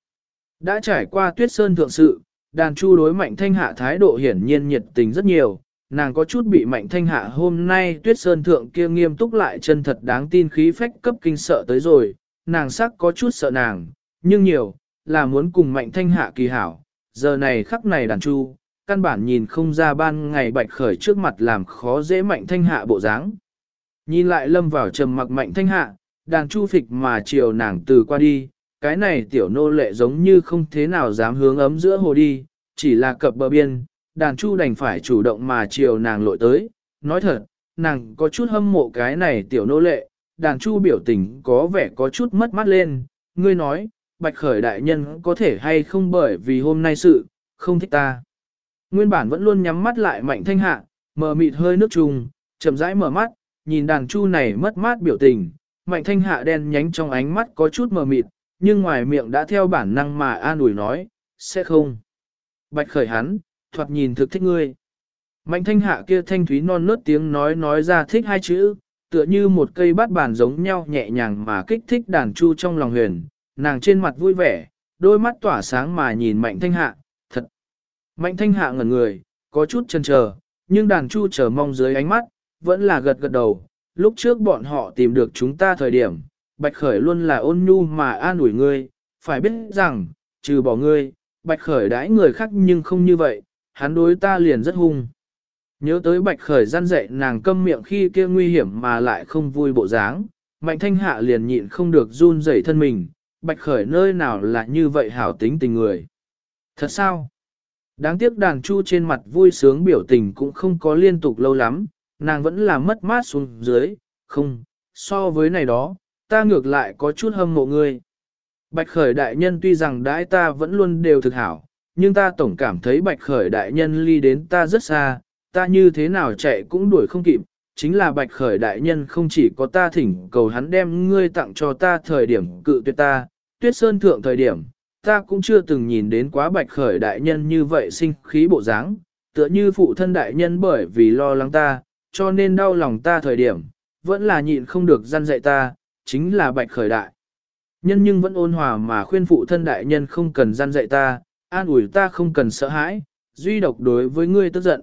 Đã trải qua tuyết sơn thượng sự, đàn chu đối mạnh thanh hạ thái độ hiển nhiên nhiệt tình rất nhiều, nàng có chút bị mạnh thanh hạ hôm nay tuyết sơn thượng kia nghiêm túc lại chân thật đáng tin khí phách cấp kinh sợ tới rồi, nàng sắc có chút sợ nàng, nhưng nhiều, là muốn cùng mạnh thanh hạ kỳ hảo, giờ này khắc này đàn chu, căn bản nhìn không ra ban ngày bạch khởi trước mặt làm khó dễ mạnh thanh hạ bộ dáng. Nhìn lại lâm vào trầm mặc mạnh thanh hạ, đàn chu phịch mà chiều nàng từ qua đi, cái này tiểu nô lệ giống như không thế nào dám hướng ấm giữa hồ đi, chỉ là cập bờ biên, đàn chu đành phải chủ động mà chiều nàng lội tới, nói thật, nàng có chút hâm mộ cái này tiểu nô lệ, đàn chu biểu tình có vẻ có chút mất mắt lên, ngươi nói, bạch khởi đại nhân có thể hay không bởi vì hôm nay sự, không thích ta. Nguyên bản vẫn luôn nhắm mắt lại mạnh thanh hạ, mờ mịt hơi nước trùng, chậm rãi mở mắt, nhìn đàn chu này mất mát biểu tình, mạnh thanh hạ đen nhánh trong ánh mắt có chút mờ mịt, nhưng ngoài miệng đã theo bản năng mà an ủi nói, sẽ không. Bạch khởi hắn, thoạt nhìn thực thích ngươi. Mạnh thanh hạ kia thanh thúy non nớt tiếng nói nói ra thích hai chữ, tựa như một cây bát bàn giống nhau nhẹ nhàng mà kích thích đàn chu trong lòng huyền, nàng trên mặt vui vẻ, đôi mắt tỏa sáng mà nhìn mạnh thanh hạ, thật. Mạnh thanh hạ ngẩn người, có chút chần chờ, nhưng đàn chu chờ mong dưới ánh mắt, vẫn là gật gật đầu, lúc trước bọn họ tìm được chúng ta thời điểm, Bạch Khởi luôn là ôn nhu mà an ủi ngươi, phải biết rằng, trừ bỏ ngươi, Bạch Khởi đãi người khác nhưng không như vậy, hắn đối ta liền rất hung. Nhớ tới Bạch Khởi gian dạy nàng câm miệng khi kia nguy hiểm mà lại không vui bộ dáng, Mạnh Thanh Hạ liền nhịn không được run rẩy thân mình, Bạch Khởi nơi nào là như vậy hảo tính tình người. Thật sao? Đáng tiếc đàn chu trên mặt vui sướng biểu tình cũng không có liên tục lâu lắm, nàng vẫn là mất mát xuống dưới, không, so với này đó, ta ngược lại có chút hâm mộ ngươi. Bạch khởi đại nhân tuy rằng đãi ta vẫn luôn đều thực hảo, nhưng ta tổng cảm thấy bạch khởi đại nhân ly đến ta rất xa, ta như thế nào chạy cũng đuổi không kịp, chính là bạch khởi đại nhân không chỉ có ta thỉnh cầu hắn đem ngươi tặng cho ta thời điểm cự tuyệt ta, tuyết sơn thượng thời điểm, ta cũng chưa từng nhìn đến quá bạch khởi đại nhân như vậy sinh khí bộ dáng, tựa như phụ thân đại nhân bởi vì lo lắng ta, cho nên đau lòng ta thời điểm, vẫn là nhịn không được gian dạy ta, chính là bạch khởi đại. Nhân nhưng vẫn ôn hòa mà khuyên phụ thân đại nhân không cần gian dạy ta, an ủi ta không cần sợ hãi, duy độc đối với ngươi tức giận.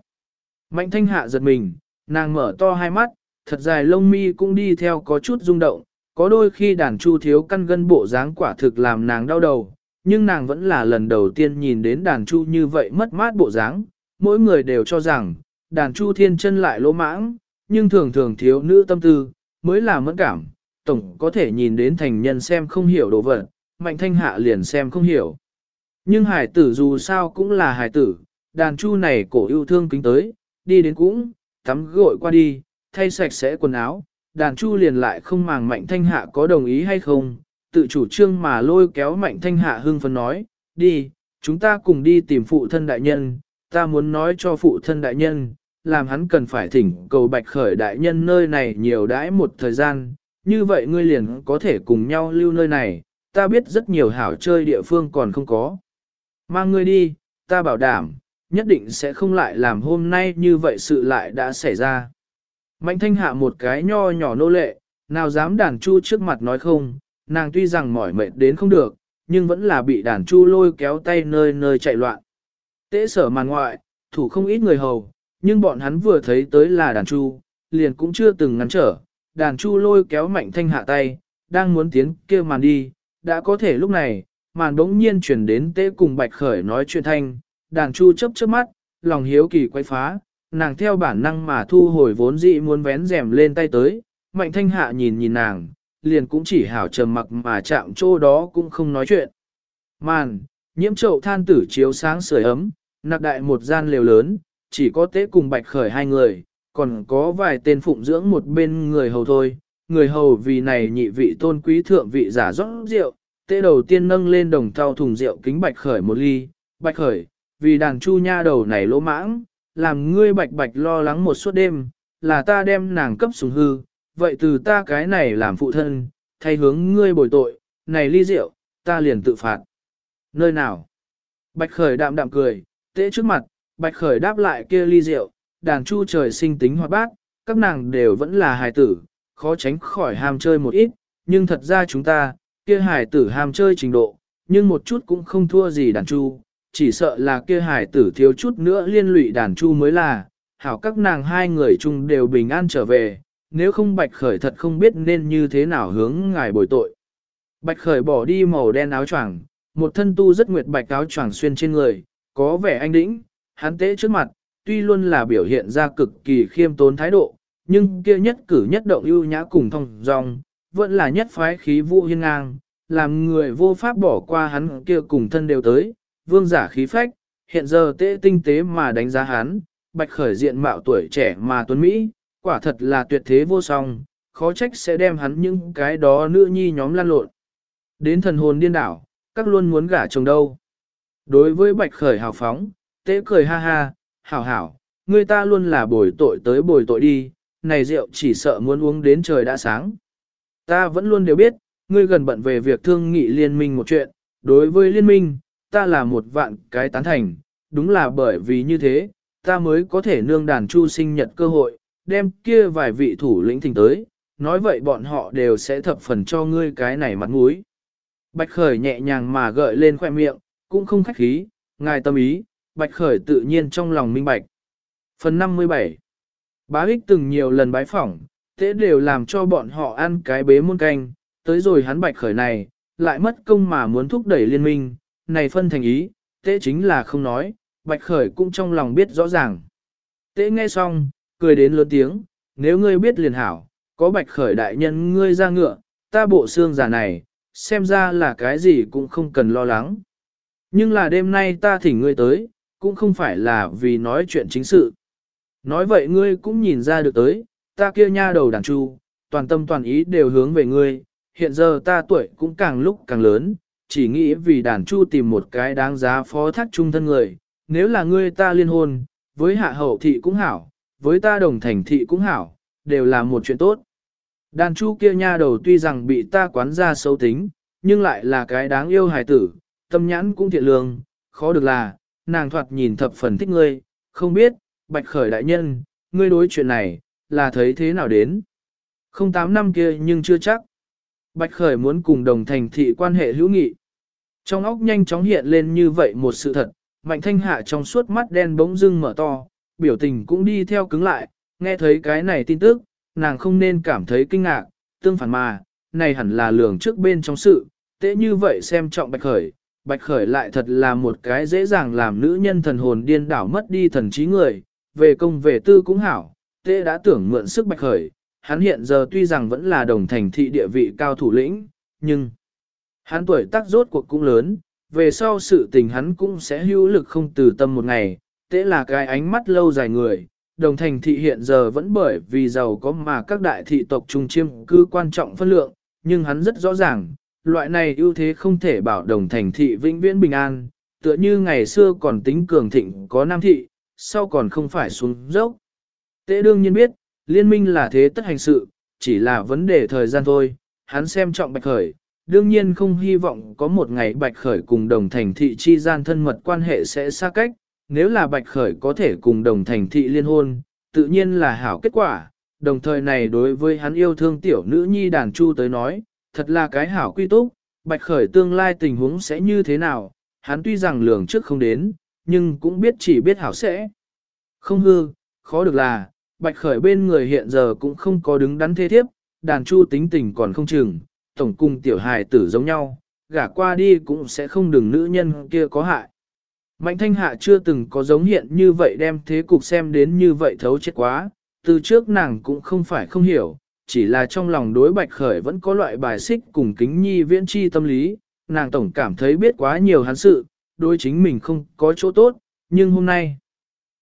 Mạnh thanh hạ giật mình, nàng mở to hai mắt, thật dài lông mi cũng đi theo có chút rung động, có đôi khi đàn chu thiếu căn gân bộ dáng quả thực làm nàng đau đầu, nhưng nàng vẫn là lần đầu tiên nhìn đến đàn chu như vậy mất mát bộ dáng, mỗi người đều cho rằng, đàn chu thiên chân lại lỗ mãng, nhưng thường thường thiếu nữ tâm tư, mới là mẫn cảm, tổng có thể nhìn đến thành nhân xem không hiểu đồ vật, mạnh thanh hạ liền xem không hiểu. Nhưng hải tử dù sao cũng là hải tử, đàn chu này cổ yêu thương kính tới, đi đến cũng, tắm gội qua đi, thay sạch sẽ quần áo, đàn chu liền lại không màng mạnh thanh hạ có đồng ý hay không, tự chủ trương mà lôi kéo mạnh thanh hạ hưng phấn nói, đi, chúng ta cùng đi tìm phụ thân đại nhân, ta muốn nói cho phụ thân đại nhân, làm hắn cần phải thỉnh cầu bạch khởi đại nhân nơi này nhiều đãi một thời gian, như vậy ngươi liền có thể cùng nhau lưu nơi này, ta biết rất nhiều hảo chơi địa phương còn không có. Mang ngươi đi, ta bảo đảm, nhất định sẽ không lại làm hôm nay như vậy sự lại đã xảy ra. Mạnh thanh hạ một cái nho nhỏ nô lệ, nào dám đàn chu trước mặt nói không, nàng tuy rằng mỏi mệt đến không được, nhưng vẫn là bị đàn chu lôi kéo tay nơi nơi chạy loạn. Tế sở màn ngoại, thủ không ít người hầu, nhưng bọn hắn vừa thấy tới là đàn chu, liền cũng chưa từng ngăn trở, đàn chu lôi kéo mạnh thanh hạ tay, đang muốn tiến kia màn đi, đã có thể lúc này, màn đống nhiên chuyển đến tế cùng bạch khởi nói chuyện thanh, đàn chu chấp chớp mắt, lòng hiếu kỳ quay phá, nàng theo bản năng mà thu hồi vốn dị muốn vén rèm lên tay tới, mạnh thanh hạ nhìn nhìn nàng, liền cũng chỉ hảo trầm mặc mà chạm chỗ đó cũng không nói chuyện. Màn, nhiễm chậu than tử chiếu sáng sưởi ấm, nặc đại một gian lều lớn, chỉ có tế cùng bạch khởi hai người, còn có vài tên phụng dưỡng một bên người hầu thôi. Người hầu vì này nhị vị tôn quý thượng vị giả rót rượu, tế đầu tiên nâng lên đồng thau thùng rượu kính bạch khởi một ly, bạch khởi, vì đàn chu nha đầu này lỗ mãng, làm ngươi bạch bạch lo lắng một suốt đêm, là ta đem nàng cấp xuống hư, vậy từ ta cái này làm phụ thân, thay hướng ngươi bồi tội, này ly rượu, ta liền tự phạt. Nơi nào? Bạch khởi đạm đạm cười, tễ trước mặt, bạch khởi đáp lại kia ly rượu, đàn chu trời sinh tính hoạt bát, các nàng đều vẫn là hài tử, khó tránh khỏi ham chơi một ít, nhưng thật ra chúng ta, kia hài tử ham chơi trình độ, nhưng một chút cũng không thua gì đàn chu, chỉ sợ là kia hải tử thiếu chút nữa liên lụy đàn chu mới là, hảo các nàng hai người chung đều bình an trở về, nếu không bạch khởi thật không biết nên như thế nào hướng ngài bồi tội. Bạch khởi bỏ đi màu đen áo choàng, một thân tu rất nguyệt bạch áo choàng xuyên trên người, có vẻ anh đĩnh, hắn tế trước mặt, tuy luôn là biểu hiện ra cực kỳ khiêm tốn thái độ, nhưng kia nhất cử nhất động ưu nhã cùng thông dong, vẫn là nhất phái khí vũ hiên ngang, làm người vô pháp bỏ qua hắn kia cùng thân đều tới, vương giả khí phách, hiện giờ tế tinh tế mà đánh giá hắn, bạch khởi diện mạo tuổi trẻ mà tuấn Mỹ, quả thật là tuyệt thế vô song, khó trách sẽ đem hắn những cái đó nữ nhi nhóm lan lộn. Đến thần hồn điên đảo, các luôn muốn gả chồng đâu. Đối với bạch khởi hào phóng, tế cười ha ha, hảo hảo, người ta luôn là bồi tội tới bồi tội đi, này rượu chỉ sợ muốn uống đến trời đã sáng. Ta vẫn luôn đều biết, ngươi gần bận về việc thương nghị liên minh một chuyện, đối với liên minh, ta là một vạn cái tán thành, đúng là bởi vì như thế, ta mới có thể nương đàn chu sinh nhật cơ hội, đem kia vài vị thủ lĩnh thỉnh tới, nói vậy bọn họ đều sẽ thập phần cho ngươi cái này mặt mũi. Bạch Khởi nhẹ nhàng mà gợi lên khoe miệng, cũng không khách khí, ngài tâm ý, Bạch Khởi tự nhiên trong lòng minh bạch. Phần 57 Bá Hích từng nhiều lần bái phỏng, thế đều làm cho bọn họ ăn cái bế muôn canh, tới rồi hắn Bạch Khởi này, lại mất công mà muốn thúc đẩy liên minh, này phân thành ý, tế chính là không nói, Bạch Khởi cũng trong lòng biết rõ ràng. Tế nghe xong, cười đến lớn tiếng, nếu ngươi biết liền hảo, có Bạch Khởi đại nhân ngươi ra ngựa, ta bộ xương giả này, xem ra là cái gì cũng không cần lo lắng. Nhưng là đêm nay ta thỉnh ngươi tới, cũng không phải là vì nói chuyện chính sự. Nói vậy ngươi cũng nhìn ra được tới, ta kia nha đầu đàn chu, toàn tâm toàn ý đều hướng về ngươi, hiện giờ ta tuổi cũng càng lúc càng lớn, chỉ nghĩ vì đàn chu tìm một cái đáng giá phó thác trung thân người, nếu là ngươi ta liên hôn, với hạ hậu thị cũng hảo, với ta đồng thành thị cũng hảo, đều là một chuyện tốt. Đàn chu kia nha đầu tuy rằng bị ta quán ra xấu tính, nhưng lại là cái đáng yêu hài tử, tâm nhãn cũng thiện lương, khó được là, nàng thoạt nhìn thập phần thích ngươi, không biết, bạch khởi đại nhân, ngươi đối chuyện này, là thấy thế nào đến. Không tám năm kia nhưng chưa chắc. Bạch khởi muốn cùng đồng thành thị quan hệ hữu nghị. Trong óc nhanh chóng hiện lên như vậy một sự thật, mạnh thanh hạ trong suốt mắt đen bỗng dưng mở to, biểu tình cũng đi theo cứng lại, nghe thấy cái này tin tức, nàng không nên cảm thấy kinh ngạc, tương phản mà, này hẳn là lường trước bên trong sự, tế như vậy xem trọng bạch khởi, bạch khởi lại thật là một cái dễ dàng làm nữ nhân thần hồn điên đảo mất đi thần trí người, về công về tư cũng hảo, tế đã tưởng mượn sức bạch khởi, hắn hiện giờ tuy rằng vẫn là đồng thành thị địa vị cao thủ lĩnh, nhưng hắn tuổi tác rốt cuộc cũng lớn, về sau sự tình hắn cũng sẽ hữu lực không từ tâm một ngày, tế là cái ánh mắt lâu dài người. Đồng thành thị hiện giờ vẫn bởi vì giàu có mà các đại thị tộc trung chiêm cư quan trọng phân lượng, nhưng hắn rất rõ ràng, loại này ưu thế không thể bảo đồng thành thị vĩnh viễn bình an, tựa như ngày xưa còn tính cường thịnh có nam thị, sau còn không phải xuống dốc. Tế đương nhiên biết, liên minh là thế tất hành sự, chỉ là vấn đề thời gian thôi, hắn xem trọng bạch khởi, đương nhiên không hy vọng có một ngày bạch khởi cùng đồng thành thị chi gian thân mật quan hệ sẽ xa cách, nếu là bạch khởi có thể cùng đồng thành thị liên hôn, tự nhiên là hảo kết quả, đồng thời này đối với hắn yêu thương tiểu nữ nhi đàn chu tới nói, thật là cái hảo quy túc, bạch khởi tương lai tình huống sẽ như thế nào, hắn tuy rằng lường trước không đến, nhưng cũng biết chỉ biết hảo sẽ. Không hư, khó được là, bạch khởi bên người hiện giờ cũng không có đứng đắn thế thiếp, đàn chu tính tình còn không chừng, tổng cùng tiểu hài tử giống nhau, gả qua đi cũng sẽ không đừng nữ nhân kia có hại. Mạnh thanh hạ chưa từng có giống hiện như vậy đem thế cục xem đến như vậy thấu chết quá, từ trước nàng cũng không phải không hiểu, chỉ là trong lòng đối bạch khởi vẫn có loại bài xích cùng kính nhi viễn chi tâm lý, nàng tổng cảm thấy biết quá nhiều hắn sự, đối chính mình không có chỗ tốt, nhưng hôm nay,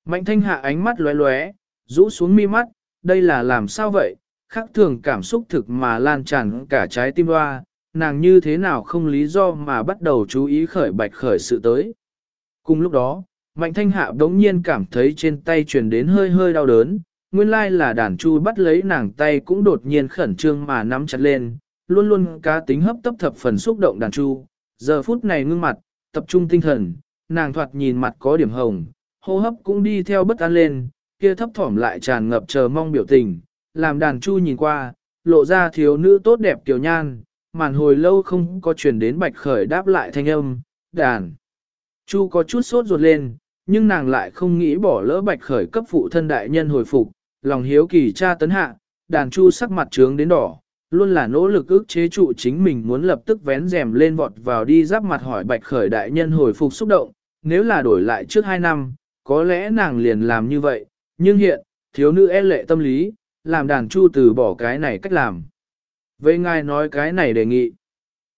mạnh thanh hạ ánh mắt lóe lóe, rũ xuống mi mắt, đây là làm sao vậy, khác thường cảm xúc thực mà lan tràn cả trái tim hoa, nàng như thế nào không lý do mà bắt đầu chú ý khởi bạch khởi sự tới. Cùng lúc đó, mạnh thanh hạ đống nhiên cảm thấy trên tay truyền đến hơi hơi đau đớn, nguyên lai là đàn chu bắt lấy nàng tay cũng đột nhiên khẩn trương mà nắm chặt lên, luôn luôn cá tính hấp tấp thập phần xúc động đàn chu. Giờ phút này ngưng mặt, tập trung tinh thần, nàng thoạt nhìn mặt có điểm hồng, hô hấp cũng đi theo bất an lên, kia thấp thỏm lại tràn ngập chờ mong biểu tình, làm đàn chu nhìn qua, lộ ra thiếu nữ tốt đẹp tiểu nhan, màn hồi lâu không có truyền đến bạch khởi đáp lại thanh âm, đàn. Chu có chút sốt ruột lên, nhưng nàng lại không nghĩ bỏ lỡ bạch khởi cấp phụ thân đại nhân hồi phục, lòng hiếu kỳ cha tấn hạ, đàn chu sắc mặt trướng đến đỏ, luôn là nỗ lực ức chế trụ chính mình muốn lập tức vén rèm lên vọt vào đi giáp mặt hỏi bạch khởi đại nhân hồi phục xúc động, nếu là đổi lại trước hai năm, có lẽ nàng liền làm như vậy, nhưng hiện, thiếu nữ e lệ tâm lý, làm đàn chu từ bỏ cái này cách làm. Vậy ngài nói cái này đề nghị.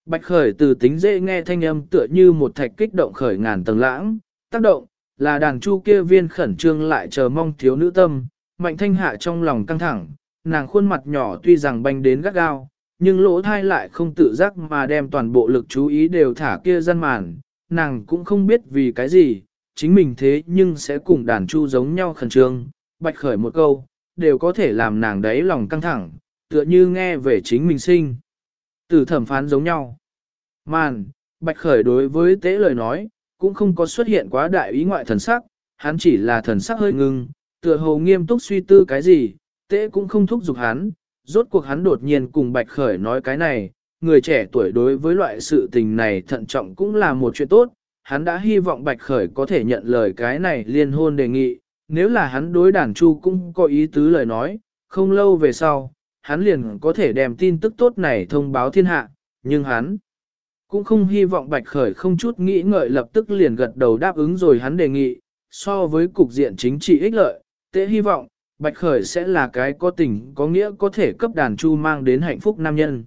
Bạch khởi từ tính dễ nghe thanh âm tựa như một thạch kích động khởi ngàn tầng lãng, tác động, là đàn chu kia viên khẩn trương lại chờ mong thiếu nữ tâm, mạnh thanh hạ trong lòng căng thẳng, nàng khuôn mặt nhỏ tuy rằng banh đến gắt gao, nhưng lỗ thai lại không tự giác mà đem toàn bộ lực chú ý đều thả kia dân màn, nàng cũng không biết vì cái gì, chính mình thế nhưng sẽ cùng đàn chu giống nhau khẩn trương, bạch khởi một câu, đều có thể làm nàng đấy lòng căng thẳng, tựa như nghe về chính mình sinh. Từ thẩm phán giống nhau. Màn, bạch khởi đối với tế lời nói, cũng không có xuất hiện quá đại ý ngoại thần sắc, hắn chỉ là thần sắc hơi ngưng, tựa hồ nghiêm túc suy tư cái gì, tế cũng không thúc giục hắn, rốt cuộc hắn đột nhiên cùng bạch khởi nói cái này, người trẻ tuổi đối với loại sự tình này thận trọng cũng là một chuyện tốt, hắn đã hy vọng bạch khởi có thể nhận lời cái này liên hôn đề nghị, nếu là hắn đối đàn chu cũng có ý tứ lời nói, không lâu về sau, hắn liền có thể đem tin tức tốt này thông báo thiên hạ, nhưng hắn cũng không hy vọng Bạch Khởi không chút nghĩ ngợi lập tức liền gật đầu đáp ứng rồi hắn đề nghị, so với cục diện chính trị ích lợi, tế hy vọng, Bạch Khởi sẽ là cái có tình có nghĩa có thể cấp đàn chu mang đến hạnh phúc nam nhân.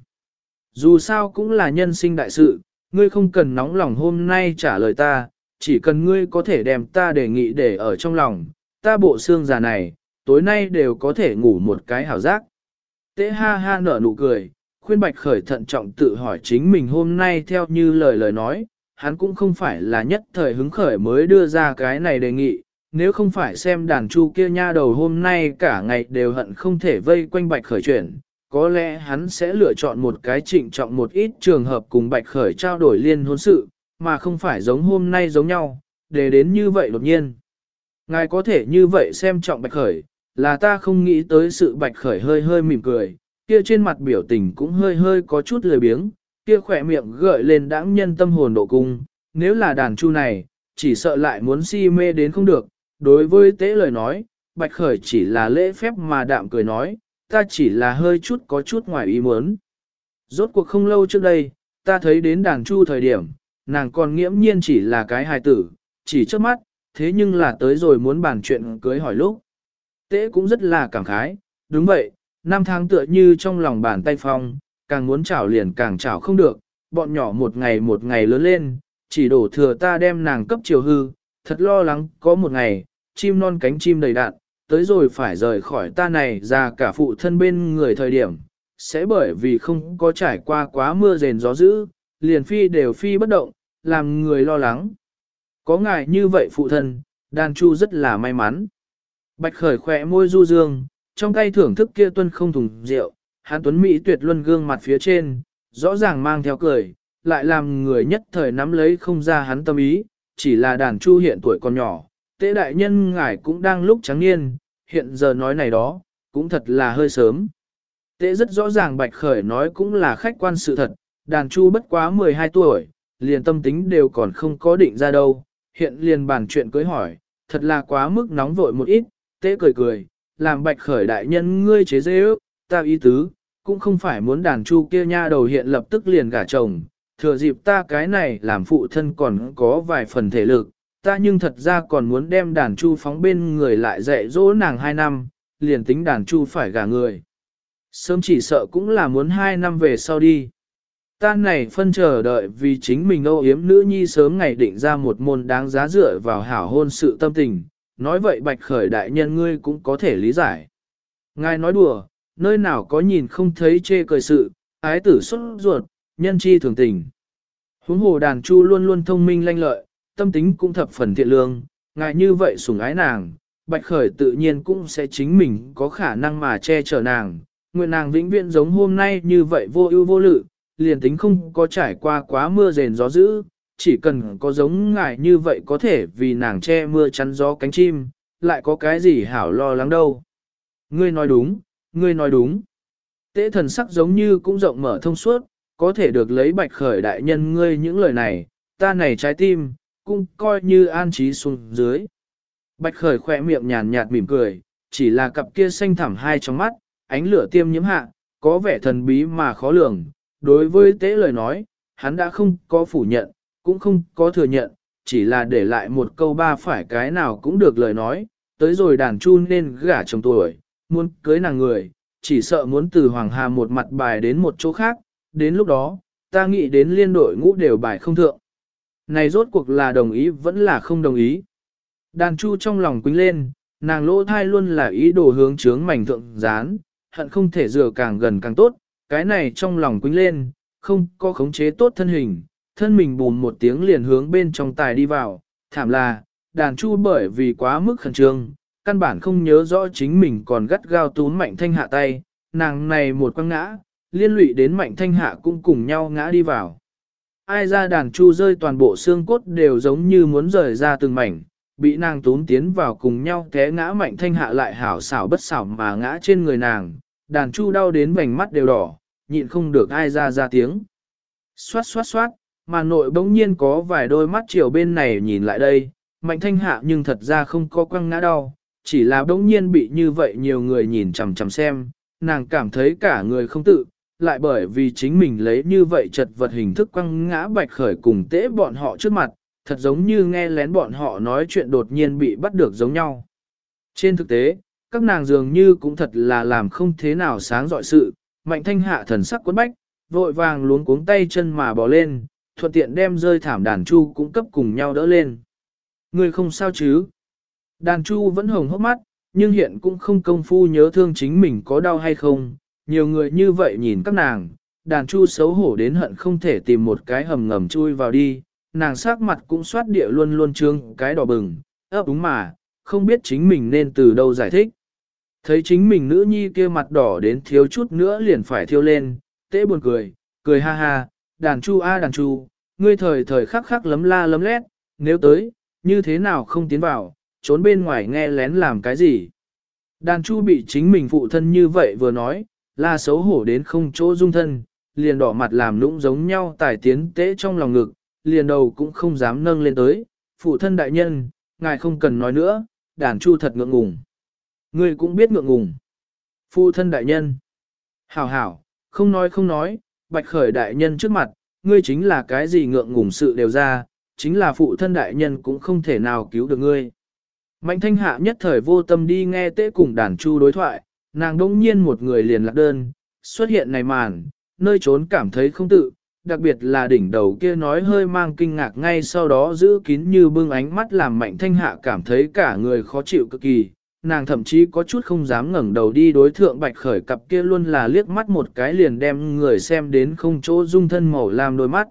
Dù sao cũng là nhân sinh đại sự, ngươi không cần nóng lòng hôm nay trả lời ta, chỉ cần ngươi có thể đem ta đề nghị để ở trong lòng, ta bộ xương già này, tối nay đều có thể ngủ một cái hảo giác. Tế ha ha nở nụ cười, khuyên bạch khởi thận trọng tự hỏi chính mình hôm nay theo như lời lời nói, hắn cũng không phải là nhất thời hứng khởi mới đưa ra cái này đề nghị, nếu không phải xem đàn chu kia nha đầu hôm nay cả ngày đều hận không thể vây quanh bạch khởi chuyển, có lẽ hắn sẽ lựa chọn một cái trịnh trọng một ít trường hợp cùng bạch khởi trao đổi liên hôn sự, mà không phải giống hôm nay giống nhau, để đến như vậy đột nhiên. Ngài có thể như vậy xem trọng bạch khởi, là ta không nghĩ tới sự bạch khởi hơi hơi mỉm cười, kia trên mặt biểu tình cũng hơi hơi có chút lười biếng, kia khỏe miệng gợi lên đãng nhân tâm hồn độ cung, nếu là đàn chu này, chỉ sợ lại muốn si mê đến không được, đối với tế lời nói, bạch khởi chỉ là lễ phép mà đạm cười nói, ta chỉ là hơi chút có chút ngoài ý muốn. Rốt cuộc không lâu trước đây, ta thấy đến đàn chu thời điểm, nàng còn nghiễm nhiên chỉ là cái hài tử, chỉ trước mắt, thế nhưng là tới rồi muốn bàn chuyện cưới hỏi lúc. Tế cũng rất là cảm khái, đúng vậy, năm tháng tựa như trong lòng bàn tay phong, càng muốn chảo liền càng chảo không được, bọn nhỏ một ngày một ngày lớn lên, chỉ đổ thừa ta đem nàng cấp chiều hư, thật lo lắng có một ngày, chim non cánh chim đầy đạn, tới rồi phải rời khỏi ta này ra cả phụ thân bên người thời điểm, sẽ bởi vì không có trải qua quá mưa rền gió dữ, liền phi đều phi bất động, làm người lo lắng. Có ngài như vậy phụ thân, đàn chu rất là may mắn. Bạch khởi khỏe môi du dương, trong tay thưởng thức kia tuân không thùng rượu, hán tuấn Mỹ tuyệt luân gương mặt phía trên, rõ ràng mang theo cười, lại làm người nhất thời nắm lấy không ra hắn tâm ý, chỉ là đàn chu hiện tuổi còn nhỏ, tế đại nhân ngài cũng đang lúc trắng niên, hiện giờ nói này đó, cũng thật là hơi sớm. Tế rất rõ ràng bạch khởi nói cũng là khách quan sự thật, đàn chu bất quá 12 tuổi, liền tâm tính đều còn không có định ra đâu, hiện liền bàn chuyện cưới hỏi, thật là quá mức nóng vội một ít, tế cười cười, làm bạch khởi đại nhân ngươi chế dễ ước, ta ý tứ, cũng không phải muốn đàn chu kia nha đầu hiện lập tức liền gả chồng, thừa dịp ta cái này làm phụ thân còn có vài phần thể lực, ta nhưng thật ra còn muốn đem đàn chu phóng bên người lại dạy dỗ nàng hai năm, liền tính đàn chu phải gả người. Sớm chỉ sợ cũng là muốn hai năm về sau đi. Ta này phân chờ đợi vì chính mình âu yếm nữ nhi sớm ngày định ra một môn đáng giá dựa vào hảo hôn sự tâm tình, nói vậy bạch khởi đại nhân ngươi cũng có thể lý giải. Ngài nói đùa, nơi nào có nhìn không thấy chê cười sự, ái tử xuất ruột, nhân chi thường tình. Huống hồ đàn chu luôn luôn thông minh lanh lợi, tâm tính cũng thập phần thiện lương, ngài như vậy sủng ái nàng, bạch khởi tự nhiên cũng sẽ chính mình có khả năng mà che chở nàng, nguyện nàng vĩnh viễn giống hôm nay như vậy vô ưu vô lự, liền tính không có trải qua quá mưa rền gió dữ, chỉ cần có giống ngài như vậy có thể vì nàng che mưa chắn gió cánh chim, lại có cái gì hảo lo lắng đâu. Ngươi nói đúng, ngươi nói đúng. Tế thần sắc giống như cũng rộng mở thông suốt, có thể được lấy bạch khởi đại nhân ngươi những lời này, ta này trái tim, cũng coi như an trí xuống dưới. Bạch khởi khỏe miệng nhàn nhạt mỉm cười, chỉ là cặp kia xanh thẳm hai trong mắt, ánh lửa tiêm nhiễm hạ, có vẻ thần bí mà khó lường. Đối với tế lời nói, hắn đã không có phủ nhận, cũng không có thừa nhận, chỉ là để lại một câu ba phải cái nào cũng được lời nói, tới rồi đàn chu nên gả chồng tuổi, muốn cưới nàng người, chỉ sợ muốn từ Hoàng Hà một mặt bài đến một chỗ khác, đến lúc đó, ta nghĩ đến liên đội ngũ đều bài không thượng. Này rốt cuộc là đồng ý vẫn là không đồng ý. Đàn chu trong lòng quính lên, nàng lỗ thai luôn là ý đồ hướng chướng mảnh thượng dán, hận không thể dừa càng gần càng tốt, cái này trong lòng quýnh lên, không có khống chế tốt thân hình, thân mình bùn một tiếng liền hướng bên trong tài đi vào, thảm là, đàn chu bởi vì quá mức khẩn trương, căn bản không nhớ rõ chính mình còn gắt gao túm mạnh thanh hạ tay, nàng này một quăng ngã, liên lụy đến mạnh thanh hạ cũng cùng nhau ngã đi vào. Ai ra đàn chu rơi toàn bộ xương cốt đều giống như muốn rời ra từng mảnh, bị nàng túm tiến vào cùng nhau té ngã mạnh thanh hạ lại hảo xảo bất xảo mà ngã trên người nàng, đàn chu đau đến vành mắt đều đỏ, nhịn không được ai ra ra tiếng. Xoát xoát xoát, mà nội bỗng nhiên có vài đôi mắt chiều bên này nhìn lại đây, mạnh thanh hạ nhưng thật ra không có quăng ngã đau, chỉ là bỗng nhiên bị như vậy nhiều người nhìn chằm chằm xem, nàng cảm thấy cả người không tự, lại bởi vì chính mình lấy như vậy chật vật hình thức quăng ngã bạch khởi cùng tế bọn họ trước mặt, thật giống như nghe lén bọn họ nói chuyện đột nhiên bị bắt được giống nhau. Trên thực tế, các nàng dường như cũng thật là làm không thế nào sáng dọi sự, mạnh thanh hạ thần sắc quấn bách, vội vàng luống cuống tay chân mà bỏ lên, thuận tiện đem rơi thảm đàn chu cũng cấp cùng nhau đỡ lên. Người không sao chứ? Đàn chu vẫn hồng hốc mắt, nhưng hiện cũng không công phu nhớ thương chính mình có đau hay không. Nhiều người như vậy nhìn các nàng, đàn chu xấu hổ đến hận không thể tìm một cái hầm ngầm chui vào đi. Nàng sắc mặt cũng soát địa luôn luôn trương cái đỏ bừng, ấp đúng mà, không biết chính mình nên từ đâu giải thích. Thấy chính mình nữ nhi kia mặt đỏ đến thiếu chút nữa liền phải thiêu lên, tế buồn cười, cười ha ha, đàn chu a à, đàn chu, ngươi thời thời khắc khắc lấm la lấm lét, nếu tới, như thế nào không tiến vào, trốn bên ngoài nghe lén làm cái gì. Đàn chu bị chính mình phụ thân như vậy vừa nói, là xấu hổ đến không chỗ dung thân, liền đỏ mặt làm nũng giống nhau tài tiến tế trong lòng ngực, liền đầu cũng không dám nâng lên tới, phụ thân đại nhân, ngài không cần nói nữa, đàn chu thật ngượng ngùng. Ngươi cũng biết ngượng ngùng. Phụ thân đại nhân. Hảo hảo, không nói không nói, bạch khởi đại nhân trước mặt, ngươi chính là cái gì ngượng ngùng sự đều ra, chính là phụ thân đại nhân cũng không thể nào cứu được ngươi. Mạnh thanh hạ nhất thời vô tâm đi nghe tế cùng đàn chu đối thoại, nàng đông nhiên một người liền lạc đơn, xuất hiện này màn, nơi trốn cảm thấy không tự, đặc biệt là đỉnh đầu kia nói hơi mang kinh ngạc ngay sau đó giữ kín như bưng ánh mắt làm mạnh thanh hạ cảm thấy cả người khó chịu cực kỳ, nàng thậm chí có chút không dám ngẩng đầu đi đối thượng bạch khởi cặp kia luôn là liếc mắt một cái liền đem người xem đến không chỗ dung thân màu làm đôi mắt.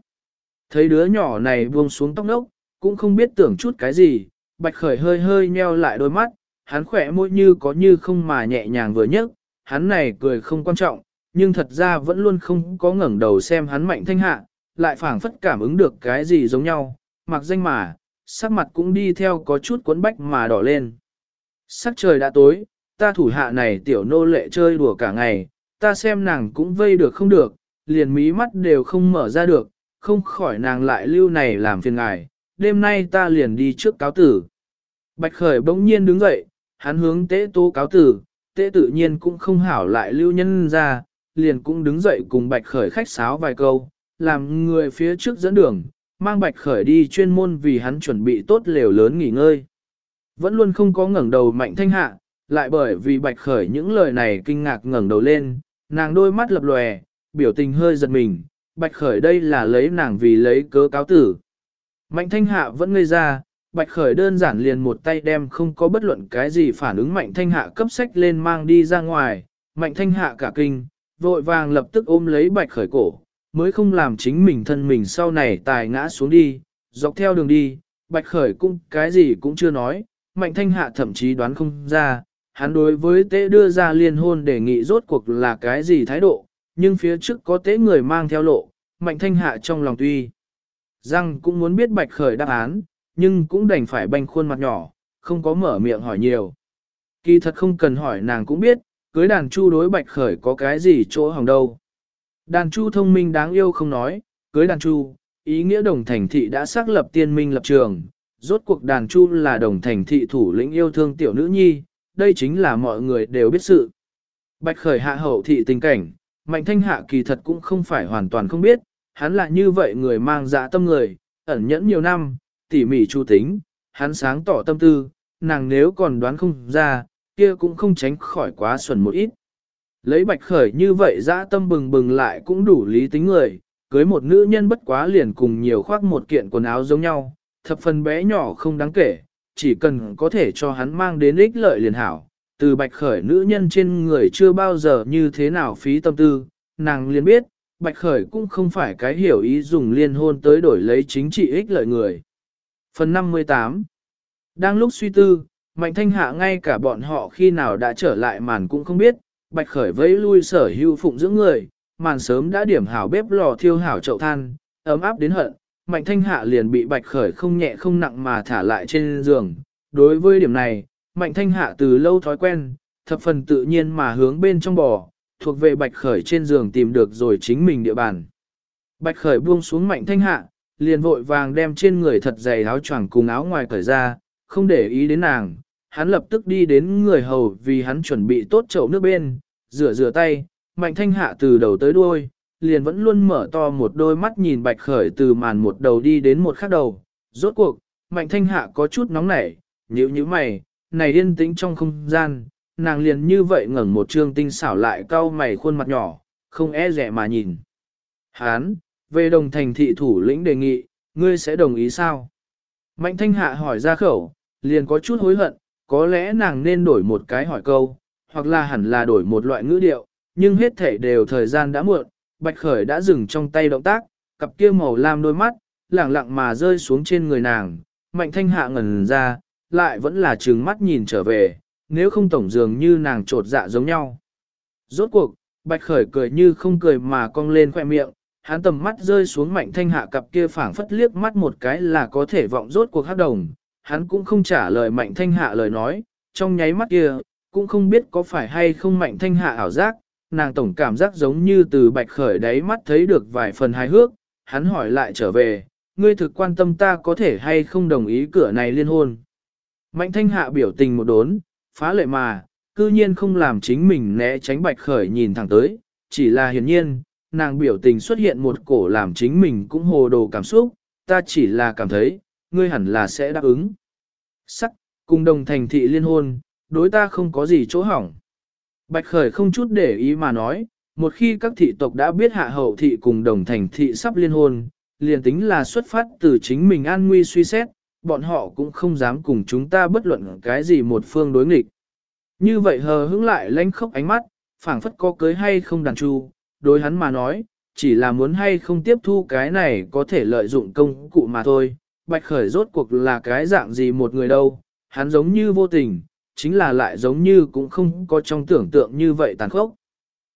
Thấy đứa nhỏ này buông xuống tóc nốc, cũng không biết tưởng chút cái gì, bạch khởi hơi hơi nheo lại đôi mắt, hắn khỏe môi như có như không mà nhẹ nhàng vừa nhấc, hắn này cười không quan trọng, nhưng thật ra vẫn luôn không có ngẩng đầu xem hắn mạnh thanh hạ, lại phảng phất cảm ứng được cái gì giống nhau, mặc danh mà, sắc mặt cũng đi theo có chút cuốn bách mà đỏ lên. Sắc trời đã tối, ta thủ hạ này tiểu nô lệ chơi đùa cả ngày, ta xem nàng cũng vây được không được, liền mí mắt đều không mở ra được, không khỏi nàng lại lưu này làm phiền ngài, đêm nay ta liền đi trước cáo tử. Bạch khởi bỗng nhiên đứng dậy, hắn hướng tế tố cáo tử, tế tự nhiên cũng không hảo lại lưu nhân ra, liền cũng đứng dậy cùng bạch khởi khách sáo vài câu, làm người phía trước dẫn đường, mang bạch khởi đi chuyên môn vì hắn chuẩn bị tốt lều lớn nghỉ ngơi. Vẫn luôn không có ngẩng đầu mạnh thanh hạ, lại bởi vì bạch khởi những lời này kinh ngạc ngẩng đầu lên, nàng đôi mắt lập lòe, biểu tình hơi giật mình, bạch khởi đây là lấy nàng vì lấy cớ cáo tử. Mạnh thanh hạ vẫn ngây ra, bạch khởi đơn giản liền một tay đem không có bất luận cái gì phản ứng mạnh thanh hạ cấp sách lên mang đi ra ngoài, mạnh thanh hạ cả kinh, vội vàng lập tức ôm lấy bạch khởi cổ, mới không làm chính mình thân mình sau này tài ngã xuống đi, dọc theo đường đi, bạch khởi cũng cái gì cũng chưa nói, mạnh thanh hạ thậm chí đoán không ra, hắn đối với tế đưa ra liên hôn đề nghị rốt cuộc là cái gì thái độ, nhưng phía trước có tế người mang theo lộ, mạnh thanh hạ trong lòng tuy rằng cũng muốn biết bạch khởi đáp án, nhưng cũng đành phải banh khuôn mặt nhỏ, không có mở miệng hỏi nhiều. Kỳ thật không cần hỏi nàng cũng biết, cưới đàn chu đối bạch khởi có cái gì chỗ hỏng đâu. Đàn chu thông minh đáng yêu không nói, cưới đàn chu, ý nghĩa đồng thành thị đã xác lập tiên minh lập trường, rốt cuộc đàn chu là đồng thành thị thủ lĩnh yêu thương tiểu nữ nhi, đây chính là mọi người đều biết sự. Bạch khởi hạ hậu thị tình cảnh, mạnh thanh hạ kỳ thật cũng không phải hoàn toàn không biết, hắn là như vậy người mang dạ tâm người, ẩn nhẫn nhiều năm, tỉ mỉ chu tính, hắn sáng tỏ tâm tư, nàng nếu còn đoán không ra, kia cũng không tránh khỏi quá xuẩn một ít. Lấy bạch khởi như vậy dã tâm bừng bừng lại cũng đủ lý tính người, cưới một nữ nhân bất quá liền cùng nhiều khoác một kiện quần áo giống nhau, thập phần bé nhỏ không đáng kể, chỉ cần có thể cho hắn mang đến ích lợi liền hảo. Từ bạch khởi nữ nhân trên người chưa bao giờ như thế nào phí tâm tư, nàng liền biết, bạch khởi cũng không phải cái hiểu ý dùng liên hôn tới đổi lấy chính trị ích lợi người. Phần 58 Đang lúc suy tư, Mạnh thanh hạ ngay cả bọn họ khi nào đã trở lại màn cũng không biết, bạch khởi vẫy lui sở hưu phụng dưỡng người, màn sớm đã điểm hảo bếp lò thiêu hảo chậu than, ấm áp đến hận, mạnh thanh hạ liền bị bạch khởi không nhẹ không nặng mà thả lại trên giường. Đối với điểm này, mạnh thanh hạ từ lâu thói quen, thập phần tự nhiên mà hướng bên trong bò, thuộc về bạch khởi trên giường tìm được rồi chính mình địa bàn. Bạch khởi buông xuống mạnh thanh hạ, liền vội vàng đem trên người thật dày áo choàng cùng áo ngoài cởi ra, không để ý đến nàng, hắn lập tức đi đến người hầu vì hắn chuẩn bị tốt chậu nước bên, rửa rửa tay, mạnh thanh hạ từ đầu tới đuôi, liền vẫn luôn mở to một đôi mắt nhìn bạch khởi từ màn một đầu đi đến một khác đầu. Rốt cuộc, mạnh thanh hạ có chút nóng nảy, nhíu nhíu mày, này yên tĩnh trong không gian, nàng liền như vậy ngẩng một trương tinh xảo lại cau mày khuôn mặt nhỏ, không e rẻ mà nhìn. Hán, về đồng thành thị thủ lĩnh đề nghị, ngươi sẽ đồng ý sao? Mạnh thanh hạ hỏi ra khẩu, liền có chút hối hận, có lẽ nàng nên đổi một cái hỏi câu, hoặc là hẳn là đổi một loại ngữ điệu, nhưng hết thể đều thời gian đã muộn, Bạch Khởi đã dừng trong tay động tác, cặp kia màu lam đôi mắt, lẳng lặng mà rơi xuống trên người nàng, mạnh thanh hạ ngẩn ra, lại vẫn là trừng mắt nhìn trở về, nếu không tổng dường như nàng trột dạ giống nhau. Rốt cuộc, bạch khởi cười như không cười mà cong lên khoe miệng, hắn tầm mắt rơi xuống mạnh thanh hạ cặp kia phảng phất liếc mắt một cái là có thể vọng rốt cuộc hát đồng, hắn cũng không trả lời mạnh thanh hạ lời nói, trong nháy mắt kia, cũng không biết có phải hay không mạnh thanh hạ ảo giác, nàng tổng cảm giác giống như từ bạch khởi đáy mắt thấy được vài phần hài hước, hắn hỏi lại trở về, ngươi thực quan tâm ta có thể hay không đồng ý cửa này liên hôn. Mạnh thanh hạ biểu tình một đốn, phá lệ mà, cư nhiên không làm chính mình né tránh bạch khởi nhìn thẳng tới, chỉ là hiển nhiên, nàng biểu tình xuất hiện một cổ làm chính mình cũng hồ đồ cảm xúc, ta chỉ là cảm thấy, ngươi hẳn là sẽ đáp ứng. Sắc, cùng đồng thành thị liên hôn, đối ta không có gì chỗ hỏng. Bạch Khởi không chút để ý mà nói, một khi các thị tộc đã biết hạ hậu thị cùng đồng thành thị sắp liên hôn, liền tính là xuất phát từ chính mình an nguy suy xét, bọn họ cũng không dám cùng chúng ta bất luận cái gì một phương đối nghịch. Như vậy hờ hững lại lanh khóc ánh mắt, phảng phất có cưới hay không đàn chu, đối hắn mà nói, chỉ là muốn hay không tiếp thu cái này có thể lợi dụng công cụ mà thôi. Bạch Khởi rốt cuộc là cái dạng gì một người đâu, hắn giống như vô tình, chính là lại giống như cũng không có trong tưởng tượng như vậy tàn khốc.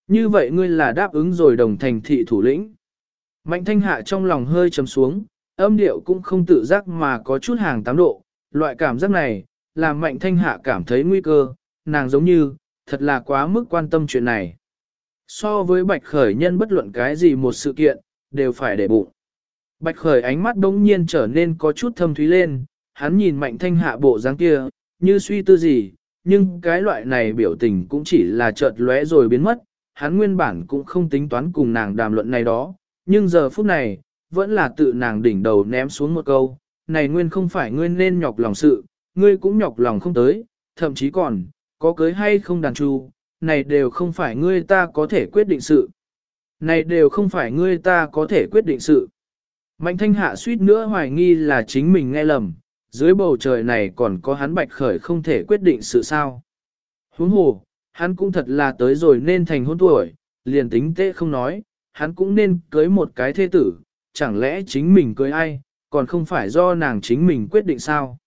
Như vậy ngươi là đáp ứng rồi đồng thành thị thủ lĩnh. Mạnh thanh hạ trong lòng hơi trầm xuống, âm điệu cũng không tự giác mà có chút hàng tám độ, loại cảm giác này, làm mạnh thanh hạ cảm thấy nguy cơ, nàng giống như, thật là quá mức quan tâm chuyện này. So với bạch khởi nhân bất luận cái gì một sự kiện, đều phải để bụng. Bạch khởi ánh mắt đông nhiên trở nên có chút thâm thúy lên, hắn nhìn mạnh thanh hạ bộ dáng kia, như suy tư gì, nhưng cái loại này biểu tình cũng chỉ là chợt lóe rồi biến mất, hắn nguyên bản cũng không tính toán cùng nàng đàm luận này đó, nhưng giờ phút này, vẫn là tự nàng đỉnh đầu ném xuống một câu, này nguyên không phải ngươi nên nhọc lòng sự, ngươi cũng nhọc lòng không tới, thậm chí còn, có cưới hay không đàn chu, này đều không phải ngươi ta có thể quyết định sự. Này đều không phải ngươi ta có thể quyết định sự. Mạnh thanh hạ suýt nữa hoài nghi là chính mình nghe lầm, dưới bầu trời này còn có hắn bạch khởi không thể quyết định sự sao. Huống hồ, hắn cũng thật là tới rồi nên thành hôn tuổi, liền tính tệ không nói, hắn cũng nên cưới một cái thế tử, chẳng lẽ chính mình cưới ai, còn không phải do nàng chính mình quyết định sao.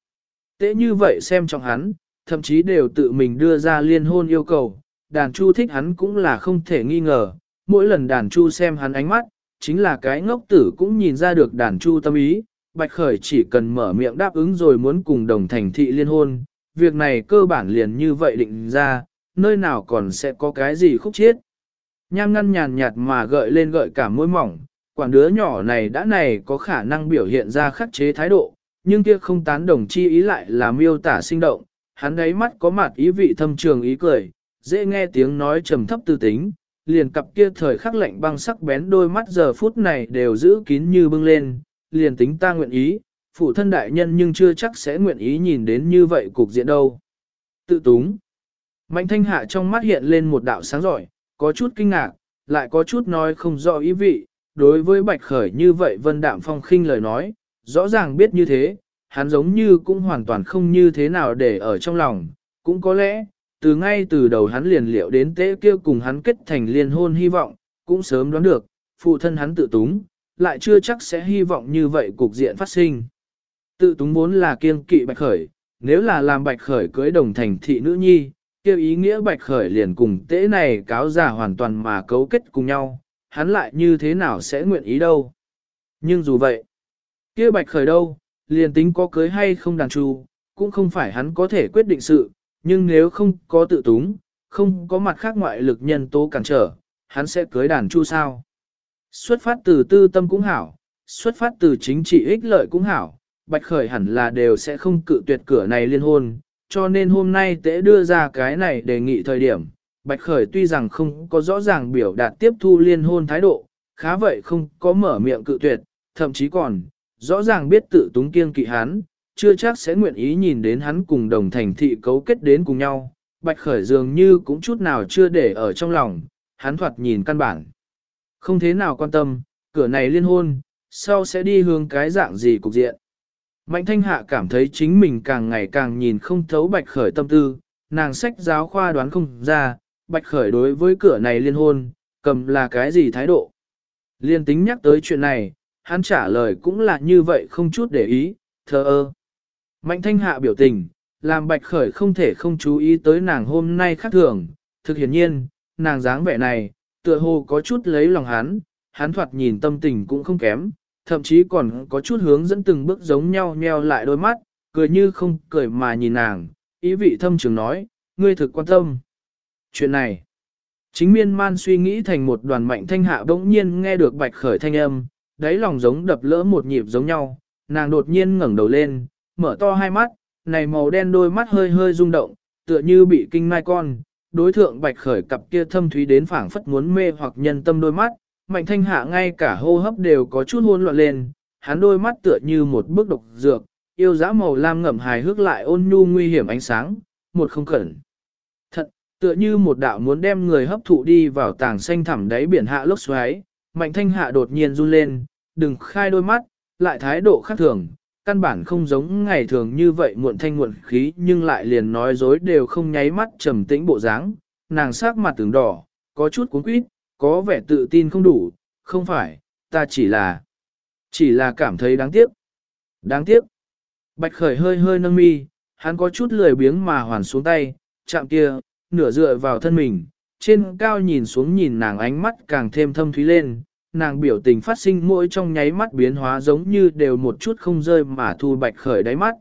Tệ như vậy xem trong hắn, thậm chí đều tự mình đưa ra liên hôn yêu cầu, đàn chu thích hắn cũng là không thể nghi ngờ, mỗi lần đàn chu xem hắn ánh mắt, chính là cái ngốc tử cũng nhìn ra được đàn chu tâm ý, Bạch Khởi chỉ cần mở miệng đáp ứng rồi muốn cùng đồng thành thị liên hôn, việc này cơ bản liền như vậy định ra, nơi nào còn sẽ có cái gì khúc chiết. Nham ngăn nhàn nhạt mà gợi lên gợi cả môi mỏng, quản đứa nhỏ này đã này có khả năng biểu hiện ra khắc chế thái độ, nhưng kia không tán đồng chi ý lại là miêu tả sinh động, hắn đáy mắt có mặt ý vị thâm trường ý cười, dễ nghe tiếng nói trầm thấp tư tính, liền cặp kia thời khắc lạnh băng sắc bén đôi mắt giờ phút này đều giữ kín như bưng lên, liền tính ta nguyện ý, phụ thân đại nhân nhưng chưa chắc sẽ nguyện ý nhìn đến như vậy cục diện đâu. Tự túng. Mạnh thanh hạ trong mắt hiện lên một đạo sáng giỏi, có chút kinh ngạc, lại có chút nói không rõ ý vị, đối với bạch khởi như vậy vân đạm phong khinh lời nói, rõ ràng biết như thế, hắn giống như cũng hoàn toàn không như thế nào để ở trong lòng, cũng có lẽ, từ ngay từ đầu hắn liền liệu đến tế kia cùng hắn kết thành liên hôn hy vọng, cũng sớm đoán được, phụ thân hắn tự túng, lại chưa chắc sẽ hy vọng như vậy cục diện phát sinh. Tự túng vốn là kiêng kỵ bạch khởi, nếu là làm bạch khởi cưới đồng thành thị nữ nhi, kêu ý nghĩa bạch khởi liền cùng tế này cáo giả hoàn toàn mà cấu kết cùng nhau, hắn lại như thế nào sẽ nguyện ý đâu. Nhưng dù vậy, kia bạch khởi đâu, liền tính có cưới hay không đàn tru, cũng không phải hắn có thể quyết định sự, nhưng nếu không có tự túng, không có mặt khác ngoại lực nhân tố cản trở, hắn sẽ cưới đàn chu sao. Xuất phát từ tư tâm cũng hảo, xuất phát từ chính trị ích lợi cũng hảo, Bạch Khởi hẳn là đều sẽ không cự tuyệt cửa này liên hôn, cho nên hôm nay tế đưa ra cái này đề nghị thời điểm. Bạch Khởi tuy rằng không có rõ ràng biểu đạt tiếp thu liên hôn thái độ, khá vậy không có mở miệng cự tuyệt, thậm chí còn, rõ ràng biết tự túng kiêng kỵ hắn, chưa chắc sẽ nguyện ý nhìn đến hắn cùng đồng thành thị cấu kết đến cùng nhau. Bạch Khởi dường như cũng chút nào chưa để ở trong lòng, hắn thoạt nhìn căn bản. Không thế nào quan tâm, cửa này liên hôn, sau sẽ đi hướng cái dạng gì cục diện. Mạnh thanh hạ cảm thấy chính mình càng ngày càng nhìn không thấu bạch khởi tâm tư, nàng sách giáo khoa đoán không ra, bạch khởi đối với cửa này liên hôn, cầm là cái gì thái độ. Liên tính nhắc tới chuyện này, hắn trả lời cũng là như vậy không chút để ý, thờ ơ. Mạnh thanh hạ biểu tình, làm bạch khởi không thể không chú ý tới nàng hôm nay khác thường, thực hiển nhiên, nàng dáng vẻ này, tựa hồ có chút lấy lòng hắn, hắn thoạt nhìn tâm tình cũng không kém, thậm chí còn có chút hướng dẫn từng bước giống nhau nheo lại đôi mắt, cười như không cười mà nhìn nàng, ý vị thâm trường nói, ngươi thực quan tâm. Chuyện này, chính miên man suy nghĩ thành một đoàn mạnh thanh hạ bỗng nhiên nghe được bạch khởi thanh âm, đáy lòng giống đập lỡ một nhịp giống nhau, nàng đột nhiên ngẩng đầu lên, mở to hai mắt, này màu đen đôi mắt hơi hơi rung động, tựa như bị kinh mai con, đối thượng bạch khởi cặp kia thâm thúy đến phảng phất muốn mê hoặc nhân tâm đôi mắt, mạnh thanh hạ ngay cả hô hấp đều có chút hôn loạn lên, hắn đôi mắt tựa như một bước độc dược, yêu dã màu lam ngậm hài hước lại ôn nhu nguy hiểm ánh sáng, một không cẩn. Thật, tựa như một đạo muốn đem người hấp thụ đi vào tàng xanh thẳm đáy biển hạ lốc xoáy, mạnh thanh hạ đột nhiên run lên, đừng khai đôi mắt, lại thái độ khác thường, căn bản không giống ngày thường như vậy muộn thanh muộn khí nhưng lại liền nói dối đều không nháy mắt trầm tĩnh bộ dáng, nàng sắc mặt từng đỏ, có chút cuốn quýt, có vẻ tự tin không đủ, không phải, ta chỉ là, chỉ là cảm thấy đáng tiếc. Đáng tiếc. Bạch khởi hơi hơi nâng mi, hắn có chút lười biếng mà hoàn xuống tay, chạm kia, nửa dựa vào thân mình, trên cao nhìn xuống nhìn nàng ánh mắt càng thêm thâm thúy lên, nàng biểu tình phát sinh mỗi trong nháy mắt biến hóa giống như đều một chút không rơi mà thu bạch khởi đáy mắt.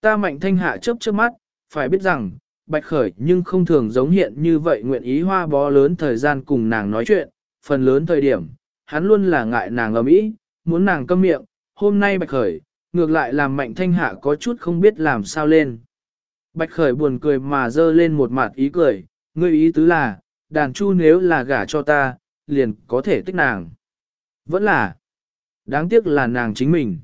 Ta mạnh thanh hạ chớp chớp mắt, phải biết rằng, bạch khởi nhưng không thường giống hiện như vậy nguyện ý hoa bó lớn thời gian cùng nàng nói chuyện, phần lớn thời điểm, hắn luôn là ngại nàng ầm mỹ, muốn nàng câm miệng, hôm nay bạch khởi, ngược lại làm mạnh thanh hạ có chút không biết làm sao lên. Bạch khởi buồn cười mà dơ lên một mặt ý cười, ngươi ý tứ là, đàn chu nếu là gả cho ta, liền có thể tích nàng. Vẫn là, đáng tiếc là nàng chính mình.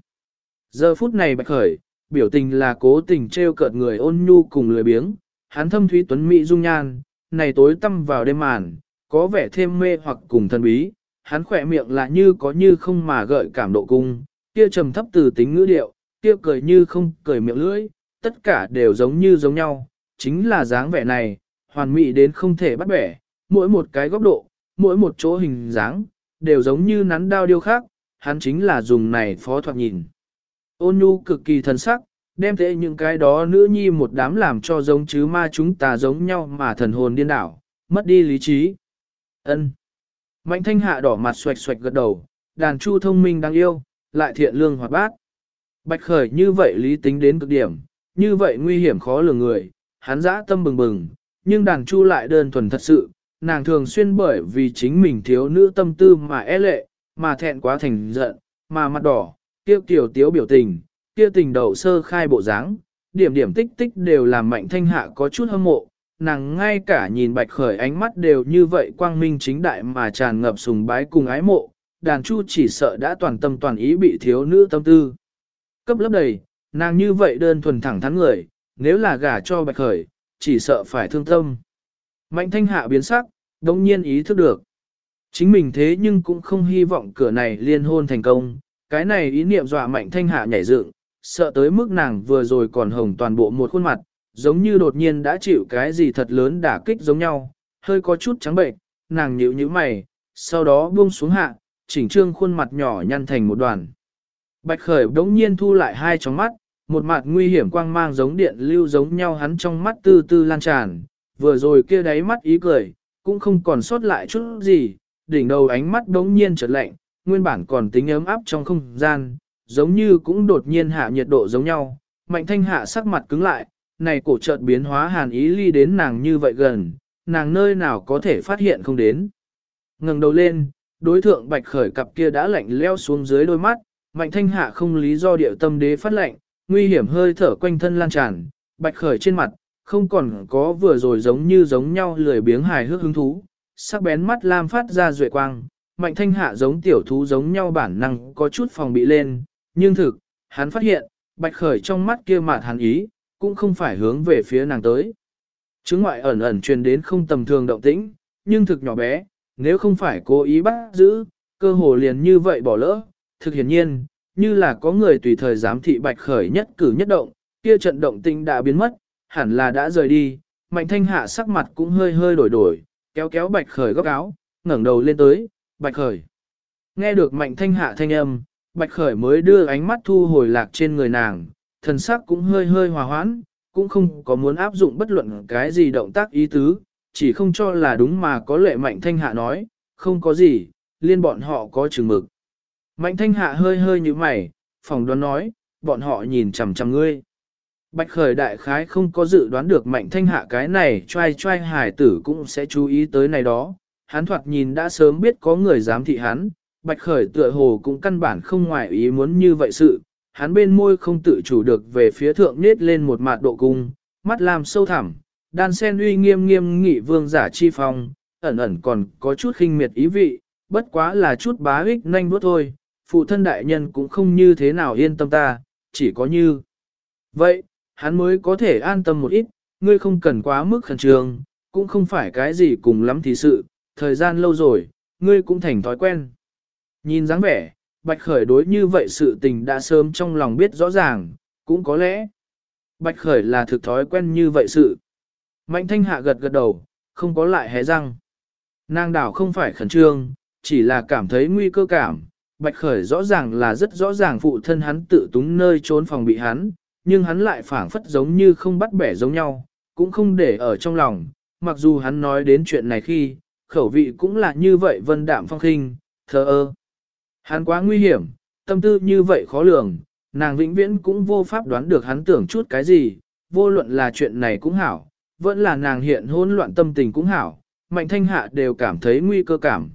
Giờ phút này bạch khởi, biểu tình là cố tình treo cợt người ôn nhu cùng lười biếng, hắn thâm thúy tuấn mỹ dung nhan, này tối tâm vào đêm màn, có vẻ thêm mê hoặc cùng thân bí, hắn khỏe miệng là như có như không mà gợi cảm độ cung, kia trầm thấp từ tính ngữ điệu, kia cười như không cười miệng lưỡi, tất cả đều giống như giống nhau, chính là dáng vẻ này, hoàn mỹ đến không thể bắt bẻ, mỗi một cái góc độ, mỗi một chỗ hình dáng, đều giống như nắn đao điêu khác, hắn chính là dùng này phó thoạt nhìn. Ôn nhu cực kỳ thần sắc, đem thế những cái đó nữ nhi một đám làm cho giống chứ ma chúng ta giống nhau mà thần hồn điên đảo, mất đi lý trí. ân Mạnh thanh hạ đỏ mặt xoạch xoạch gật đầu, đàn chu thông minh đáng yêu, lại thiện lương hoạt bát. Bạch khởi như vậy lý tính đến cực điểm, như vậy nguy hiểm khó lường người, hắn dã tâm bừng bừng, nhưng đàn chu lại đơn thuần thật sự, nàng thường xuyên bởi vì chính mình thiếu nữ tâm tư mà e lệ, mà thẹn quá thành giận, mà mặt đỏ, tiêu kiểu tiếu biểu tình, kia tình đầu sơ khai bộ dáng, điểm điểm tích tích đều làm mạnh thanh hạ có chút hâm mộ, nàng ngay cả nhìn bạch khởi ánh mắt đều như vậy quang minh chính đại mà tràn ngập sùng bái cùng ái mộ, đàn chu chỉ sợ đã toàn tâm toàn ý bị thiếu nữ tâm tư. Cấp lớp đầy, nàng như vậy đơn thuần thẳng thắn người, nếu là gả cho bạch khởi, chỉ sợ phải thương tâm. Mạnh thanh hạ biến sắc, đồng nhiên ý thức được. Chính mình thế nhưng cũng không hy vọng cửa này liên hôn thành công, cái này ý niệm dọa mạnh thanh hạ nhảy dựng, sợ tới mức nàng vừa rồi còn hồng toàn bộ một khuôn mặt, giống như đột nhiên đã chịu cái gì thật lớn đả kích giống nhau, hơi có chút trắng bệnh, nàng nhíu nhíu mày, sau đó buông xuống hạ, chỉnh trương khuôn mặt nhỏ nhăn thành một đoàn. Bạch khởi đống nhiên thu lại hai tròng mắt, một mặt nguy hiểm quang mang giống điện lưu giống nhau hắn trong mắt tư tư lan tràn, vừa rồi kia đáy mắt ý cười, cũng không còn sót lại chút gì, đỉnh đầu ánh mắt đống nhiên chợt lạnh, nguyên bản còn tính ấm áp trong không gian, giống như cũng đột nhiên hạ nhiệt độ giống nhau, mạnh thanh hạ sắc mặt cứng lại, này cổ chợt biến hóa hàn ý ly đến nàng như vậy gần, nàng nơi nào có thể phát hiện không đến. ngẩng đầu lên, đối thượng bạch khởi cặp kia đã lạnh leo xuống dưới đôi mắt, mạnh thanh hạ không lý do điệu tâm đế phát lạnh, nguy hiểm hơi thở quanh thân lan tràn, bạch khởi trên mặt, không còn có vừa rồi giống như giống nhau lười biếng hài hước hứng thú, sắc bén mắt lam phát ra duệ quang, mạnh thanh hạ giống tiểu thú giống nhau bản năng có chút phòng bị lên, nhưng thực, hắn phát hiện, bạch khởi trong mắt kia mạt hắn ý, cũng không phải hướng về phía nàng tới. Chứng ngoại ẩn ẩn truyền đến không tầm thường động tĩnh, nhưng thực nhỏ bé, nếu không phải cố ý bắt giữ, cơ hồ liền như vậy bỏ lỡ, thực hiển nhiên, như là có người tùy thời giám thị bạch khởi nhất cử nhất động, kia trận động tĩnh đã biến mất, hẳn là đã rời đi, mạnh thanh hạ sắc mặt cũng hơi hơi đổi đổi, kéo kéo bạch khởi góc áo, ngẩng đầu lên tới, bạch khởi. Nghe được mạnh thanh hạ thanh âm, bạch khởi mới đưa ánh mắt thu hồi lạc trên người nàng, thần sắc cũng hơi hơi hòa hoãn, cũng không có muốn áp dụng bất luận cái gì động tác ý tứ, chỉ không cho là đúng mà có lệ mạnh thanh hạ nói, không có gì, liên bọn họ có chừng mực. Mạnh thanh hạ hơi hơi như mày, phòng đoán nói, bọn họ nhìn chằm chằm ngươi. Bạch khởi đại khái không có dự đoán được mạnh thanh hạ cái này trai trai hải tử cũng sẽ chú ý tới này đó. Hắn thoạt nhìn đã sớm biết có người dám thị hắn, bạch khởi tựa hồ cũng căn bản không ngoại ý muốn như vậy sự. Hắn bên môi không tự chủ được về phía thượng nết lên một mạt độ cung, mắt làm sâu thẳm, đan sen uy nghiêm nghiêm nghị vương giả chi phong, ẩn ẩn còn có chút khinh miệt ý vị, bất quá là chút bá ích nhanh bước thôi, phụ thân đại nhân cũng không như thế nào yên tâm ta, chỉ có như. Vậy, hắn mới có thể an tâm một ít, ngươi không cần quá mức khẩn trương, cũng không phải cái gì cùng lắm thì sự, thời gian lâu rồi, ngươi cũng thành thói quen. Nhìn dáng vẻ, Bạch Khởi đối như vậy sự tình đã sớm trong lòng biết rõ ràng, cũng có lẽ. Bạch Khởi là thực thói quen như vậy sự. Mạnh thanh hạ gật gật đầu, không có lại hé răng. Nàng đảo không phải khẩn trương, chỉ là cảm thấy nguy cơ cảm. Bạch Khởi rõ ràng là rất rõ ràng phụ thân hắn tự túng nơi trốn phòng bị hắn, nhưng hắn lại phảng phất giống như không bắt bẻ giống nhau, cũng không để ở trong lòng, mặc dù hắn nói đến chuyện này khi, khẩu vị cũng là như vậy vân đạm phong khinh, thờ ơ. Hắn quá nguy hiểm, tâm tư như vậy khó lường, nàng vĩnh viễn cũng vô pháp đoán được hắn tưởng chút cái gì, vô luận là chuyện này cũng hảo, vẫn là nàng hiện hỗn loạn tâm tình cũng hảo, mạnh thanh hạ đều cảm thấy nguy cơ cảm.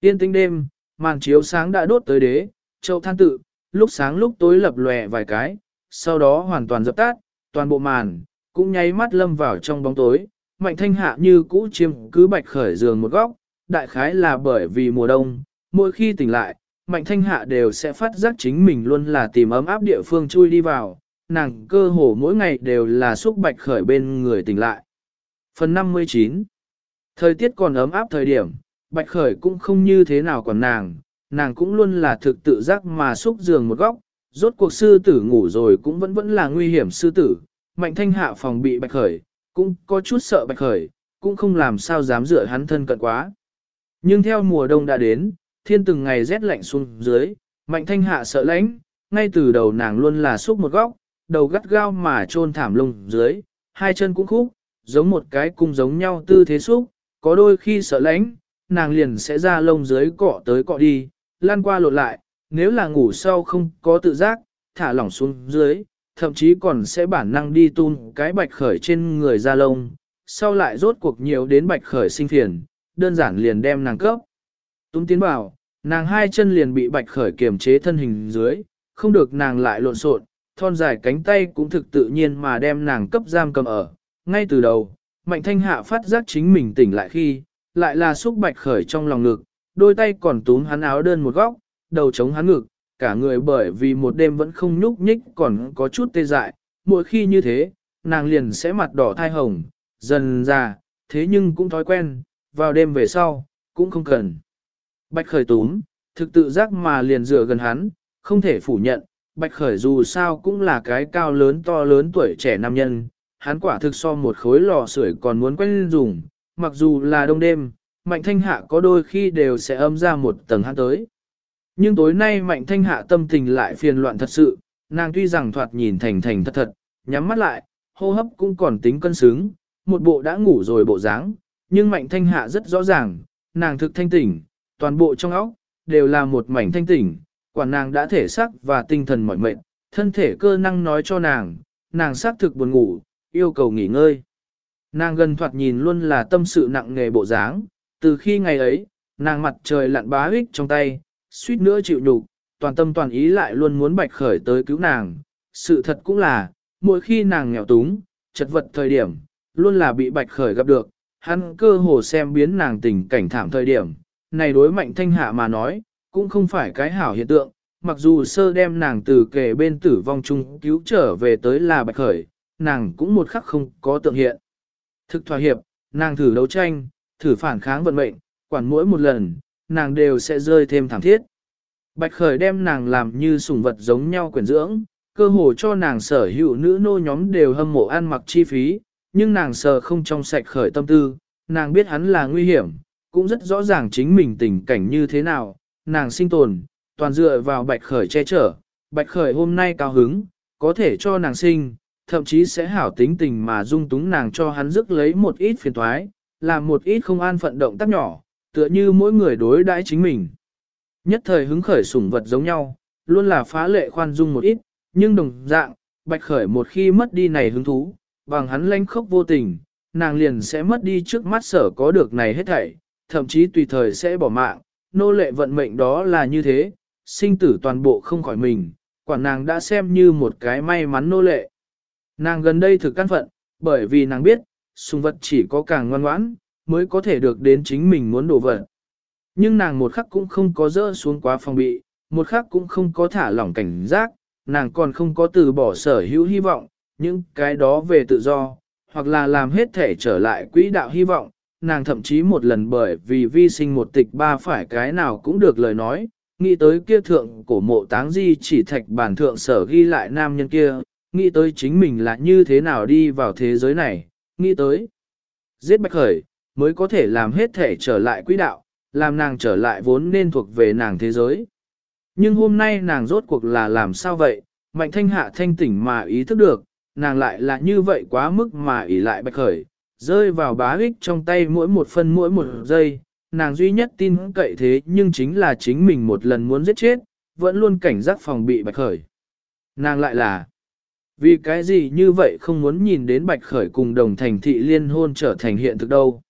Yên tĩnh đêm, màn chiếu sáng đã đốt tới đế, châu than tự, lúc sáng lúc tối lập lòe vài cái, sau đó hoàn toàn dập tắt, toàn bộ màn, cũng nháy mắt lâm vào trong bóng tối, mạnh thanh hạ như cũ chiêm cứ bạch khởi giường một góc, đại khái là bởi vì mùa đông, mỗi khi tỉnh lại, mạnh thanh hạ đều sẽ phát giác chính mình luôn là tìm ấm áp địa phương chui đi vào, nàng cơ hồ mỗi ngày đều là xúc bạch khởi bên người tỉnh lại. Phần 59 Thời tiết còn ấm áp thời điểm, bạch khởi cũng không như thế nào còn nàng, nàng cũng luôn là thực tự giác mà xúc giường một góc, rốt cuộc sư tử ngủ rồi cũng vẫn vẫn là nguy hiểm sư tử, mạnh thanh hạ phòng bị bạch khởi, cũng có chút sợ bạch khởi, cũng không làm sao dám dựa hắn thân cận quá. Nhưng theo mùa đông đã đến, thiên từng ngày rét lạnh xuống dưới, mạnh thanh hạ sợ lạnh, ngay từ đầu nàng luôn là xúc một góc, đầu gắt gao mà trôn thảm lung dưới, hai chân cũng khúc, giống một cái cung giống nhau tư thế xúc, có đôi khi sợ lạnh, nàng liền sẽ ra lông dưới cọ tới cọ đi, lan qua lột lại, nếu là ngủ sau không có tự giác, thả lỏng xuống dưới, thậm chí còn sẽ bản năng đi tun cái bạch khởi trên người da lông, sau lại rốt cuộc nhiều đến bạch khởi sinh phiền, đơn giản liền đem nàng cấp. Tung tiến bảo, nàng hai chân liền bị bạch khởi kiềm chế thân hình dưới, không được nàng lại lộn xộn, thon dài cánh tay cũng thực tự nhiên mà đem nàng cấp giam cầm ở. Ngay từ đầu, mạnh thanh hạ phát giác chính mình tỉnh lại khi, lại là xúc bạch khởi trong lòng ngực, đôi tay còn túm hắn áo đơn một góc, đầu chống hắn ngực, cả người bởi vì một đêm vẫn không nhúc nhích còn có chút tê dại, mỗi khi như thế, nàng liền sẽ mặt đỏ thai hồng, dần già, thế nhưng cũng thói quen, vào đêm về sau, cũng không cần. Bạch khởi túm, thực tự giác mà liền dựa gần hắn, không thể phủ nhận, bạch khởi dù sao cũng là cái cao lớn to lớn tuổi trẻ nam nhân, hắn quả thực so một khối lò sưởi còn muốn quen dùng, mặc dù là đông đêm, mạnh thanh hạ có đôi khi đều sẽ âm ra một tầng hắn tới. Nhưng tối nay mạnh thanh hạ tâm tình lại phiền loạn thật sự, nàng tuy rằng thoạt nhìn thành thành thật thật, nhắm mắt lại, hô hấp cũng còn tính cân xứng, một bộ đã ngủ rồi bộ dáng, nhưng mạnh thanh hạ rất rõ ràng, nàng thực thanh tỉnh, toàn bộ trong óc, đều là một mảnh thanh tỉnh, quả nàng đã thể xác và tinh thần mỏi mệt, thân thể cơ năng nói cho nàng, nàng xác thực buồn ngủ, yêu cầu nghỉ ngơi. Nàng gần thoạt nhìn luôn là tâm sự nặng nghề bộ dáng, từ khi ngày ấy, nàng mặt trời lặn bá ích trong tay, suýt nữa chịu nhục, toàn tâm toàn ý lại luôn muốn bạch khởi tới cứu nàng. Sự thật cũng là, mỗi khi nàng nghèo túng, chật vật thời điểm, luôn là bị bạch khởi gặp được, hắn cơ hồ xem biến nàng tình cảnh thảm thời điểm. Này đối mạnh thanh hạ mà nói, cũng không phải cái hảo hiện tượng, mặc dù sơ đem nàng từ kề bên tử vong chung cứu trở về tới là bạch khởi, nàng cũng một khắc không có tượng hiện. Thực thỏa hiệp, nàng thử đấu tranh, thử phản kháng vận mệnh, quản mỗi một lần, nàng đều sẽ rơi thêm thảm thiết. Bạch Khởi đem nàng làm như sủng vật giống nhau quyển dưỡng, cơ hồ cho nàng sở hữu nữ nô nhóm đều hâm mộ ăn mặc chi phí, nhưng nàng sợ không trong sạch khởi tâm tư, nàng biết hắn là nguy hiểm, cũng rất rõ ràng chính mình tình cảnh như thế nào, nàng sinh tồn, toàn dựa vào Bạch Khởi che chở, Bạch Khởi hôm nay cao hứng, có thể cho nàng sinh, thậm chí sẽ hảo tính tình mà dung túng nàng cho hắn rước lấy một ít phiền thoái, làm một ít không an phận động tác nhỏ, tựa như mỗi người đối đãi chính mình. Nhất thời hứng khởi sủng vật giống nhau, luôn là phá lệ khoan dung một ít, nhưng đồng dạng, bạch khởi một khi mất đi này hứng thú, bằng hắn lanh khốc vô tình, nàng liền sẽ mất đi trước mắt sở có được này hết thảy, thậm chí tùy thời sẽ bỏ mạng, nô lệ vận mệnh đó là như thế, sinh tử toàn bộ không khỏi mình, quả nàng đã xem như một cái may mắn nô lệ. Nàng gần đây thực căn phận, bởi vì nàng biết, sùng vật chỉ có càng ngoan ngoãn, mới có thể được đến chính mình muốn đổ vật. Nhưng nàng một khắc cũng không có dỡ xuống quá phòng bị, một khắc cũng không có thả lỏng cảnh giác, nàng còn không có từ bỏ sở hữu hy vọng, những cái đó về tự do, hoặc là làm hết thể trở lại quỹ đạo hy vọng, nàng thậm chí một lần bởi vì vi sinh một tịch ba phải cái nào cũng được lời nói, nghĩ tới kia thượng cổ mộ táng di chỉ thạch bản thượng sở ghi lại nam nhân kia, nghĩ tới chính mình là như thế nào đi vào thế giới này, nghĩ tới giết bạch khởi, mới có thể làm hết thể trở lại quỹ đạo, làm nàng trở lại vốn nên thuộc về nàng thế giới. Nhưng hôm nay nàng rốt cuộc là làm sao vậy, mạnh thanh hạ thanh tỉnh mà ý thức được, nàng lại là như vậy quá mức mà ỷ lại bạch khởi, rơi vào bá ích trong tay mỗi một phân mỗi một giây, nàng duy nhất tin cậy thế nhưng chính là chính mình một lần muốn giết chết, vẫn luôn cảnh giác phòng bị bạch khởi. Nàng lại là, vì cái gì như vậy không muốn nhìn đến bạch khởi cùng đồng thành thị liên hôn trở thành hiện thực đâu.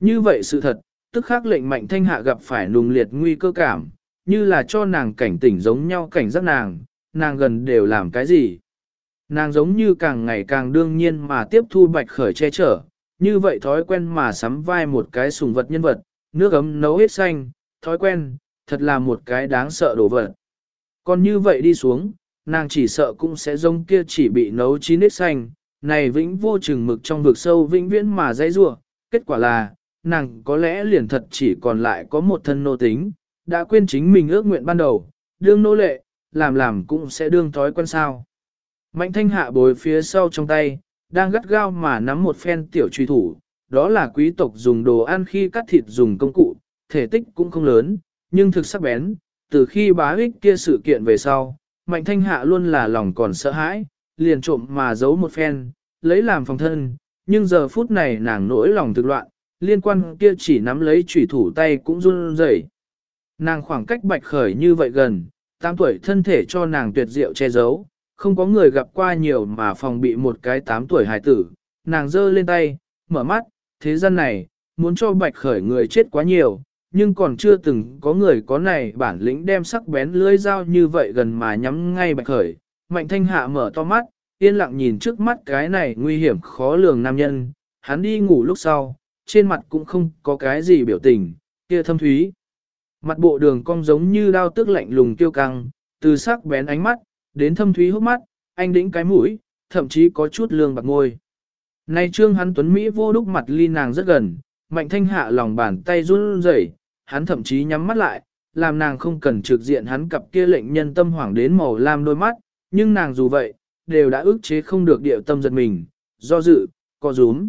Như vậy sự thật, tức khắc lệnh mạnh thanh hạ gặp phải nùng liệt nguy cơ cảm, như là cho nàng cảnh tỉnh giống nhau cảnh giác nàng, nàng gần đều làm cái gì. Nàng giống như càng ngày càng đương nhiên mà tiếp thu bạch khởi che chở, như vậy thói quen mà sắm vai một cái sùng vật nhân vật, nước ấm nấu hết xanh, thói quen, thật là một cái đáng sợ đồ vật. Còn như vậy đi xuống, nàng chỉ sợ cũng sẽ giống kia chỉ bị nấu chín hết xanh, này vĩnh vô chừng mực trong vực sâu vĩnh viễn mà dây rua, kết quả là, nàng có lẽ liền thật chỉ còn lại có một thân nô tính, đã quên chính mình ước nguyện ban đầu, đương nô lệ, làm làm cũng sẽ đương thói quen sao. Mạnh thanh hạ bồi phía sau trong tay, đang gắt gao mà nắm một phen tiểu truy thủ, đó là quý tộc dùng đồ ăn khi cắt thịt dùng công cụ, thể tích cũng không lớn, nhưng thực sắc bén, từ khi bá ích kia sự kiện về sau, mạnh thanh hạ luôn là lòng còn sợ hãi, liền trộm mà giấu một phen, lấy làm phòng thân, nhưng giờ phút này nàng nỗi lòng thực loạn, liên quan kia chỉ nắm lấy chủy thủ tay cũng run rẩy. Nàng khoảng cách bạch khởi như vậy gần, tám tuổi thân thể cho nàng tuyệt diệu che giấu, không có người gặp qua nhiều mà phòng bị một cái tám tuổi hài tử, nàng giơ lên tay, mở mắt, thế gian này, muốn cho bạch khởi người chết quá nhiều, nhưng còn chưa từng có người có này bản lĩnh đem sắc bén lưỡi dao như vậy gần mà nhắm ngay bạch khởi. Mạnh thanh hạ mở to mắt, yên lặng nhìn trước mắt cái này nguy hiểm khó lường nam nhân, hắn đi ngủ lúc sau, trên mặt cũng không có cái gì biểu tình, kia thâm thúy. Mặt bộ đường cong giống như đao tức lạnh lùng tiêu căng, từ sắc bén ánh mắt, đến thâm thúy hốc mắt, anh đĩnh cái mũi, thậm chí có chút lương bạc ngôi. Này trương hắn tuấn Mỹ vô đúc mặt ly nàng rất gần, mạnh thanh hạ lòng bàn tay run rẩy, hắn thậm chí nhắm mắt lại, làm nàng không cần trực diện hắn cặp kia lệnh nhân tâm hoảng đến màu lam đôi mắt, nhưng nàng dù vậy, đều đã ức chế không được điệu tâm giật mình, do dự, co rúm.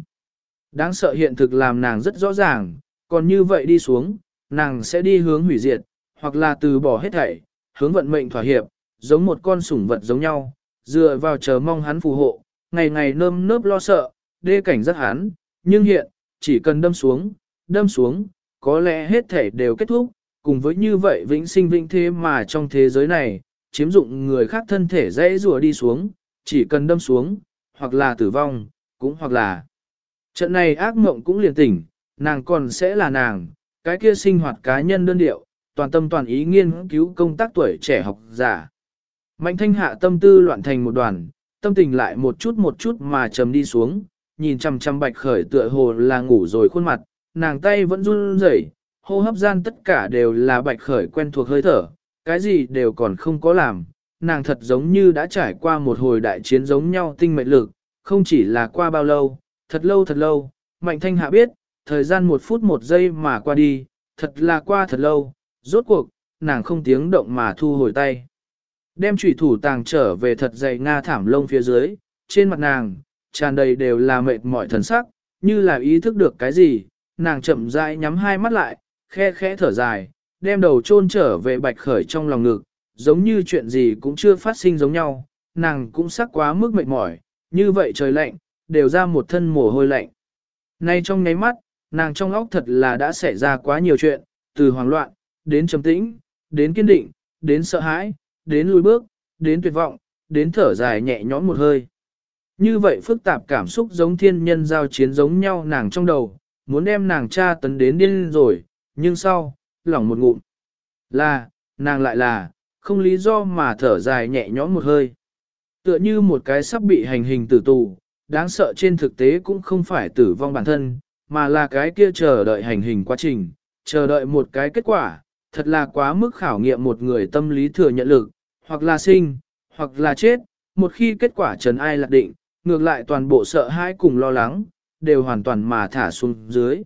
Đáng sợ hiện thực làm nàng rất rõ ràng, còn như vậy đi xuống, nàng sẽ đi hướng hủy diệt, hoặc là từ bỏ hết thảy, hướng vận mệnh thỏa hiệp, giống một con sủng vật giống nhau, dựa vào chờ mong hắn phù hộ, ngày ngày nơm nớp lo sợ, đê cảnh rất hắn, nhưng hiện, chỉ cần đâm xuống, đâm xuống, có lẽ hết thảy đều kết thúc, cùng với như vậy vĩnh sinh vĩnh thế mà trong thế giới này, chiếm dụng người khác thân thể dễ rùa đi xuống, chỉ cần đâm xuống, hoặc là tử vong, cũng hoặc là trận này ác mộng cũng liền tỉnh, nàng còn sẽ là nàng, cái kia sinh hoạt cá nhân đơn điệu, toàn tâm toàn ý nghiên cứu công tác tuổi trẻ học giả. Mạnh thanh hạ tâm tư loạn thành một đoàn, tâm tình lại một chút một chút mà trầm đi xuống, nhìn chằm chằm bạch khởi tựa hồ là ngủ rồi khuôn mặt, nàng tay vẫn run rẩy, hô hấp gian tất cả đều là bạch khởi quen thuộc hơi thở, cái gì đều còn không có làm, nàng thật giống như đã trải qua một hồi đại chiến giống nhau tinh mệnh lực, không chỉ là qua bao lâu, thật lâu thật lâu, mạnh thanh hạ biết, thời gian một phút một giây mà qua đi, thật là qua thật lâu, rốt cuộc, nàng không tiếng động mà thu hồi tay. Đem trùy thủ tàng trở về thật dày nga thảm lông phía dưới, trên mặt nàng, tràn đầy đều là mệt mỏi thần sắc, như là ý thức được cái gì, nàng chậm rãi nhắm hai mắt lại, khe khẽ thở dài, đem đầu chôn trở về bạch khởi trong lòng ngực, giống như chuyện gì cũng chưa phát sinh giống nhau, nàng cũng sắc quá mức mệt mỏi, như vậy trời lạnh, đều ra một thân mồ hôi lạnh. Nay trong nháy mắt, nàng trong óc thật là đã xảy ra quá nhiều chuyện, từ hoảng loạn, đến trầm tĩnh, đến kiên định, đến sợ hãi, đến lùi bước, đến tuyệt vọng, đến thở dài nhẹ nhõm một hơi. Như vậy phức tạp cảm xúc giống thiên nhân giao chiến giống nhau nàng trong đầu, muốn đem nàng cha tấn đến điên rồi, nhưng sau, lỏng một ngụm. Là, nàng lại là, không lý do mà thở dài nhẹ nhõm một hơi. Tựa như một cái sắp bị hành hình tử tù, đáng sợ trên thực tế cũng không phải tử vong bản thân, mà là cái kia chờ đợi hành hình quá trình, chờ đợi một cái kết quả, thật là quá mức khảo nghiệm một người tâm lý thừa nhận lực, hoặc là sinh, hoặc là chết, một khi kết quả trần ai lạc định, ngược lại toàn bộ sợ hãi cùng lo lắng, đều hoàn toàn mà thả xuống dưới.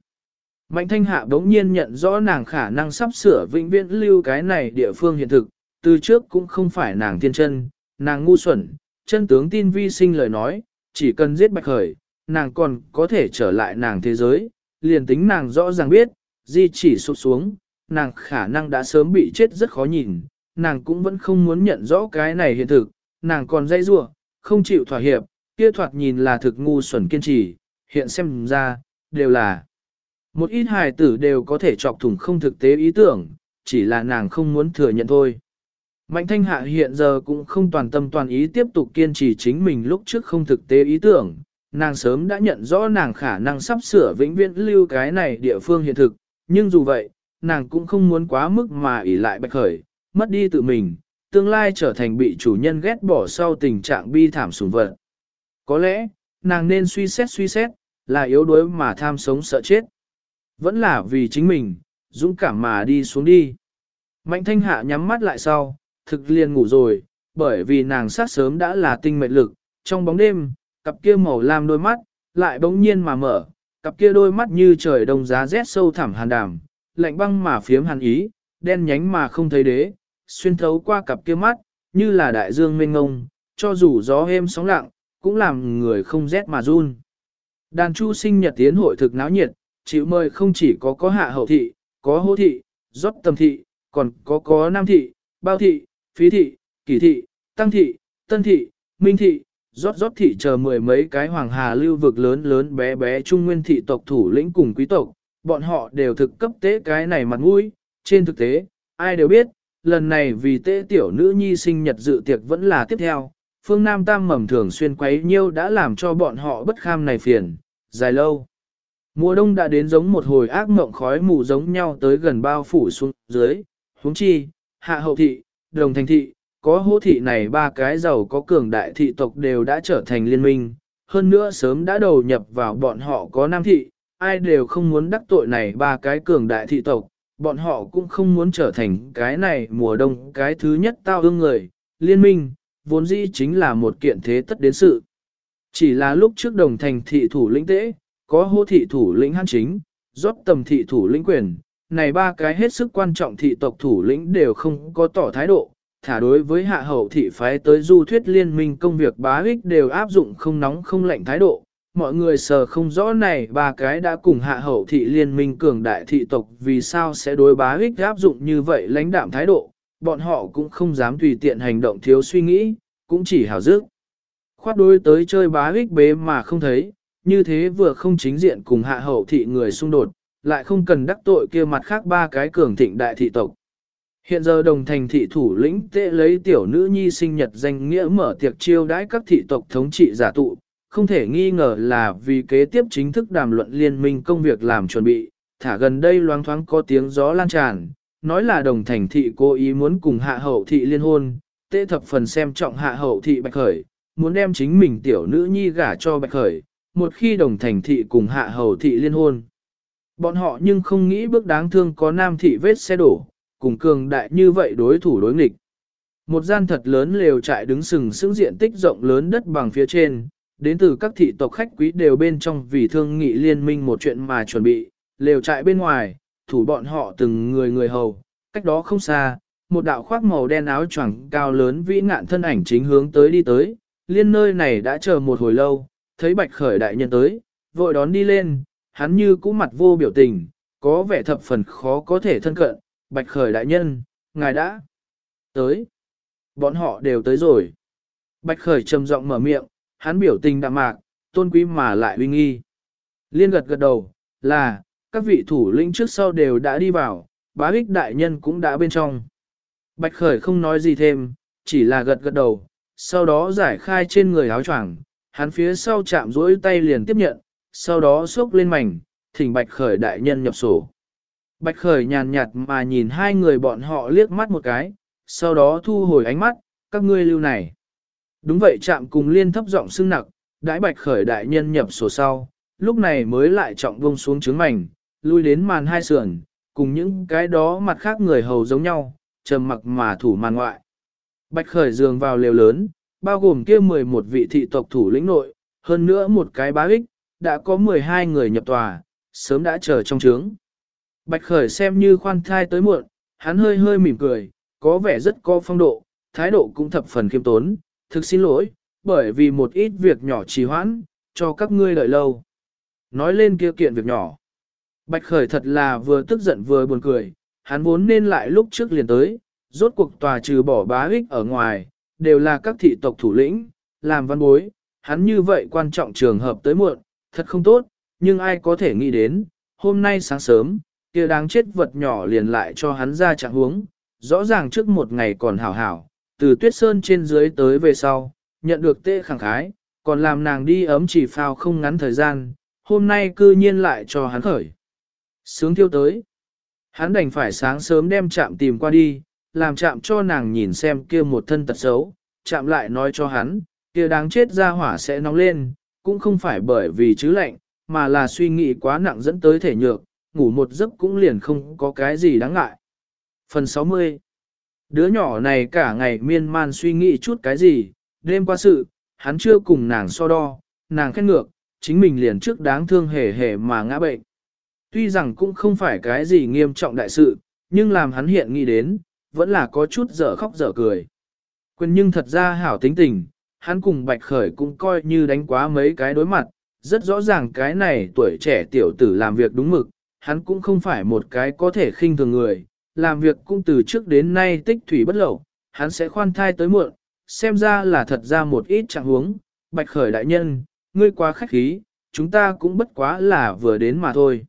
Mạnh thanh hạ bỗng nhiên nhận rõ nàng khả năng sắp sửa vĩnh viễn lưu cái này địa phương hiện thực, từ trước cũng không phải nàng thiên chân, nàng ngu xuẩn, chân tướng tin vi sinh lời nói, chỉ cần giết bạch khởi, nàng còn có thể trở lại nàng thế giới, liền tính nàng rõ ràng biết, di chỉ sụp xuống, nàng khả năng đã sớm bị chết rất khó nhìn, nàng cũng vẫn không muốn nhận rõ cái này hiện thực, nàng còn dây rua, không chịu thỏa hiệp, kia thoạt nhìn là thực ngu xuẩn kiên trì, hiện xem ra, đều là. Một ít hài tử đều có thể chọc thủng không thực tế ý tưởng, chỉ là nàng không muốn thừa nhận thôi. Mạnh thanh hạ hiện giờ cũng không toàn tâm toàn ý tiếp tục kiên trì chính mình lúc trước không thực tế ý tưởng, nàng sớm đã nhận rõ nàng khả năng sắp sửa vĩnh viễn lưu cái này địa phương hiện thực, nhưng dù vậy, nàng cũng không muốn quá mức mà ỷ lại bạch khởi, mất đi tự mình, tương lai trở thành bị chủ nhân ghét bỏ sau tình trạng bi thảm sủng vật. Có lẽ, nàng nên suy xét suy xét, là yếu đuối mà tham sống sợ chết. Vẫn là vì chính mình, dũng cảm mà đi xuống đi. Mạnh thanh hạ nhắm mắt lại sau, thực liền ngủ rồi, bởi vì nàng sát sớm đã là tinh mệnh lực, trong bóng đêm, cặp kia màu lam đôi mắt, lại bỗng nhiên mà mở, cặp kia đôi mắt như trời đông giá rét sâu thẳm hàn đàm, lạnh băng mà phiếm hàn ý, đen nhánh mà không thấy đế, xuyên thấu qua cặp kia mắt, như là đại dương mênh ngông, cho dù gió êm sóng lặng, cũng làm người không rét mà run. Đàn chu sinh nhật tiến hội thực náo nhiệt, chịu mời không chỉ có có hạ hậu thị, có hô thị, rót tầm thị, còn có có nam thị, bao thị, phí thị, kỳ thị, tăng thị, tân thị, minh thị, rót rót thị chờ mười mấy cái hoàng hà lưu vực lớn lớn bé bé trung nguyên thị tộc thủ lĩnh cùng quý tộc, bọn họ đều thực cấp tế cái này mặt mũi, trên thực tế, ai đều biết, lần này vì tế tiểu nữ nhi sinh nhật dự tiệc vẫn là tiếp theo, phương Nam Tam mầm thường xuyên quấy nhiêu đã làm cho bọn họ bất kham này phiền, dài lâu. Mùa đông đã đến giống một hồi ác mộng khói mù giống nhau tới gần bao phủ xuống dưới, huống chi, hạ hậu thị, đồng thành thị, có hỗ thị này ba cái giàu có cường đại thị tộc đều đã trở thành liên minh, hơn nữa sớm đã đầu nhập vào bọn họ có nam thị, ai đều không muốn đắc tội này ba cái cường đại thị tộc, bọn họ cũng không muốn trở thành cái này mùa đông cái thứ nhất tao ương người, liên minh, vốn dĩ chính là một kiện thế tất đến sự. Chỉ là lúc trước đồng thành thị thủ lĩnh tế, có hô thị thủ lĩnh hăng chính, rót tầm thị thủ lĩnh quyền, này ba cái hết sức quan trọng thị tộc thủ lĩnh đều không có tỏ thái độ, thả đối với hạ hậu thị phái tới du thuyết liên minh công việc bá ích đều áp dụng không nóng không lạnh thái độ. Mọi người sờ không rõ này ba cái đã cùng hạ hậu thị liên minh cường đại thị tộc vì sao sẽ đối bá ích áp dụng như vậy lãnh đạm thái độ, bọn họ cũng không dám tùy tiện hành động thiếu suy nghĩ, cũng chỉ hào dứt. Khoát đối tới chơi bá ích bế mà không thấy, như thế vừa không chính diện cùng hạ hậu thị người xung đột, lại không cần đắc tội kia mặt khác ba cái cường thịnh đại thị tộc. Hiện giờ đồng thành thị thủ lĩnh tệ lấy tiểu nữ nhi sinh nhật danh nghĩa mở tiệc chiêu đãi các thị tộc thống trị giả tụ, không thể nghi ngờ là vì kế tiếp chính thức đàm luận liên minh công việc làm chuẩn bị, thả gần đây loáng thoáng có tiếng gió lan tràn, nói là đồng thành thị cố ý muốn cùng hạ hậu thị liên hôn, tệ thập phần xem trọng hạ hậu thị bạch khởi, muốn đem chính mình tiểu nữ nhi gả cho bạch khởi, một khi đồng thành thị cùng hạ hậu thị liên hôn. Bọn họ nhưng không nghĩ bước đáng thương có nam thị vết xe đổ, cùng cường đại như vậy đối thủ đối nghịch. Một gian thật lớn lều trại đứng sừng sững diện tích rộng lớn đất bằng phía trên, đến từ các thị tộc khách quý đều bên trong vì thương nghị liên minh một chuyện mà chuẩn bị, lều trại bên ngoài, thủ bọn họ từng người người hầu, cách đó không xa, một đạo khoác màu đen áo choàng cao lớn vĩ ngạn thân ảnh chính hướng tới đi tới, liên nơi này đã chờ một hồi lâu, thấy bạch khởi đại nhân tới, vội đón đi lên, hắn như cũ mặt vô biểu tình, có vẻ thập phần khó có thể thân cận, bạch khởi đại nhân, ngài đã tới. Bọn họ đều tới rồi. Bạch khởi trầm giọng mở miệng, hắn biểu tình đạm mạc, tôn quý mà lại uy nghi. Liên gật gật đầu, là, các vị thủ lĩnh trước sau đều đã đi vào, bá ích đại nhân cũng đã bên trong. Bạch khởi không nói gì thêm, chỉ là gật gật đầu, sau đó giải khai trên người áo choàng, hắn phía sau chạm rỗi tay liền tiếp nhận, sau đó xốc lên mảnh, thỉnh bạch khởi đại nhân nhập sổ. Bạch khởi nhàn nhạt mà nhìn hai người bọn họ liếc mắt một cái, sau đó thu hồi ánh mắt, các ngươi lưu này. Đúng vậy chạm cùng liên thấp giọng xưng nặc, đãi bạch khởi đại nhân nhập sổ sau, lúc này mới lại trọng vông xuống trứng mảnh, lui đến màn hai sườn, cùng những cái đó mặt khác người hầu giống nhau, trầm mặc mà thủ màn ngoại. Bạch khởi dường vào lều lớn, bao gồm kia 11 vị thị tộc thủ lĩnh nội, hơn nữa một cái bá ích, đã có 12 người nhập tòa, sớm đã chờ trong trướng. Bạch khởi xem như khoan thai tới muộn, hắn hơi hơi mỉm cười, có vẻ rất có phong độ, thái độ cũng thập phần khiêm tốn, thực xin lỗi, bởi vì một ít việc nhỏ trì hoãn, cho các ngươi đợi lâu. Nói lên kia kiện việc nhỏ. Bạch khởi thật là vừa tức giận vừa buồn cười, hắn vốn nên lại lúc trước liền tới, rốt cuộc tòa trừ bỏ bá ích ở ngoài, đều là các thị tộc thủ lĩnh, làm văn bối, hắn như vậy quan trọng trường hợp tới muộn, thật không tốt, nhưng ai có thể nghĩ đến, hôm nay sáng sớm, kia đáng chết vật nhỏ liền lại cho hắn ra trạng huống, rõ ràng trước một ngày còn hảo hảo, từ tuyết sơn trên dưới tới về sau, nhận được tê khẳng khái, còn làm nàng đi ấm chỉ phao không ngắn thời gian, hôm nay cư nhiên lại cho hắn khởi. Sướng thiêu tới. Hắn đành phải sáng sớm đem chạm tìm qua đi, làm chạm cho nàng nhìn xem kia một thân tật xấu, chạm lại nói cho hắn, kia đáng chết ra hỏa sẽ nóng lên, cũng không phải bởi vì chứ lạnh, mà là suy nghĩ quá nặng dẫn tới thể nhược, ngủ một giấc cũng liền không có cái gì đáng ngại. Phần 60 Đứa nhỏ này cả ngày miên man suy nghĩ chút cái gì, đêm qua sự, hắn chưa cùng nàng so đo, nàng khét ngược, chính mình liền trước đáng thương hề hề mà ngã bệnh. Tuy rằng cũng không phải cái gì nghiêm trọng đại sự, nhưng làm hắn hiện nghĩ đến, vẫn là có chút dở khóc dở cười. Quân nhưng thật ra hảo tính tình, hắn cùng Bạch Khởi cũng coi như đánh quá mấy cái đối mặt, rất rõ ràng cái này tuổi trẻ tiểu tử làm việc đúng mực, hắn cũng không phải một cái có thể khinh thường người, làm việc cũng từ trước đến nay tích thủy bất lậu, hắn sẽ khoan thai tới muộn, xem ra là thật ra một ít trạng huống, Bạch Khởi đại nhân, ngươi quá khách khí, chúng ta cũng bất quá là vừa đến mà thôi.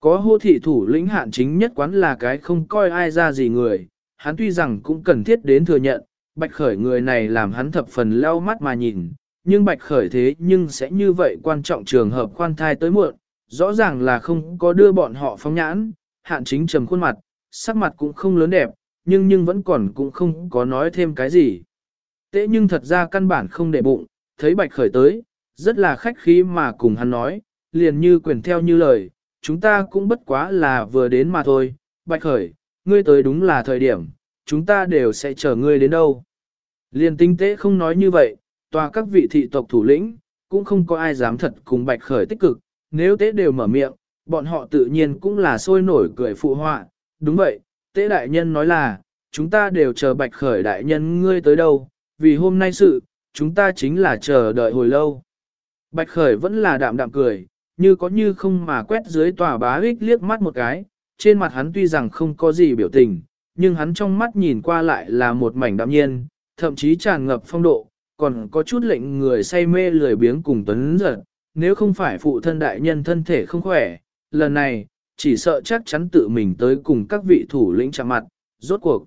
Có hô thị thủ lĩnh hạn chính nhất quán là cái không coi ai ra gì người, hắn tuy rằng cũng cần thiết đến thừa nhận, bạch khởi người này làm hắn thập phần leo mắt mà nhìn, nhưng bạch khởi thế nhưng sẽ như vậy quan trọng trường hợp khoan thai tới muộn, rõ ràng là không có đưa bọn họ phóng nhãn, hạn chính trầm khuôn mặt, sắc mặt cũng không lớn đẹp, nhưng nhưng vẫn còn cũng không có nói thêm cái gì. Tế nhưng thật ra căn bản không để bụng, thấy bạch khởi tới, rất là khách khí mà cùng hắn nói, liền như quyền theo như lời, chúng ta cũng bất quá là vừa đến mà thôi, bạch khởi, ngươi tới đúng là thời điểm, chúng ta đều sẽ chờ ngươi đến đâu. Liên tinh tế không nói như vậy, tòa các vị thị tộc thủ lĩnh, cũng không có ai dám thật cùng bạch khởi tích cực, nếu tế đều mở miệng, bọn họ tự nhiên cũng là sôi nổi cười phụ họa, đúng vậy, tế đại nhân nói là, chúng ta đều chờ bạch khởi đại nhân ngươi tới đâu, vì hôm nay sự, chúng ta chính là chờ đợi hồi lâu. Bạch khởi vẫn là đạm đạm cười, như có như không mà quét dưới tòa bá ích liếc mắt một cái, trên mặt hắn tuy rằng không có gì biểu tình, nhưng hắn trong mắt nhìn qua lại là một mảnh đạm nhiên, thậm chí tràn ngập phong độ, còn có chút lệnh người say mê lười biếng cùng tuấn giật, nếu không phải phụ thân đại nhân thân thể không khỏe, lần này, chỉ sợ chắc chắn tự mình tới cùng các vị thủ lĩnh chạm mặt, rốt cuộc.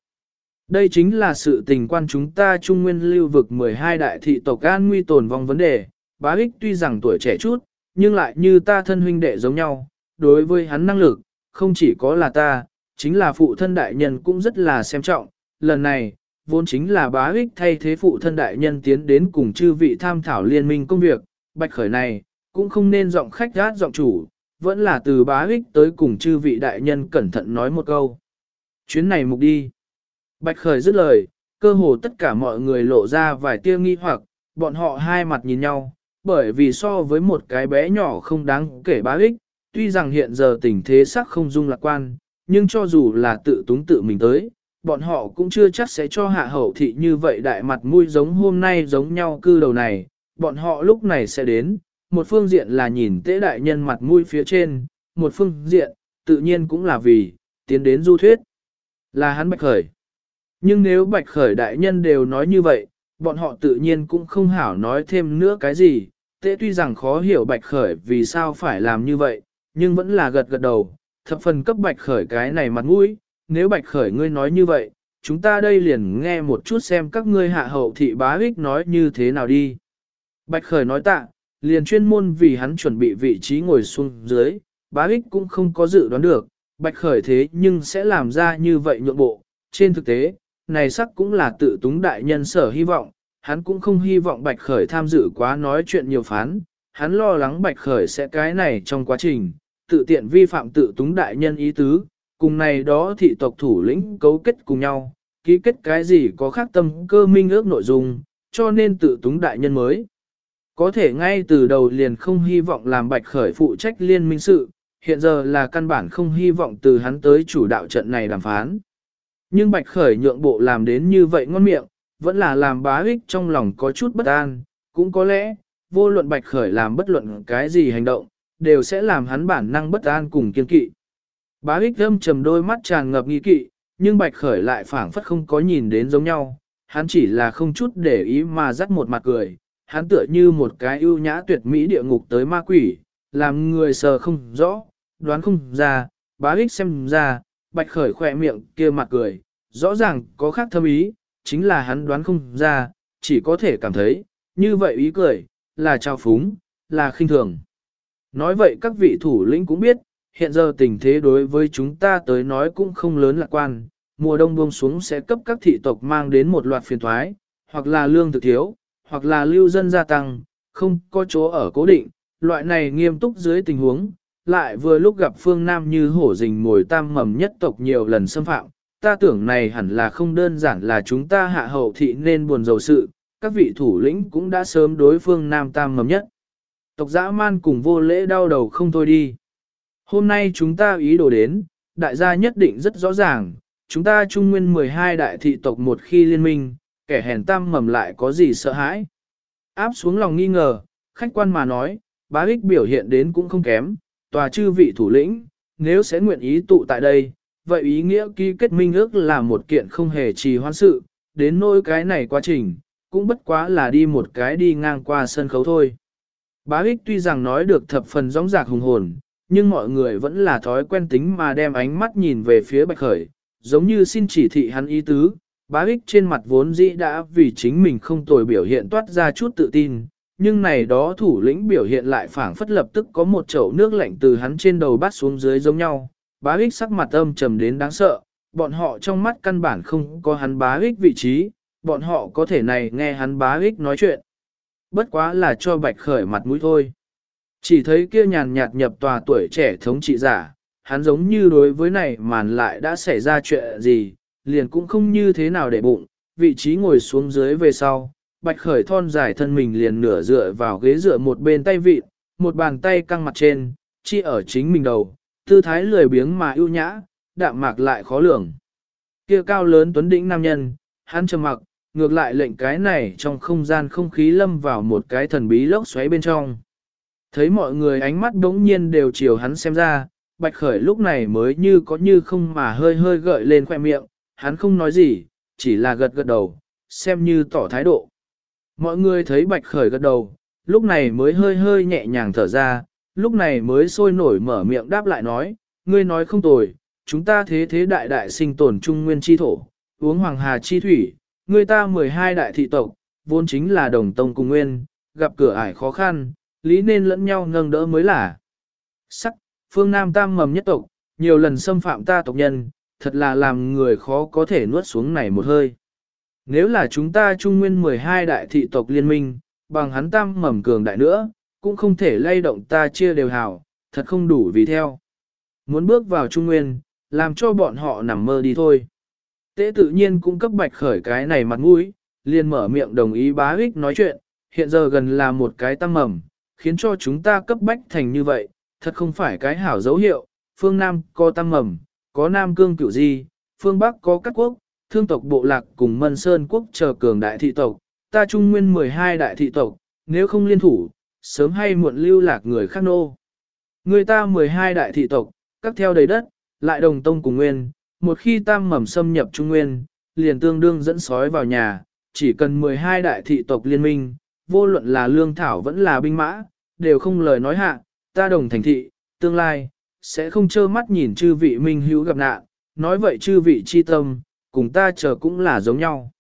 Đây chính là sự tình quan chúng ta trung nguyên lưu vực 12 đại thị tộc an nguy tồn vong vấn đề, bá ích tuy rằng tuổi trẻ chút, nhưng lại như ta thân huynh đệ giống nhau, đối với hắn năng lực, không chỉ có là ta, chính là phụ thân đại nhân cũng rất là xem trọng, lần này, vốn chính là bá ích thay thế phụ thân đại nhân tiến đến cùng chư vị tham thảo liên minh công việc, bạch khởi này, cũng không nên giọng khách gát giọng chủ, vẫn là từ bá ích tới cùng chư vị đại nhân cẩn thận nói một câu. Chuyến này mục đi. Bạch khởi dứt lời, cơ hồ tất cả mọi người lộ ra vài tia nghi hoặc, bọn họ hai mặt nhìn nhau, bởi vì so với một cái bé nhỏ không đáng kể bá ích, tuy rằng hiện giờ tình thế sắc không dung lạc quan, nhưng cho dù là tự túng tự mình tới, bọn họ cũng chưa chắc sẽ cho hạ hậu thị như vậy đại mặt mũi giống hôm nay giống nhau cư đầu này, bọn họ lúc này sẽ đến, một phương diện là nhìn tế đại nhân mặt mũi phía trên, một phương diện, tự nhiên cũng là vì, tiến đến du thuyết, là hắn bạch khởi. Nhưng nếu bạch khởi đại nhân đều nói như vậy, bọn họ tự nhiên cũng không hảo nói thêm nữa cái gì, tế tuy rằng khó hiểu bạch khởi vì sao phải làm như vậy, nhưng vẫn là gật gật đầu, thập phần cấp bạch khởi cái này mặt mũi, nếu bạch khởi ngươi nói như vậy, chúng ta đây liền nghe một chút xem các ngươi hạ hậu thị bá ích nói như thế nào đi. Bạch khởi nói tạ, liền chuyên môn vì hắn chuẩn bị vị trí ngồi xuống dưới, bá ích cũng không có dự đoán được, bạch khởi thế nhưng sẽ làm ra như vậy nhượng bộ. Trên thực tế, này sắc cũng là tự túng đại nhân sở hy vọng, hắn cũng không hy vọng bạch khởi tham dự quá nói chuyện nhiều phán, hắn lo lắng bạch khởi sẽ cái này trong quá trình, tự tiện vi phạm tự túng đại nhân ý tứ, cùng này đó thị tộc thủ lĩnh cấu kết cùng nhau, ký kết cái gì có khác tâm cơ minh ước nội dung, cho nên tự túng đại nhân mới. Có thể ngay từ đầu liền không hy vọng làm bạch khởi phụ trách liên minh sự, hiện giờ là căn bản không hy vọng từ hắn tới chủ đạo trận này đàm phán. Nhưng bạch khởi nhượng bộ làm đến như vậy ngon miệng, vẫn là làm bá ích trong lòng có chút bất an, cũng có lẽ, vô luận bạch khởi làm bất luận cái gì hành động, đều sẽ làm hắn bản năng bất an cùng kiên kỵ. Bá ích thâm trầm đôi mắt tràn ngập nghi kỵ, nhưng bạch khởi lại phảng phất không có nhìn đến giống nhau, hắn chỉ là không chút để ý mà dắt một mặt cười, hắn tựa như một cái ưu nhã tuyệt mỹ địa ngục tới ma quỷ, làm người sờ không rõ, đoán không ra, bá ích xem ra, bạch khởi khỏe miệng kia mặt cười, rõ ràng có khác thâm ý, chính là hắn đoán không ra, chỉ có thể cảm thấy, như vậy ý cười, là trao phúng, là khinh thường. Nói vậy các vị thủ lĩnh cũng biết, hiện giờ tình thế đối với chúng ta tới nói cũng không lớn lạc quan, mùa đông buông xuống sẽ cấp các thị tộc mang đến một loạt phiền thoái, hoặc là lương thực thiếu, hoặc là lưu dân gia tăng, không có chỗ ở cố định, loại này nghiêm túc dưới tình huống, lại vừa lúc gặp phương Nam như hổ rình mồi tam mầm nhất tộc nhiều lần xâm phạm, ta tưởng này hẳn là không đơn giản là chúng ta hạ hậu thị nên buồn dầu sự, các vị thủ lĩnh cũng đã sớm đối phương Nam tam mầm nhất. Tộc dã man cùng vô lễ đau đầu không thôi đi. Hôm nay chúng ta ý đồ đến, đại gia nhất định rất rõ ràng, chúng ta trung nguyên 12 đại thị tộc một khi liên minh, kẻ hèn tam mầm lại có gì sợ hãi. Áp xuống lòng nghi ngờ, khách quan mà nói, bá ích biểu hiện đến cũng không kém, tòa chư vị thủ lĩnh, nếu sẽ nguyện ý tụ tại đây, vậy ý nghĩa ký kết minh ước là một kiện không hề trì hoãn sự, đến nỗi cái này quá trình, cũng bất quá là đi một cái đi ngang qua sân khấu thôi. Bá ích tuy rằng nói được thập phần rõ rạc hùng hồn, nhưng mọi người vẫn là thói quen tính mà đem ánh mắt nhìn về phía bạch khởi, giống như xin chỉ thị hắn ý tứ, bá ích trên mặt vốn dĩ đã vì chính mình không tồi biểu hiện toát ra chút tự tin, nhưng này đó thủ lĩnh biểu hiện lại phảng phất lập tức có một chậu nước lạnh từ hắn trên đầu bắt xuống dưới giống nhau, bá ích sắc mặt âm trầm đến đáng sợ, bọn họ trong mắt căn bản không có hắn bá ích vị trí, bọn họ có thể này nghe hắn bá ích nói chuyện. Bất quá là cho bạch khởi mặt mũi thôi. Chỉ thấy kia nhàn nhạt nhập tòa tuổi trẻ thống trị giả, hắn giống như đối với này màn lại đã xảy ra chuyện gì, liền cũng không như thế nào để bụng, vị trí ngồi xuống dưới về sau, bạch khởi thon dài thân mình liền nửa dựa vào ghế dựa một bên tay vịt, một bàn tay căng mặt trên, chi ở chính mình đầu, tư thái lười biếng mà ưu nhã, đạm mạc lại khó lường. Kia cao lớn tuấn đỉnh nam nhân, hắn trầm mặc, ngược lại lệnh cái này trong không gian không khí lâm vào một cái thần bí lốc xoáy bên trong. Thấy mọi người ánh mắt đống nhiên đều chiều hắn xem ra, bạch khởi lúc này mới như có như không mà hơi hơi gợi lên khoe miệng, hắn không nói gì, chỉ là gật gật đầu, xem như tỏ thái độ. Mọi người thấy bạch khởi gật đầu, lúc này mới hơi hơi nhẹ nhàng thở ra, lúc này mới sôi nổi mở miệng đáp lại nói, ngươi nói không tồi, chúng ta thế thế đại đại sinh tồn trung nguyên chi thổ, uống hoàng hà chi thủy, ngươi ta 12 đại thị tộc, vốn chính là đồng tông cùng nguyên, gặp cửa ải khó khăn, lý nên lẫn nhau nâng đỡ mới là. Sắc, phương Nam tam mầm nhất tộc, nhiều lần xâm phạm ta tộc nhân, thật là làm người khó có thể nuốt xuống này một hơi. Nếu là chúng ta trung nguyên 12 đại thị tộc liên minh, bằng hắn tam mầm cường đại nữa, cũng không thể lay động ta chia đều hảo, thật không đủ vì theo. Muốn bước vào trung nguyên, làm cho bọn họ nằm mơ đi thôi. Tế tự nhiên cũng cấp bạch khởi cái này mặt mũi, liền mở miệng đồng ý bá ích nói chuyện, hiện giờ gần là một cái tăng mầm, khiến cho chúng ta cấp bách thành như vậy, thật không phải cái hảo dấu hiệu, phương Nam có Tam mầm, có Nam Cương Cựu di, phương Bắc có các quốc, thương tộc bộ lạc cùng Mân Sơn quốc chờ cường đại thị tộc, ta trung nguyên 12 đại thị tộc, nếu không liên thủ, sớm hay muộn lưu lạc người khác nô. Người ta 12 đại thị tộc, các theo đầy đất, lại đồng tông cùng nguyên, một khi tam mầm xâm nhập trung nguyên, liền tương đương dẫn sói vào nhà, chỉ cần 12 đại thị tộc liên minh, vô luận là lương thảo vẫn là binh mã, đều không lời nói hạ, ta đồng thành thị, tương lai, sẽ không trơ mắt nhìn chư vị minh hữu gặp nạn, nói vậy chư vị chi tâm, cùng ta chờ cũng là giống nhau.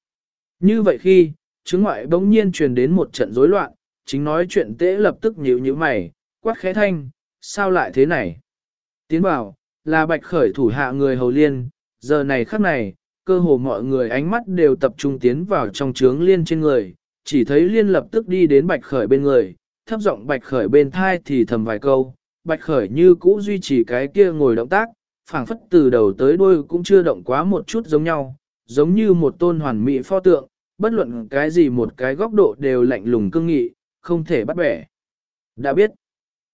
Như vậy khi, chứng ngoại bỗng nhiên truyền đến một trận rối loạn, chính nói chuyện tễ lập tức nhíu nhíu mày, quát khẽ thanh, sao lại thế này? Tiến bảo, là bạch khởi thủ hạ người hầu liên, giờ này khắc này, cơ hồ mọi người ánh mắt đều tập trung tiến vào trong trướng liên trên người, chỉ thấy liên lập tức đi đến bạch khởi bên người, thấp giọng bạch khởi bên thai thì thầm vài câu, bạch khởi như cũ duy trì cái kia ngồi động tác, phảng phất từ đầu tới đuôi cũng chưa động quá một chút giống nhau, giống như một tôn hoàn mỹ pho tượng, bất luận cái gì một cái góc độ đều lạnh lùng cương nghị, không thể bắt bẻ. Đã biết,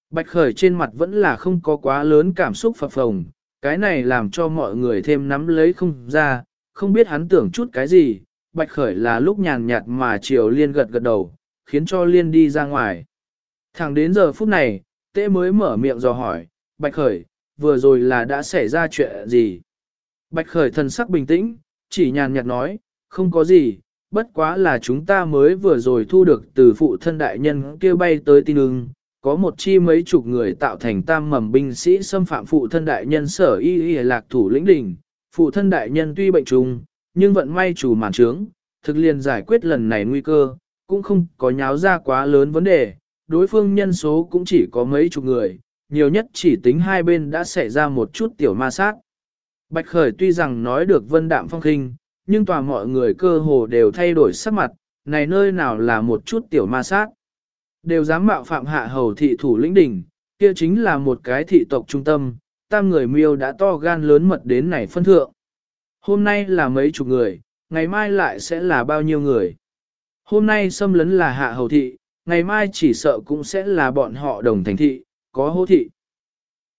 bạch khởi trên mặt vẫn là không có quá lớn cảm xúc phập phồng, cái này làm cho mọi người thêm nắm lấy không ra, không biết hắn tưởng chút cái gì, bạch khởi là lúc nhàn nhạt mà chiều liên gật gật đầu, khiến cho liên đi ra ngoài. Thẳng đến giờ phút này, tế mới mở miệng dò hỏi, bạch khởi, vừa rồi là đã xảy ra chuyện gì? Bạch khởi thần sắc bình tĩnh, chỉ nhàn nhạt nói, không có gì, bất quá là chúng ta mới vừa rồi thu được từ phụ thân đại nhân kêu bay tới tin ưng, có một chi mấy chục người tạo thành tam mầm binh sĩ xâm phạm phụ thân đại nhân sở y y lạc thủ lĩnh đỉnh. Phụ thân đại nhân tuy bệnh trùng, nhưng vận may chủ màn trướng, thực liền giải quyết lần này nguy cơ, cũng không có nháo ra quá lớn vấn đề, đối phương nhân số cũng chỉ có mấy chục người, nhiều nhất chỉ tính hai bên đã xảy ra một chút tiểu ma sát. Bạch Khởi tuy rằng nói được vân đạm phong khinh, nhưng toàn mọi người cơ hồ đều thay đổi sắc mặt, này nơi nào là một chút tiểu ma sát. Đều dám mạo phạm hạ hầu thị thủ lĩnh đỉnh, kia chính là một cái thị tộc trung tâm, tam người miêu đã to gan lớn mật đến này phân thượng. Hôm nay là mấy chục người, ngày mai lại sẽ là bao nhiêu người. Hôm nay xâm lấn là hạ hầu thị, ngày mai chỉ sợ cũng sẽ là bọn họ đồng thành thị, có hô thị.